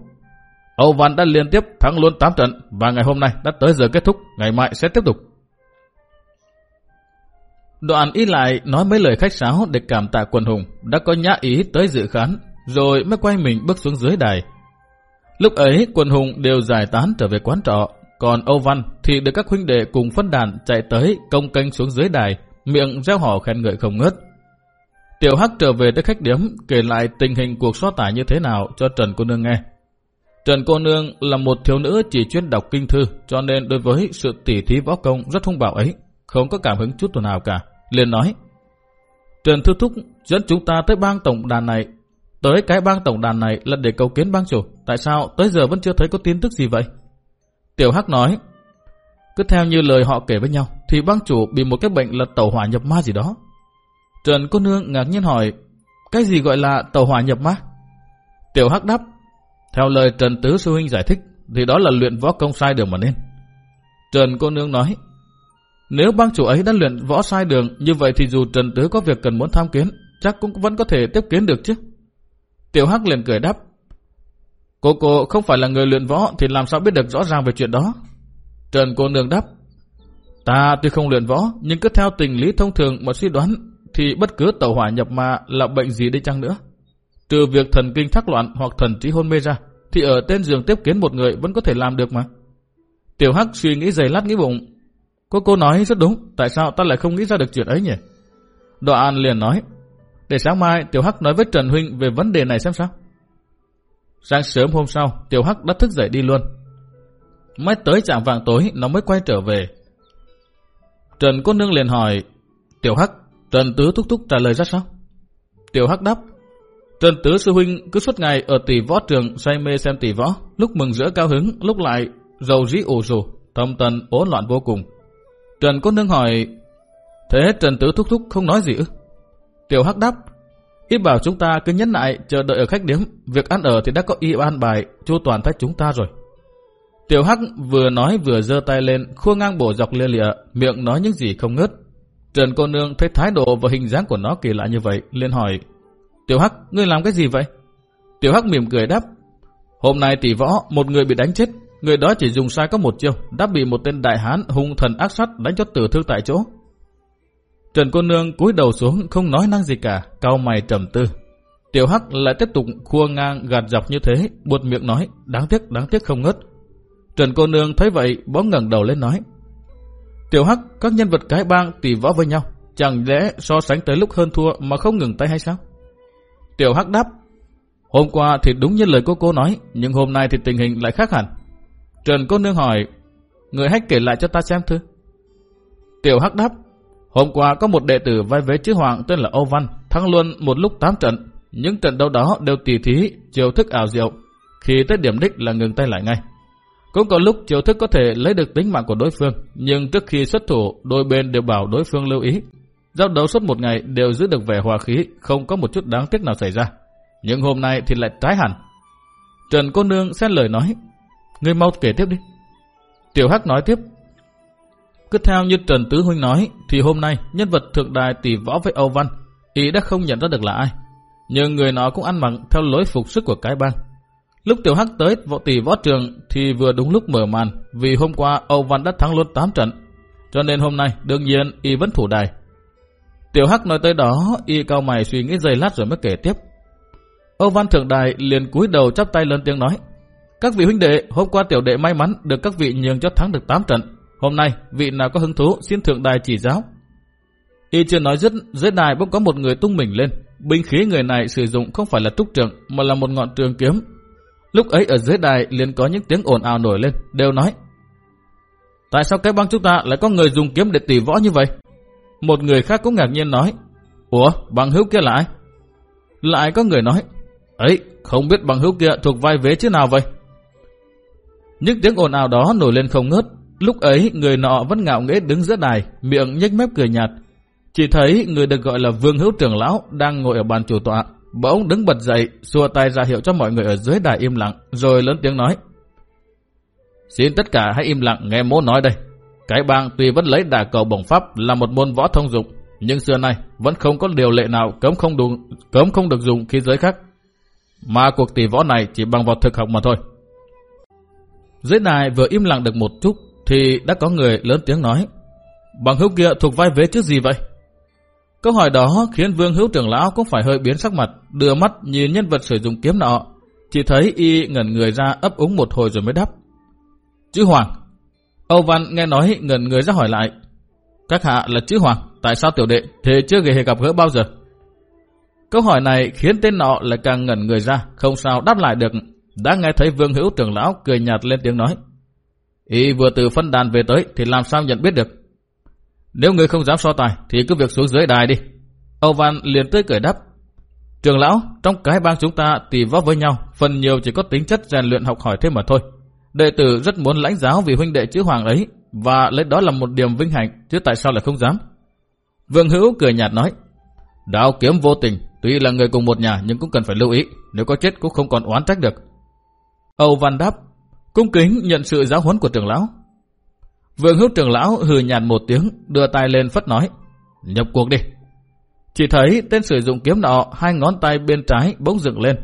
Âu Văn đã liên tiếp thắng luôn 8 trận và ngày hôm nay đã tới giờ kết thúc, ngày mai sẽ tiếp tục. Đoạn y lại nói mấy lời khách sáo để cảm tạ quần hùng, đã có nhã ý tới dự khán, rồi mới quay mình bước xuống dưới đài. Lúc ấy quần hùng đều giải tán trở về quán trọ, còn Âu Văn thì được các huynh đệ cùng phân đàn chạy tới công canh xuống dưới đài, miệng reo hò khen ngợi không ngớt. Tiểu Hắc trở về tới khách điếm kể lại tình hình cuộc so tải như thế nào cho Trần Cô Nương nghe. Trần Cô Nương là một thiếu nữ chỉ chuyên đọc kinh thư cho nên đối với sự tỉ thí võ công rất hung bạo ấy, không có cảm hứng chút nào cả liền nói. Trần Thư Thúc dẫn chúng ta tới bang tổng đàn này. Tới cái bang tổng đàn này là để cầu kiến bang chủ. Tại sao tới giờ vẫn chưa thấy có tin tức gì vậy? Tiểu Hắc nói. Cứ theo như lời họ kể với nhau, thì bang chủ bị một cái bệnh là tàu hỏa nhập ma gì đó. Trần cô nương ngạc nhiên hỏi, cái gì gọi là tàu hỏa nhập ma? Tiểu Hắc đáp, theo lời Trần Tứ Sư Huynh giải thích, thì đó là luyện võ công sai đường mà nên. Trần cô nương nói, nếu bang chủ ấy đã luyện võ sai đường, như vậy thì dù Trần Tứ có việc cần muốn tham kiến, chắc cũng vẫn có thể tiếp kiến được chứ. Tiểu Hắc liền cười đáp. Cô cô không phải là người luyện võ thì làm sao biết được rõ ràng về chuyện đó? Trần cô nương đáp. Ta tuy không luyện võ, nhưng cứ theo tình lý thông thường mà suy đoán, thì bất cứ tàu hỏa nhập ma là bệnh gì đi chăng nữa. Trừ việc thần kinh thắc loạn hoặc thần trí hôn mê ra, thì ở tên giường tiếp kiến một người vẫn có thể làm được mà. Tiểu Hắc suy nghĩ dày lát nghĩ bụng, Cô cô nói rất đúng, tại sao ta lại không nghĩ ra được chuyện ấy nhỉ? Đoạn liền nói, để sáng mai Tiểu Hắc nói với Trần Huynh về vấn đề này xem sao. Sáng sớm hôm sau, Tiểu Hắc đã thức dậy đi luôn. Mới tới trạm vàng tối, nó mới quay trở về. Trần cô nương liền hỏi, Tiểu Hắc, Trần Tứ thúc thúc trả lời ra sao? Tiểu Hắc đáp, Trần Tứ sư huynh cứ suốt ngày ở tỷ võ trường say mê xem tỷ võ, lúc mừng rỡ cao hứng, lúc lại dầu dĩ ủ rù, tâm tần ố loạn vô cùng. Trần cô nương hỏi, thế Trần Tứ thúc thúc không nói gì ư? Tiểu Hắc đáp, ít bảo chúng ta cứ nhấn lại chờ đợi ở khách điếm, việc ăn ở thì đã có y an bài, chu toàn thách chúng ta rồi. Tiểu Hắc vừa nói vừa giơ tay lên, khua ngang bổ dọc lia lịa, miệng nói những gì không ngớt. Trần cô nương thấy thái độ và hình dáng của nó kỳ lạ như vậy, liền hỏi, Tiểu Hắc, ngươi làm cái gì vậy? Tiểu Hắc mỉm cười đáp, hôm nay tỷ võ, một người bị đánh chết, người đó chỉ dùng sai có một chiêu, đã bị một tên đại hán hung thần ác sát đánh cho tử thương tại chỗ. Trần cô nương cúi đầu xuống không nói năng gì cả, cao mày trầm tư. Tiểu Hắc lại tiếp tục khua ngang gạt dọc như thế, buột miệng nói, đáng tiếc, đáng tiếc không ngớt. Trần cô nương thấy vậy, bỗng ngẩng đầu lên nói. Tiểu Hắc, các nhân vật cái bang tỷ võ với nhau, chẳng lẽ so sánh tới lúc hơn thua mà không ngừng tay hay sao? Tiểu Hắc đáp, hôm qua thì đúng như lời cô cô nói, nhưng hôm nay thì tình hình lại khác hẳn. Trần cô nương hỏi, người hãy kể lại cho ta xem thư. Tiểu Hắc đáp, hôm qua có một đệ tử vai vế chữ hoàng tên là Âu Văn, thắng luôn một lúc 8 trận, những trận đấu đó đều tỉ thí, chiều thức ảo diệu, khi tới điểm đích là ngừng tay lại ngay. Cũng có lúc chiều thức có thể lấy được tính mạng của đối phương, nhưng trước khi xuất thủ, đôi bên đều bảo đối phương lưu ý. Giao đấu suốt một ngày đều giữ được vẻ hòa khí, không có một chút đáng tiếc nào xảy ra. Nhưng hôm nay thì lại trái hẳn. Trần cô nương xen lời nói, Ngươi mau kể tiếp đi. Tiểu Hắc nói tiếp. Cứ theo như Trần Tứ Huynh nói, thì hôm nay nhân vật thượng đài tỷ võ với Âu Văn, ý đã không nhận ra được là ai. Nhưng người nó cũng ăn mặn theo lối phục sức của cái bang. Lúc Tiểu Hắc tới võ tỷ võ trường thì vừa đúng lúc mở màn, vì hôm qua Âu Văn đã thắng luôn 8 trận. Cho nên hôm nay đương nhiên y vẫn thủ đài. Tiểu Hắc nói tới đó, y cao mày suy nghĩ giây lát rồi mới kể tiếp. Âu Văn thượng đài liền cúi đầu chắp tay lớn tiếng nói. Các vị huynh đệ, hôm qua tiểu đệ may mắn được các vị nhường cho thắng được 8 trận. Hôm nay, vị nào có hứng thú xin thượng đài chỉ giáo. Y chưa nói dứt, dưới đài bỗng có một người tung mình lên. Binh khí người này sử dụng không phải là trúc trường, mà là một ngọn trường kiếm. Lúc ấy ở dưới đài liền có những tiếng ồn ào nổi lên, đều nói. Tại sao cái băng chúng ta lại có người dùng kiếm để tỉ võ như vậy? Một người khác cũng ngạc nhiên nói. Ủa, bằng hữu kia là ai? Lại có người nói. Ấy, không biết bằng hữu kia thuộc vai vế chứ nào vậy? Những tiếng ồn ào đó nổi lên không ngớt. Lúc ấy người nọ vẫn ngạo nghễ đứng giữa đài, miệng nhếch mép cười nhạt. Chỉ thấy người được gọi là Vương Hữu Trưởng Lão đang ngồi ở bàn chủ tọa. Bỗng đứng bật dậy, xua tay ra hiệu cho mọi người ở dưới đài im lặng, rồi lớn tiếng nói. Xin tất cả hãy im lặng nghe mô nói đây. Cái bang tuy vẫn lấy đà cầu bổng pháp là một môn võ thông dụng, nhưng xưa nay vẫn không có điều lệ nào cấm không, đủ, cấm không được dùng khi giới khác. Mà cuộc tỷ võ này chỉ bằng vào thực học mà thôi. Dưới đài vừa im lặng được một chút thì đã có người lớn tiếng nói. Bằng hữu kia thuộc vai vế chứ gì vậy? Câu hỏi đó khiến vương hữu trưởng lão cũng phải hơi biến sắc mặt, đưa mắt nhìn nhân vật sử dụng kiếm nọ. Chỉ thấy y ngẩn người ra ấp úng một hồi rồi mới đáp. Chữ Hoàng. Âu Văn nghe nói ngẩn người ra hỏi lại. Các hạ là chữ Hoàng, tại sao tiểu đệ thế chưa hề gặp gỡ bao giờ? Câu hỏi này khiến tên nọ lại càng ngẩn người ra, không sao đáp lại được đã nghe thấy vương hữu trưởng lão cười nhạt lên tiếng nói. Y vừa từ phân đàn về tới thì làm sao nhận biết được. Nếu người không dám so tài thì cứ việc xuống dưới đài đi. Âu Văn liền tươi cười đáp. Trường lão, trong cái bang chúng ta tỉ võ với nhau, phần nhiều chỉ có tính chất rèn luyện học hỏi thêm mà thôi. Đệ tử rất muốn lãnh giáo vì huynh đệ chữ hoàng ấy, và lấy đó là một điểm vinh hạnh, chứ tại sao lại không dám. Vương Hữu cười nhạt nói, Đào kiếm vô tình, tuy là người cùng một nhà nhưng cũng cần phải lưu ý, nếu có chết cũng không còn oán trách được. Âu Văn đáp, cung kính nhận sự giáo huấn của trưởng lão. Vương hữu trưởng lão hừ nhàn một tiếng, đưa tay lên phất nói, nhập cuộc đi. Chỉ thấy tên sử dụng kiếm nọ, hai ngón tay bên trái bỗng dựng lên,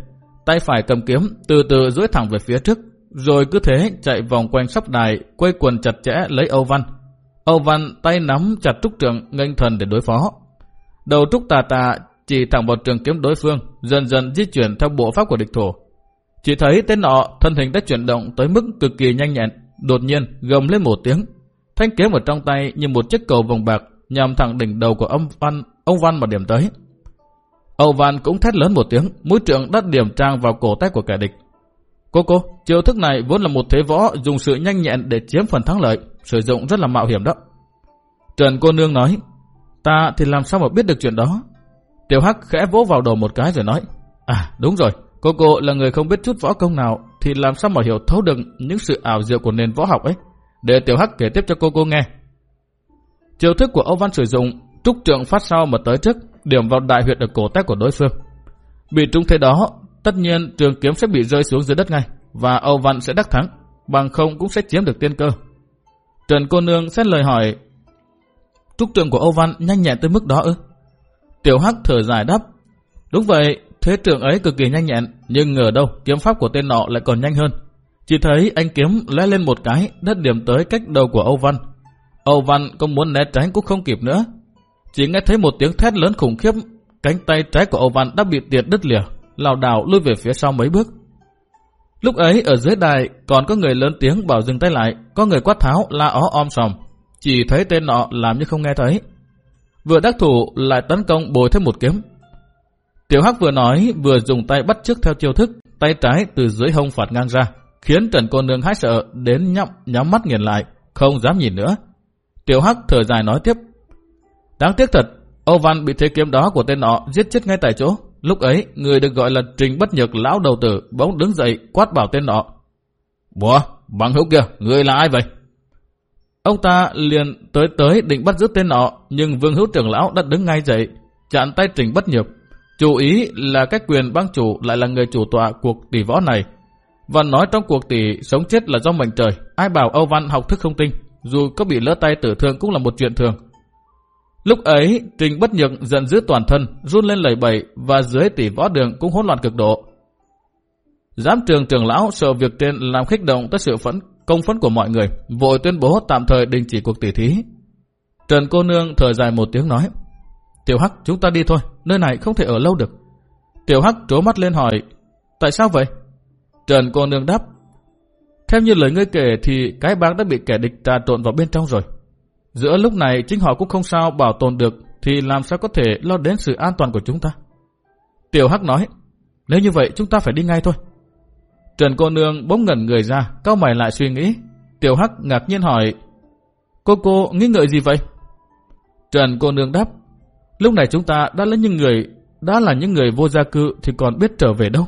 tay phải cầm kiếm, từ từ duỗi thẳng về phía trước, rồi cứ thế chạy vòng quanh sắp đài, quay quần chặt chẽ lấy Âu Văn. Âu Văn tay nắm chặt trúc trường nghênh thần để đối phó. Đầu trúc tà tà chỉ thẳng vào trường kiếm đối phương, dần dần di chuyển theo bộ pháp của địch thủ. Chỉ thấy tên nọ thân hình đã chuyển động tới mức cực kỳ nhanh nhẹn, đột nhiên gầm lên một tiếng. Thanh kiếm ở trong tay như một chiếc cầu vòng bạc nhằm thẳng đỉnh đầu của ông Văn, ông Văn mà điểm tới. Âu Văn cũng thét lớn một tiếng, mũi trượng đắt điểm trang vào cổ tay của kẻ địch. Cô cô, chiêu thức này vốn là một thế võ dùng sự nhanh nhẹn để chiếm phần thắng lợi, sử dụng rất là mạo hiểm đó. Trần cô nương nói, ta thì làm sao mà biết được chuyện đó? Tiểu Hắc khẽ vỗ vào đầu một cái rồi nói, à đúng rồi, Cô cô là người không biết chút võ công nào thì làm sao mà hiểu thấu được những sự ảo diệu của nền võ học ấy. Để Tiểu Hắc kể tiếp cho cô cô nghe. Chiêu thức của Âu Văn sử dụng trúc trượng phát sau mà tới trước, điểm vào đại huyệt ở cổ tay của đối phương. Bị trúng thế đó, tất nhiên trường kiếm sẽ bị rơi xuống dưới đất ngay và Âu Văn sẽ đắc thắng, bằng không cũng sẽ chiếm được tiên cơ. Trần cô nương xét lời hỏi Trúc trượng của Âu Văn nhanh nhẹn tới mức đó ư? Tiểu Hắc thở dài đáp Đúng vậy, Thế trưởng ấy cực kỳ nhanh nhẹn, nhưng ngờ đâu kiếm pháp của tên nọ lại còn nhanh hơn. Chỉ thấy anh kiếm lé lên một cái, đất điểm tới cách đầu của Âu Văn. Âu Văn có muốn né tránh cũng không kịp nữa. Chỉ nghe thấy một tiếng thét lớn khủng khiếp, cánh tay trái của Âu Văn đã bị tiệt đứt lìa, lảo đảo lùi về phía sau mấy bước. Lúc ấy ở dưới đài còn có người lớn tiếng bảo dừng tay lại, có người quát tháo la ó om sòm. Chỉ thấy tên nọ làm như không nghe thấy. Vừa đắc thủ lại tấn công bồi thêm một kiếm. Tiểu Hắc vừa nói vừa dùng tay bắt trước theo chiêu thức, tay trái từ dưới hông phạt ngang ra, khiến Trần Cô Nương hãi sợ đến nhắm, nhắm mắt nghiền lại, không dám nhìn nữa. Tiểu Hắc thở dài nói tiếp. Đáng tiếc thật, Âu Văn bị thế kiếm đó của tên nọ giết chết ngay tại chỗ. Lúc ấy, người được gọi là Trình Bất Nhược lão đầu tử bỗng đứng dậy quát bảo tên nọ. Bùa, bằng hữu kia, người là ai vậy? Ông ta liền tới tới định bắt giữ tên nọ, nhưng Vương Hữu trưởng lão đã đứng ngay dậy, chặn tay Trình Bất Nhược. Chủ ý là cách quyền băng chủ lại là người chủ tọa cuộc tỷ võ này. Và nói trong cuộc tỷ sống chết là do mệnh trời, ai bảo Âu Văn học thức không tinh, dù có bị lỡ tay tử thương cũng là một chuyện thường. Lúc ấy, Trình Bất Nhược giận dữ toàn thân, run lên lẩy bẩy và dưới tỷ võ đường cũng hỗn loạn cực độ. Giám trường trưởng lão sợ việc trên làm khích động tới sự phẫn công phấn của mọi người, vội tuyên bố tạm thời đình chỉ cuộc tỷ thí. Trần cô nương thở dài một tiếng nói, Tiểu Hắc chúng ta đi thôi, nơi này không thể ở lâu được. Tiểu Hắc trố mắt lên hỏi, tại sao vậy? Trần cô nương đáp, theo như lời ngươi kể thì cái bang đã bị kẻ địch trà trộn vào bên trong rồi. Giữa lúc này chính họ cũng không sao bảo tồn được thì làm sao có thể lo đến sự an toàn của chúng ta. Tiểu Hắc nói, nếu như vậy chúng ta phải đi ngay thôi. Trần cô nương bỗng ngẩn người ra, cao mày lại suy nghĩ. Tiểu Hắc ngạc nhiên hỏi, cô cô nghĩ ngợi gì vậy? Trần cô nương đáp, lúc này chúng ta đã là những người, đã là những người vô gia cư thì còn biết trở về đâu.